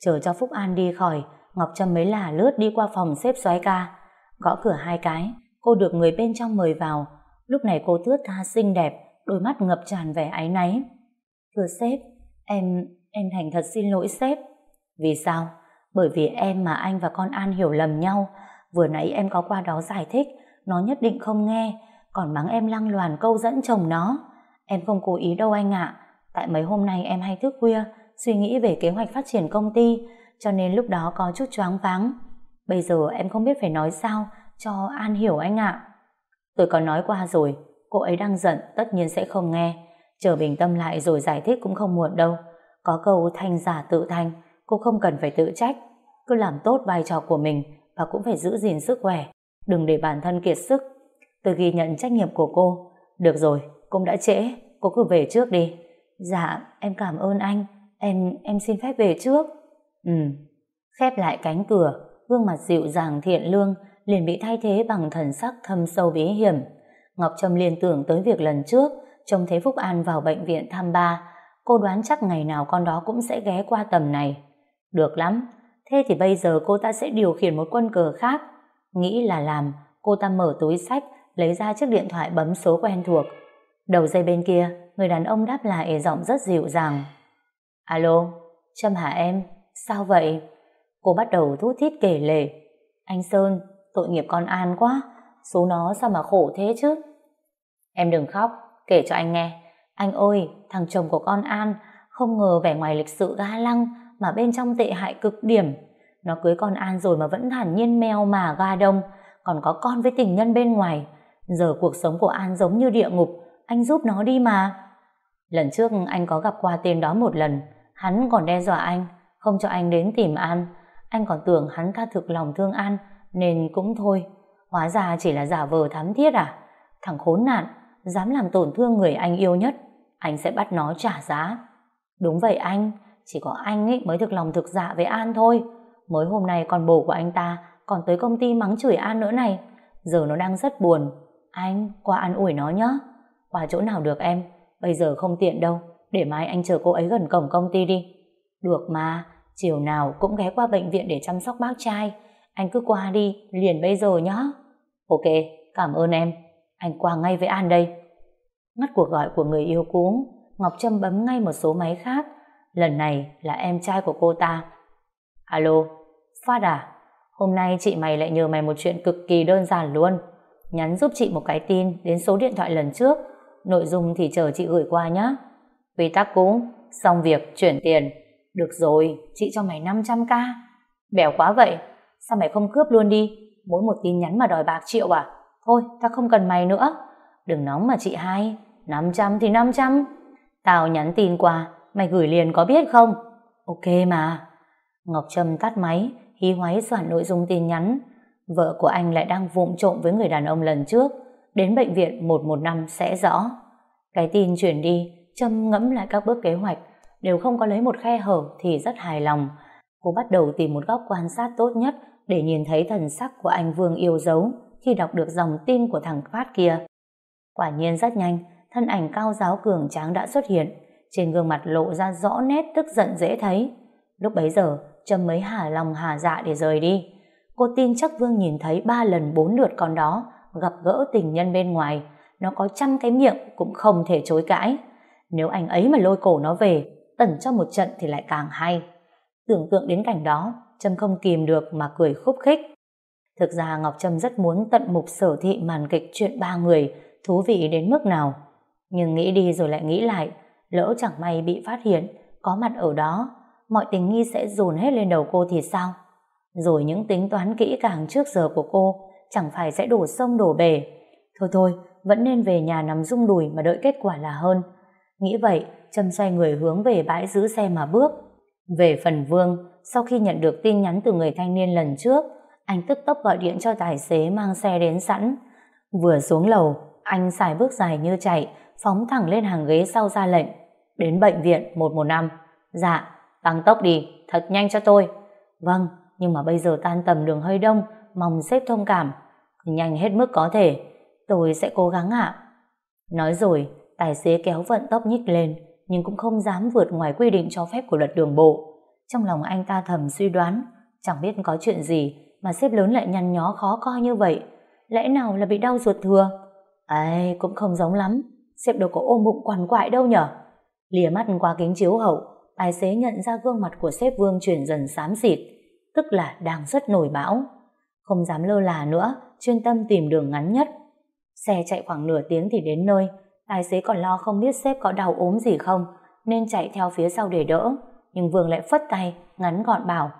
Chờ cho Phúc An đi khỏi, Ngọc Trâm mới là lướt đi qua phòng xếp xoái ca. Gõ cửa hai cái, cô được người bên trong mời vào. Lúc này cô thướt tha xinh đẹp, đôi mắt ngập tràn vẻ áy náy. Thưa sếp, em, em thành thật xin lỗi sếp. Vì sao? Bởi vì em mà anh và con An hiểu lầm nhau. Vừa nãy em có qua đó giải thích, nó nhất định không nghe, còn mắng em lăng loàn câu dẫn chồng nó. Em không cố ý đâu anh ạ. Tại mấy hôm nay em hay thức khuya, suy nghĩ về kế hoạch phát triển công ty, cho nên lúc đó có chút choáng váng. Bây giờ em không biết phải nói sao cho An hiểu anh ạ. Tôi có nói qua rồi, cô ấy đang giận tất nhiên sẽ không nghe. Chờ bình tâm lại rồi giải thích cũng không muộn đâu. Có câu thanh giả tự thanh, cô không cần phải tự trách. Cứ làm tốt vai trò của mình và cũng phải giữ gìn sức khỏe. Đừng để bản thân kiệt sức. Tôi ghi nhận trách nhiệm của cô. Được rồi, cũng đã trễ, cô cứ về trước đi. Dạ, em cảm ơn anh. Em em xin phép về trước. Ừ. Khép lại cánh cửa, gương mặt dịu dàng thiện lương liền bị thay thế bằng thần sắc thâm sâu bí hiểm. Ngọc Trâm liên tưởng tới việc lần trước trông thấy Phúc An vào bệnh viện thăm ba. Cô đoán chắc ngày nào con đó cũng sẽ ghé qua tầm này. Được lắm. Thế thì bây giờ cô ta sẽ điều khiển một quân cờ khác. Nghĩ là làm, cô ta mở túi sách, lấy ra chiếc điện thoại bấm số quen thuộc. Đầu dây bên kia, người đàn ông đáp lại giọng rất dịu dàng. Alo, Trâm hả em? Sao vậy? Cô bắt đầu thút thít kể lể. Anh Sơn, tội nghiệp con An quá. Số nó sao mà khổ thế chứ? Em đừng khóc, kể cho anh nghe. Anh ơi, thằng chồng của con An không ngờ vẻ ngoài lịch sự ga lăng mà bên trong tệ hại cực điểm. Nó cưới con An rồi mà vẫn thản nhiên mèo mà ga đông, còn có con với tình nhân bên ngoài. Giờ cuộc sống của An giống như địa ngục, anh giúp nó đi mà. Lần trước anh có gặp qua tên đó một lần, hắn còn đe dọa anh, không cho anh đến tìm An. Anh còn tưởng hắn ta thực lòng thương An, nên cũng thôi. Hóa ra chỉ là giả vờ thắm thiết à? Thằng khốn nạn, dám làm tổn thương người anh yêu nhất, anh sẽ bắt nó trả giá. Đúng vậy anh, chỉ có anh ấy mới thực lòng thực dạ với An thôi. Mới hôm nay con bồ của anh ta còn tới công ty mắng chửi An nữa này. Giờ nó đang rất buồn. Anh, qua an ủi nó nhé. Qua chỗ nào được em, bây giờ không tiện đâu. Để mai anh chờ cô ấy gần cổng công ty đi. Được mà, chiều nào cũng ghé qua bệnh viện để chăm sóc bác trai. Anh cứ qua đi, liền bây giờ nhé. Ok, cảm ơn em. Anh qua ngay với An đây. Ngắt cuộc gọi của người yêu cũ, Ngọc Trâm bấm ngay một số máy khác. Lần này là em trai của cô ta. Alo, Phát à? Hôm nay chị mày lại nhờ mày một chuyện cực kỳ đơn giản luôn. Nhắn giúp chị một cái tin đến số điện thoại lần trước. Nội dung thì chờ chị gửi qua nhé. Quy tắc cũ, xong việc, chuyển tiền. Được rồi, chị cho mày 500k. Bèo quá vậy, sao mày không cướp luôn đi? Mỗi một tin nhắn mà đòi bạc triệu à? Thôi, ta không cần mày nữa. Đừng nóng mà chị hai, 500 thì 500. Tao nhắn tin qua, mày gửi liền có biết không? Ok mà. Ngọc Trâm tắt máy, hí hoáy soạn nội dung tin nhắn. Vợ của anh lại đang vụng trộm với người đàn ông lần trước. Đến bệnh viện 115 sẽ rõ. Cái tin chuyển đi, Trâm ngẫm lại các bước kế hoạch, đều không có lấy một khe hở thì rất hài lòng. Cô bắt đầu tìm một góc quan sát tốt nhất để nhìn thấy thần sắc của anh Vương yêu dấu khi đọc được dòng tin của thằng Phát kia. Quả nhiên rất nhanh, thân ảnh cao giáo cường tráng đã xuất hiện, trên gương mặt lộ ra rõ nét tức giận dễ thấy. Lúc bấy giờ, Trâm mới hả lòng hà dạ để rời đi. Cô tin chắc Vương nhìn thấy ba lần bốn lượt con đó gặp gỡ tình nhân bên ngoài, nó có trăm cái miệng cũng không thể chối cãi. Nếu anh ấy mà lôi cổ nó về, tẩn cho một trận thì lại càng hay. Tưởng tượng đến cảnh đó, Trâm không kìm được mà cười khúc khích. Thực ra Ngọc Trâm rất muốn tận mục sở thị màn kịch chuyện ba người thú vị đến mức nào. Nhưng nghĩ đi rồi lại nghĩ lại, lỡ chẳng may bị phát hiện, có mặt ở đó, mọi tình nghi sẽ dồn hết lên đầu cô thì sao? Rồi những tính toán kỹ càng trước giờ của cô chẳng phải sẽ đổ sông đổ bể. Thôi thôi, vẫn nên về nhà nằm rung đùi mà đợi kết quả là hơn. Nghĩ vậy, Trâm xoay người hướng về bãi giữ xe mà bước. Về phần Vương, sau khi nhận được tin nhắn từ người thanh niên lần trước, anh tức tốc gọi điện cho tài xế mang xe đến sẵn. Vừa xuống lầu, anh xài bước dài như chạy, phóng thẳng lên hàng ghế sau ra lệnh. Đến bệnh viện 115. Dạ, tăng tốc đi, thật nhanh cho tôi. Vâng, nhưng mà bây giờ tan tầm đường hơi đông, mong xếp thông cảm. Nhanh hết mức có thể, tôi sẽ cố gắng ạ. Nói rồi, tài xế kéo vận tốc nhích lên, nhưng cũng không dám vượt ngoài quy định cho phép của luật đường bộ. Trong lòng anh ta thầm suy đoán, chẳng biết có chuyện gì mà xếp lớn lại nhăn nhó khó coi như vậy. Lẽ nào là bị đau ruột thừa? ai cũng không giống lắm sếp đâu có ôm bụng quằn quại đâu nhở. Lìa mắt qua kính chiếu hậu, tài xế nhận ra gương mặt của sếp Vương chuyển dần xám xịt, tức là đang rất nổi bão. Không dám lơ là nữa, chuyên tâm tìm đường ngắn nhất. Xe chạy khoảng nửa tiếng thì đến nơi, tài xế còn lo không biết sếp có đau ốm gì không, nên chạy theo phía sau để đỡ. Nhưng Vương lại phất tay, ngắn gọn bảo,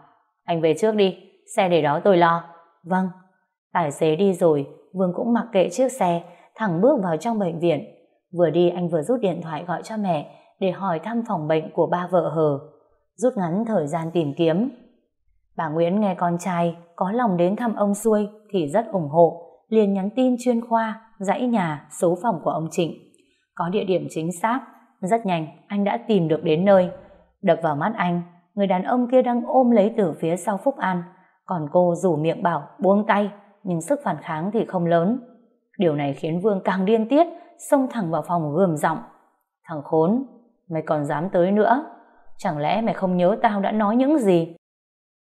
anh về trước đi, xe để đó tôi lo. Vâng, tài xế đi rồi, Vương cũng mặc kệ chiếc xe, thẳng bước vào trong bệnh viện. Vừa đi anh vừa rút điện thoại gọi cho mẹ để hỏi thăm phòng bệnh của ba vợ hờ, rút ngắn thời gian tìm kiếm. Bà Nguyễn nghe con trai có lòng đến thăm ông xuôi thì rất ủng hộ, liền nhắn tin chuyên khoa, dãy nhà, số phòng của ông Trịnh. Có địa điểm chính xác, rất nhanh anh đã tìm được đến nơi. Đập vào mắt anh, người đàn ông kia đang ôm lấy từ phía sau Phúc An, còn cô rủ miệng bảo buông tay, nhưng sức phản kháng thì không lớn. Điều này khiến Vương càng điên tiết, xông thẳng vào phòng gườm giọng. Thằng khốn, mày còn dám tới nữa? Chẳng lẽ mày không nhớ tao đã nói những gì?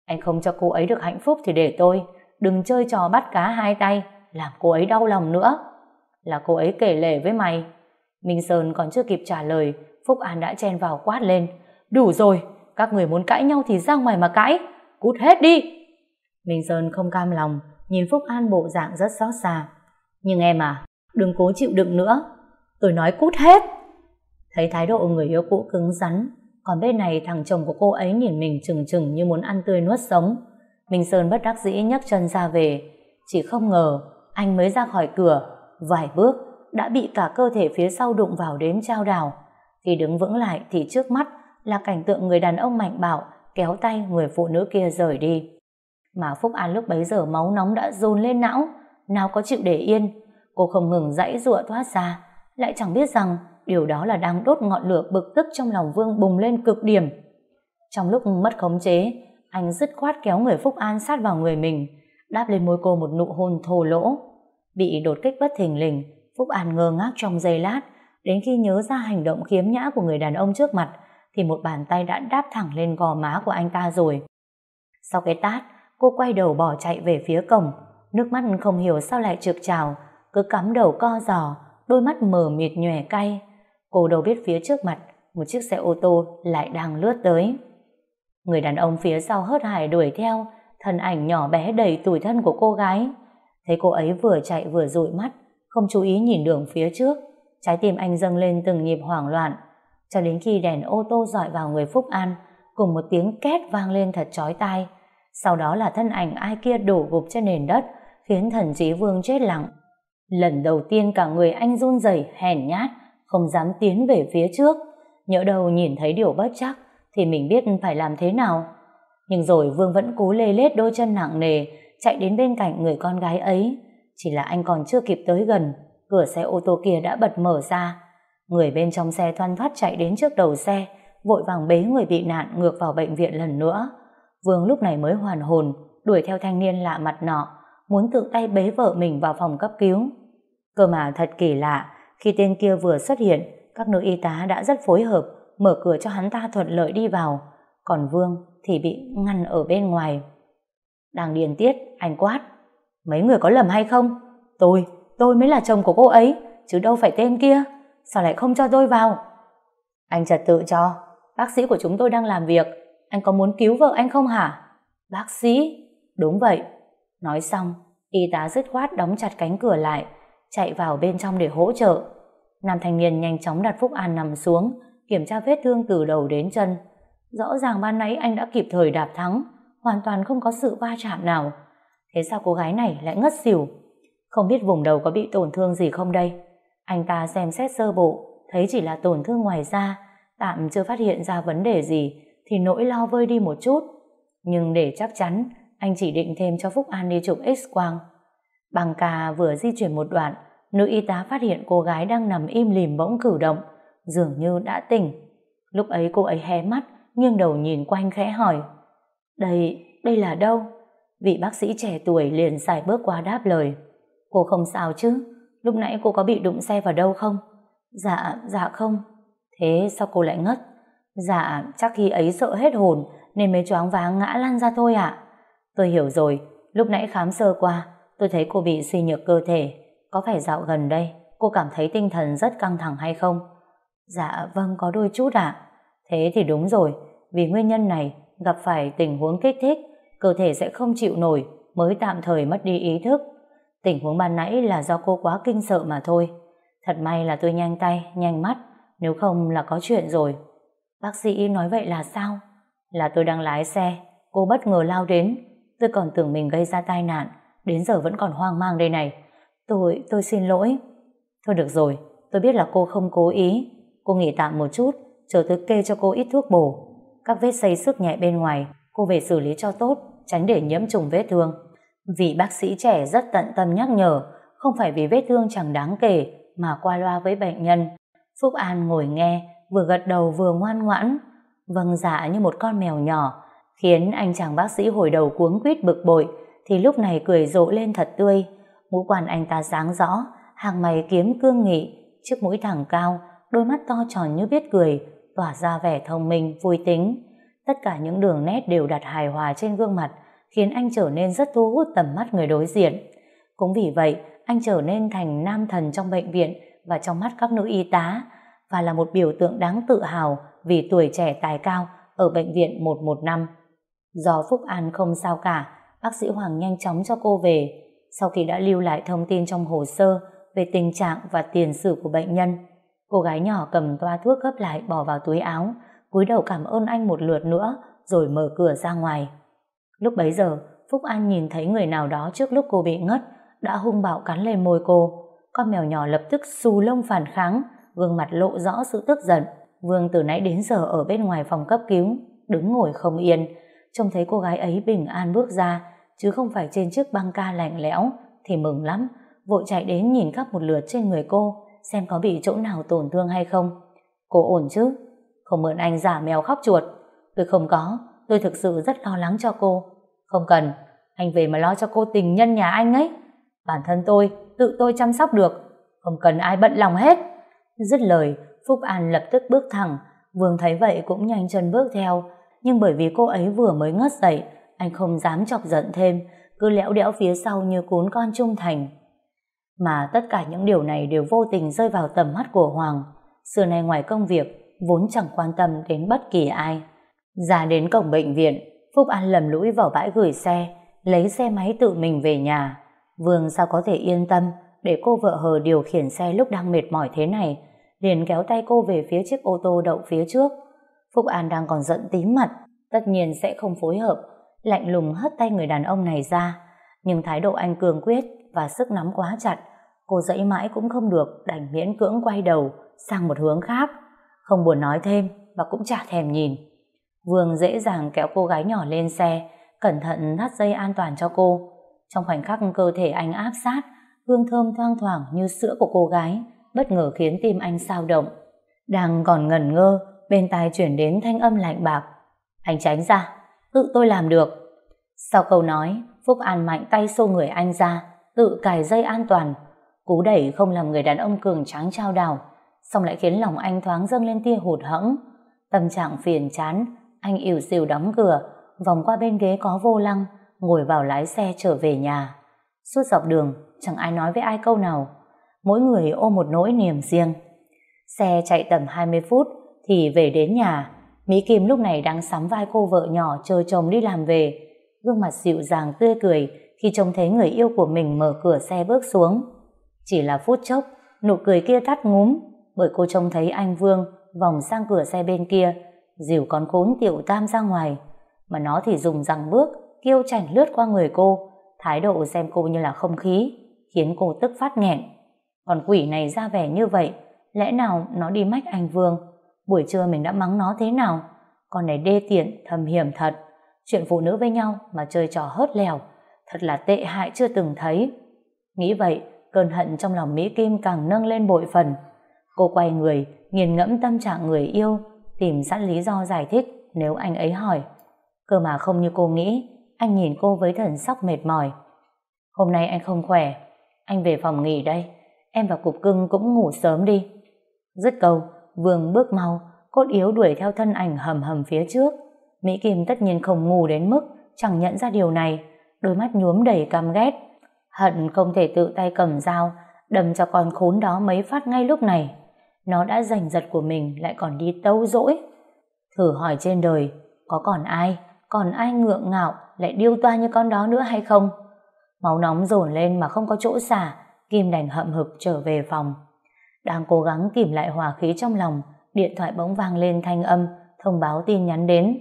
Anh không cho cô ấy được hạnh phúc thì để tôi, đừng chơi trò bắt cá hai tay, làm cô ấy đau lòng nữa. Là cô ấy kể lể với mày. Minh Sơn còn chưa kịp trả lời, Phúc An đã chen vào quát lên. Đủ rồi, các người muốn cãi nhau thì ra ngoài mà cãi, cút hết đi. Minh Sơn không cam lòng, nhìn Phúc An bộ dạng rất xót xa. Nhưng em à, đừng cố chịu đựng nữa. Tôi nói cút hết. Thấy thái độ người yêu cũ cứng rắn, còn bên này thằng chồng của cô ấy nhìn mình chừng chừng như muốn ăn tươi nuốt sống. Minh Sơn bất đắc dĩ nhấc chân ra về. Chỉ không ngờ, anh mới ra khỏi cửa, vài bước, đã bị cả cơ thể phía sau đụng vào đến trao đảo. Khi đứng vững lại thì trước mắt là cảnh tượng người đàn ông mạnh bạo kéo tay người phụ nữ kia rời đi. Mà Phúc An lúc bấy giờ máu nóng đã dồn lên não, nào có chịu để yên. Cô không ngừng dãy dụa thoát ra, lại chẳng biết rằng điều đó là đang đốt ngọn lửa bực tức trong lòng Vương bùng lên cực điểm. Trong lúc mất khống chế, anh dứt khoát kéo người Phúc An sát vào người mình, đáp lên môi cô một nụ hôn thô lỗ. Bị đột kích bất thình lình, Phúc An ngơ ngác trong giây lát, đến khi nhớ ra hành động khiếm nhã của người đàn ông trước mặt, thì một bàn tay đã đáp thẳng lên gò má của anh ta rồi. Sau cái tát, cô quay đầu bỏ chạy về phía cổng, nước mắt không hiểu sao lại trực trào, cứ cắm đầu co giò, đôi mắt mờ mịt nhòe cay. Cô đâu biết phía trước mặt một chiếc xe ô tô lại đang lướt tới. Người đàn ông phía sau hớt hải đuổi theo, thân ảnh nhỏ bé đầy tủi thân của cô gái. Thấy cô ấy vừa chạy vừa dụi mắt, không chú ý nhìn đường phía trước. Trái tim anh dâng lên từng nhịp hoảng loạn, cho đến khi đèn ô tô dọi vào người Phúc An, cùng một tiếng két vang lên thật chói tai. Sau đó là thân ảnh ai kia đổ gục trên nền đất, khiến thần trí vương chết lặng. Lần đầu tiên cả người anh run rẩy hèn nhát, không dám tiến về phía trước. Nhỡ đầu nhìn thấy điều bất chắc, thì mình biết phải làm thế nào. Nhưng rồi Vương vẫn cố lê lết đôi chân nặng nề, chạy đến bên cạnh người con gái ấy. Chỉ là anh còn chưa kịp tới gần, cửa xe ô tô kia đã bật mở ra. Người bên trong xe thoăn thoắt chạy đến trước đầu xe, vội vàng bế người bị nạn ngược vào bệnh viện lần nữa. Vương lúc này mới hoàn hồn, đuổi theo thanh niên lạ mặt nọ, muốn tự tay bế vợ mình vào phòng cấp cứu. Cơ mà thật kỳ lạ, khi tên kia vừa xuất hiện, các nữ y tá đã rất phối hợp, mở cửa cho hắn ta thuận lợi đi vào, còn Vương thì bị ngăn ở bên ngoài. Đang điền tiết, anh quát. Mấy người có lầm hay không? Tôi, tôi mới là chồng của cô ấy, chứ đâu phải tên kia. Sao lại không cho tôi vào? Anh trật tự cho, bác sĩ của chúng tôi đang làm việc, anh có muốn cứu vợ anh không hả? Bác sĩ? Đúng vậy. Nói xong, y tá dứt khoát đóng chặt cánh cửa lại, chạy vào bên trong để hỗ trợ. Nam thanh niên nhanh chóng đặt Phúc An nằm xuống, kiểm tra vết thương từ đầu đến chân. Rõ ràng ban nãy anh đã kịp thời đạp thắng, hoàn toàn không có sự va chạm nào. Thế sao cô gái này lại ngất xỉu? Không biết vùng đầu có bị tổn thương gì không đây? Anh ta xem xét sơ bộ, thấy chỉ là tổn thương ngoài da, tạm chưa phát hiện ra vấn đề gì, thì nỗi lo vơi đi một chút. Nhưng để chắc chắn, anh chỉ định thêm cho Phúc An đi chụp x-quang. Bằng cà vừa di chuyển một đoạn, nữ y tá phát hiện cô gái đang nằm im lìm bỗng cử động, dường như đã tỉnh. Lúc ấy cô ấy hé mắt, nghiêng đầu nhìn quanh khẽ hỏi. Đây, đây là đâu? Vị bác sĩ trẻ tuổi liền xài bước qua đáp lời. Cô không sao chứ? Lúc nãy cô có bị đụng xe vào đâu không? Dạ, dạ không. Thế sao cô lại ngất? Dạ, chắc khi ấy sợ hết hồn nên mới choáng váng ngã lăn ra thôi ạ. Tôi hiểu rồi, lúc nãy khám sơ qua, tôi thấy cô bị suy nhược cơ thể. Có phải dạo gần đây cô cảm thấy tinh thần rất căng thẳng hay không? Dạ vâng có đôi chút ạ. Thế thì đúng rồi, vì nguyên nhân này gặp phải tình huống kích thích, cơ thể sẽ không chịu nổi mới tạm thời mất đi ý thức. Tình huống ban nãy là do cô quá kinh sợ mà thôi. Thật may là tôi nhanh tay, nhanh mắt, nếu không là có chuyện rồi. Bác sĩ nói vậy là sao? Là tôi đang lái xe, cô bất ngờ lao đến. Tôi còn tưởng mình gây ra tai nạn, đến giờ vẫn còn hoang mang đây này. Tôi, tôi xin lỗi. Thôi được rồi, tôi biết là cô không cố ý. Cô nghỉ tạm một chút, chờ tôi kê cho cô ít thuốc bổ. Các vết xây sức nhẹ bên ngoài, cô về xử lý cho tốt, tránh để nhiễm trùng vết thương. Vì bác sĩ trẻ rất tận tâm nhắc nhở, không phải vì vết thương chẳng đáng kể mà qua loa với bệnh nhân. Phúc An ngồi nghe, vừa gật đầu vừa ngoan ngoãn. Vâng dạ như một con mèo nhỏ, khiến anh chàng bác sĩ hồi đầu cuống quýt bực bội, thì lúc này cười rộ lên thật tươi. Ngũ quan anh ta sáng rõ, hàng mày kiếm cương nghị, chiếc mũi thẳng cao, đôi mắt to tròn như biết cười, tỏa ra vẻ thông minh, vui tính. Tất cả những đường nét đều đặt hài hòa trên gương mặt, khiến anh trở nên rất thu hút tầm mắt người đối diện. Cũng vì vậy, anh trở nên thành nam thần trong bệnh viện và trong mắt các nữ y tá, và là một biểu tượng đáng tự hào vì tuổi trẻ tài cao ở bệnh viện 115. Do Phúc An không sao cả, bác sĩ Hoàng nhanh chóng cho cô về. Sau khi đã lưu lại thông tin trong hồ sơ về tình trạng và tiền sử của bệnh nhân, cô gái nhỏ cầm toa thuốc gấp lại bỏ vào túi áo, cúi đầu cảm ơn anh một lượt nữa rồi mở cửa ra ngoài. Lúc bấy giờ, Phúc An nhìn thấy người nào đó trước lúc cô bị ngất đã hung bạo cắn lên môi cô. Con mèo nhỏ lập tức xù lông phản kháng, gương mặt lộ rõ sự tức giận. Vương từ nãy đến giờ ở bên ngoài phòng cấp cứu, đứng ngồi không yên, trông thấy cô gái ấy bình an bước ra, chứ không phải trên chiếc băng ca lạnh lẽo, thì mừng lắm, vội chạy đến nhìn khắp một lượt trên người cô, xem có bị chỗ nào tổn thương hay không. Cô ổn chứ? Không mượn anh giả mèo khóc chuột. Tôi không có, tôi thực sự rất lo lắng cho cô. Không cần, anh về mà lo cho cô tình nhân nhà anh ấy. Bản thân tôi, tự tôi chăm sóc được, không cần ai bận lòng hết. Dứt lời, Phúc An lập tức bước thẳng, Vương thấy vậy cũng nhanh chân bước theo, nhưng bởi vì cô ấy vừa mới ngất dậy, anh không dám chọc giận thêm, cứ lẽo đẽo phía sau như cún con trung thành. Mà tất cả những điều này đều vô tình rơi vào tầm mắt của Hoàng. xưa nay ngoài công việc, vốn chẳng quan tâm đến bất kỳ ai. Ra đến cổng bệnh viện, Phúc An lầm lũi vào bãi gửi xe, lấy xe máy tự mình về nhà. Vương sao có thể yên tâm để cô vợ hờ điều khiển xe lúc đang mệt mỏi thế này, liền kéo tay cô về phía chiếc ô tô đậu phía trước. Phúc An đang còn giận tím mặt, tất nhiên sẽ không phối hợp, lạnh lùng hất tay người đàn ông này ra. Nhưng thái độ anh cường quyết và sức nắm quá chặt, cô dãy mãi cũng không được, đành miễn cưỡng quay đầu sang một hướng khác. Không buồn nói thêm và cũng chả thèm nhìn. Vương dễ dàng kéo cô gái nhỏ lên xe, cẩn thận thắt dây an toàn cho cô. Trong khoảnh khắc cơ thể anh áp sát, hương thơm thoang thoảng như sữa của cô gái, bất ngờ khiến tim anh sao động. Đang còn ngẩn ngơ, bên tai chuyển đến thanh âm lạnh bạc. Anh tránh ra, tự tôi làm được. Sau câu nói, Phúc An mạnh tay xô người anh ra, tự cài dây an toàn. Cú đẩy không làm người đàn ông cường tráng trao đảo, xong lại khiến lòng anh thoáng dâng lên tia hụt hẫng. Tâm trạng phiền chán, anh ỉu xìu đóng cửa, vòng qua bên ghế có vô lăng, ngồi vào lái xe trở về nhà. Suốt dọc đường, chẳng ai nói với ai câu nào. Mỗi người ôm một nỗi niềm riêng. Xe chạy tầm 20 phút thì về đến nhà. Mỹ Kim lúc này đang sắm vai cô vợ nhỏ chờ chồng đi làm về. Gương mặt dịu dàng tươi cười khi trông thấy người yêu của mình mở cửa xe bước xuống. Chỉ là phút chốc, nụ cười kia tắt ngúm bởi cô trông thấy anh Vương vòng sang cửa xe bên kia dìu con khốn tiểu tam ra ngoài mà nó thì dùng răng bước kêu chảnh lướt qua người cô thái độ xem cô như là không khí khiến cô tức phát nghẹn còn quỷ này ra vẻ như vậy lẽ nào nó đi mách anh Vương buổi trưa mình đã mắng nó thế nào? Con này đê tiện, thầm hiểm thật. Chuyện phụ nữ với nhau mà chơi trò hớt lèo, thật là tệ hại chưa từng thấy. Nghĩ vậy, cơn hận trong lòng Mỹ Kim càng nâng lên bội phần. Cô quay người, nghiền ngẫm tâm trạng người yêu, tìm sẵn lý do giải thích nếu anh ấy hỏi. Cơ mà không như cô nghĩ, anh nhìn cô với thần sắc mệt mỏi. Hôm nay anh không khỏe, anh về phòng nghỉ đây. Em và cục cưng cũng ngủ sớm đi. Dứt câu vương bước mau, cốt yếu đuổi theo thân ảnh hầm hầm phía trước. Mỹ Kim tất nhiên không ngu đến mức chẳng nhận ra điều này, đôi mắt nhuốm đầy căm ghét. Hận không thể tự tay cầm dao, đâm cho con khốn đó mấy phát ngay lúc này. Nó đã giành giật của mình, lại còn đi tâu dỗi thử hỏi trên đời, có còn ai còn ai ngượng ngạo lại điêu toa như con đó nữa hay không? Máu nóng dồn lên mà không có chỗ xả, Kim đành hậm hực trở về phòng đang cố gắng kìm lại hòa khí trong lòng, điện thoại bỗng vang lên thanh âm, thông báo tin nhắn đến.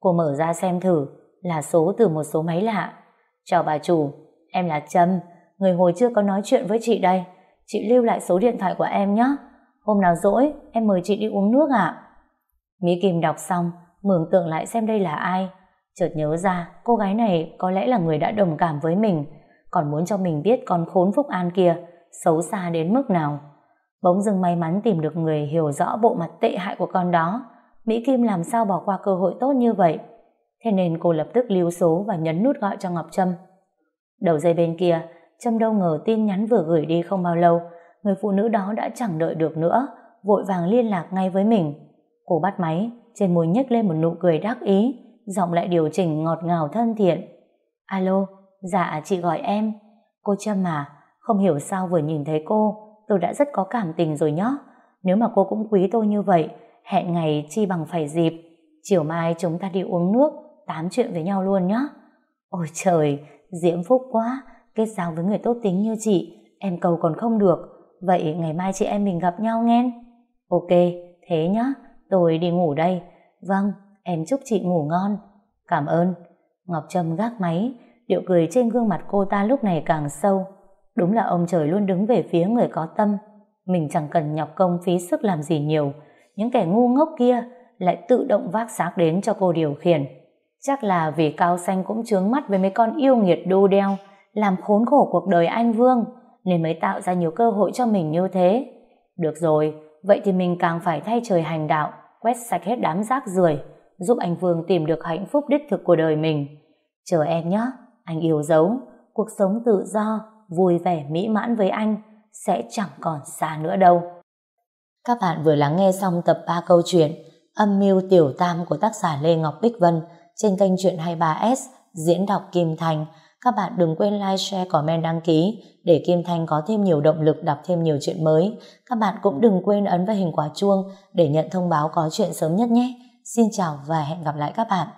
Cô mở ra xem thử, là số từ một số máy lạ. Chào bà chủ, em là Trâm, người hồi chưa có nói chuyện với chị đây. Chị lưu lại số điện thoại của em nhé. Hôm nào rỗi, em mời chị đi uống nước ạ. Mỹ Kim đọc xong, mường tượng lại xem đây là ai. Chợt nhớ ra, cô gái này có lẽ là người đã đồng cảm với mình, còn muốn cho mình biết con khốn Phúc An kia, xấu xa đến mức nào bỗng dưng may mắn tìm được người hiểu rõ bộ mặt tệ hại của con đó Mỹ Kim làm sao bỏ qua cơ hội tốt như vậy thế nên cô lập tức lưu số và nhấn nút gọi cho Ngọc Trâm đầu dây bên kia Trâm đâu ngờ tin nhắn vừa gửi đi không bao lâu người phụ nữ đó đã chẳng đợi được nữa, vội vàng liên lạc ngay với mình. Cô bắt máy, trên môi nhếch lên một nụ cười đắc ý, giọng lại điều chỉnh ngọt ngào thân thiện. Alo, dạ chị gọi em. Cô Trâm à không hiểu sao vừa nhìn thấy cô, tôi đã rất có cảm tình rồi nhé. Nếu mà cô cũng quý tôi như vậy, hẹn ngày chi bằng phải dịp. Chiều mai chúng ta đi uống nước, tám chuyện với nhau luôn nhé. Ôi trời, diễm phúc quá, kết giao với người tốt tính như chị, em cầu còn không được, Vậy ngày mai chị em mình gặp nhau nghe. Ok, thế nhá, tôi đi ngủ đây. Vâng, em chúc chị ngủ ngon. Cảm ơn. Ngọc Trâm gác máy, điệu cười trên gương mặt cô ta lúc này càng sâu. Đúng là ông trời luôn đứng về phía người có tâm. Mình chẳng cần nhọc công phí sức làm gì nhiều. Những kẻ ngu ngốc kia lại tự động vác xác đến cho cô điều khiển. Chắc là vì Cao Xanh cũng chướng mắt với mấy con yêu nghiệt đô đeo, làm khốn khổ cuộc đời anh Vương nên mới tạo ra nhiều cơ hội cho mình như thế. Được rồi, vậy thì mình càng phải thay trời hành đạo, quét sạch hết đám rác rưởi, giúp anh Vương tìm được hạnh phúc đích thực của đời mình. Chờ em nhé, anh yêu dấu, cuộc sống tự do, vui vẻ mỹ mãn với anh sẽ chẳng còn xa nữa đâu. Các bạn vừa lắng nghe xong tập 3 câu chuyện Âm mưu tiểu tam của tác giả Lê Ngọc Bích Vân trên kênh truyện 23S diễn đọc Kim Thành Các bạn đừng quên like, share, comment, đăng ký để Kim Thanh có thêm nhiều động lực đọc thêm nhiều chuyện mới. Các bạn cũng đừng quên ấn vào hình quả chuông để nhận thông báo có chuyện sớm nhất nhé. Xin chào và hẹn gặp lại các bạn.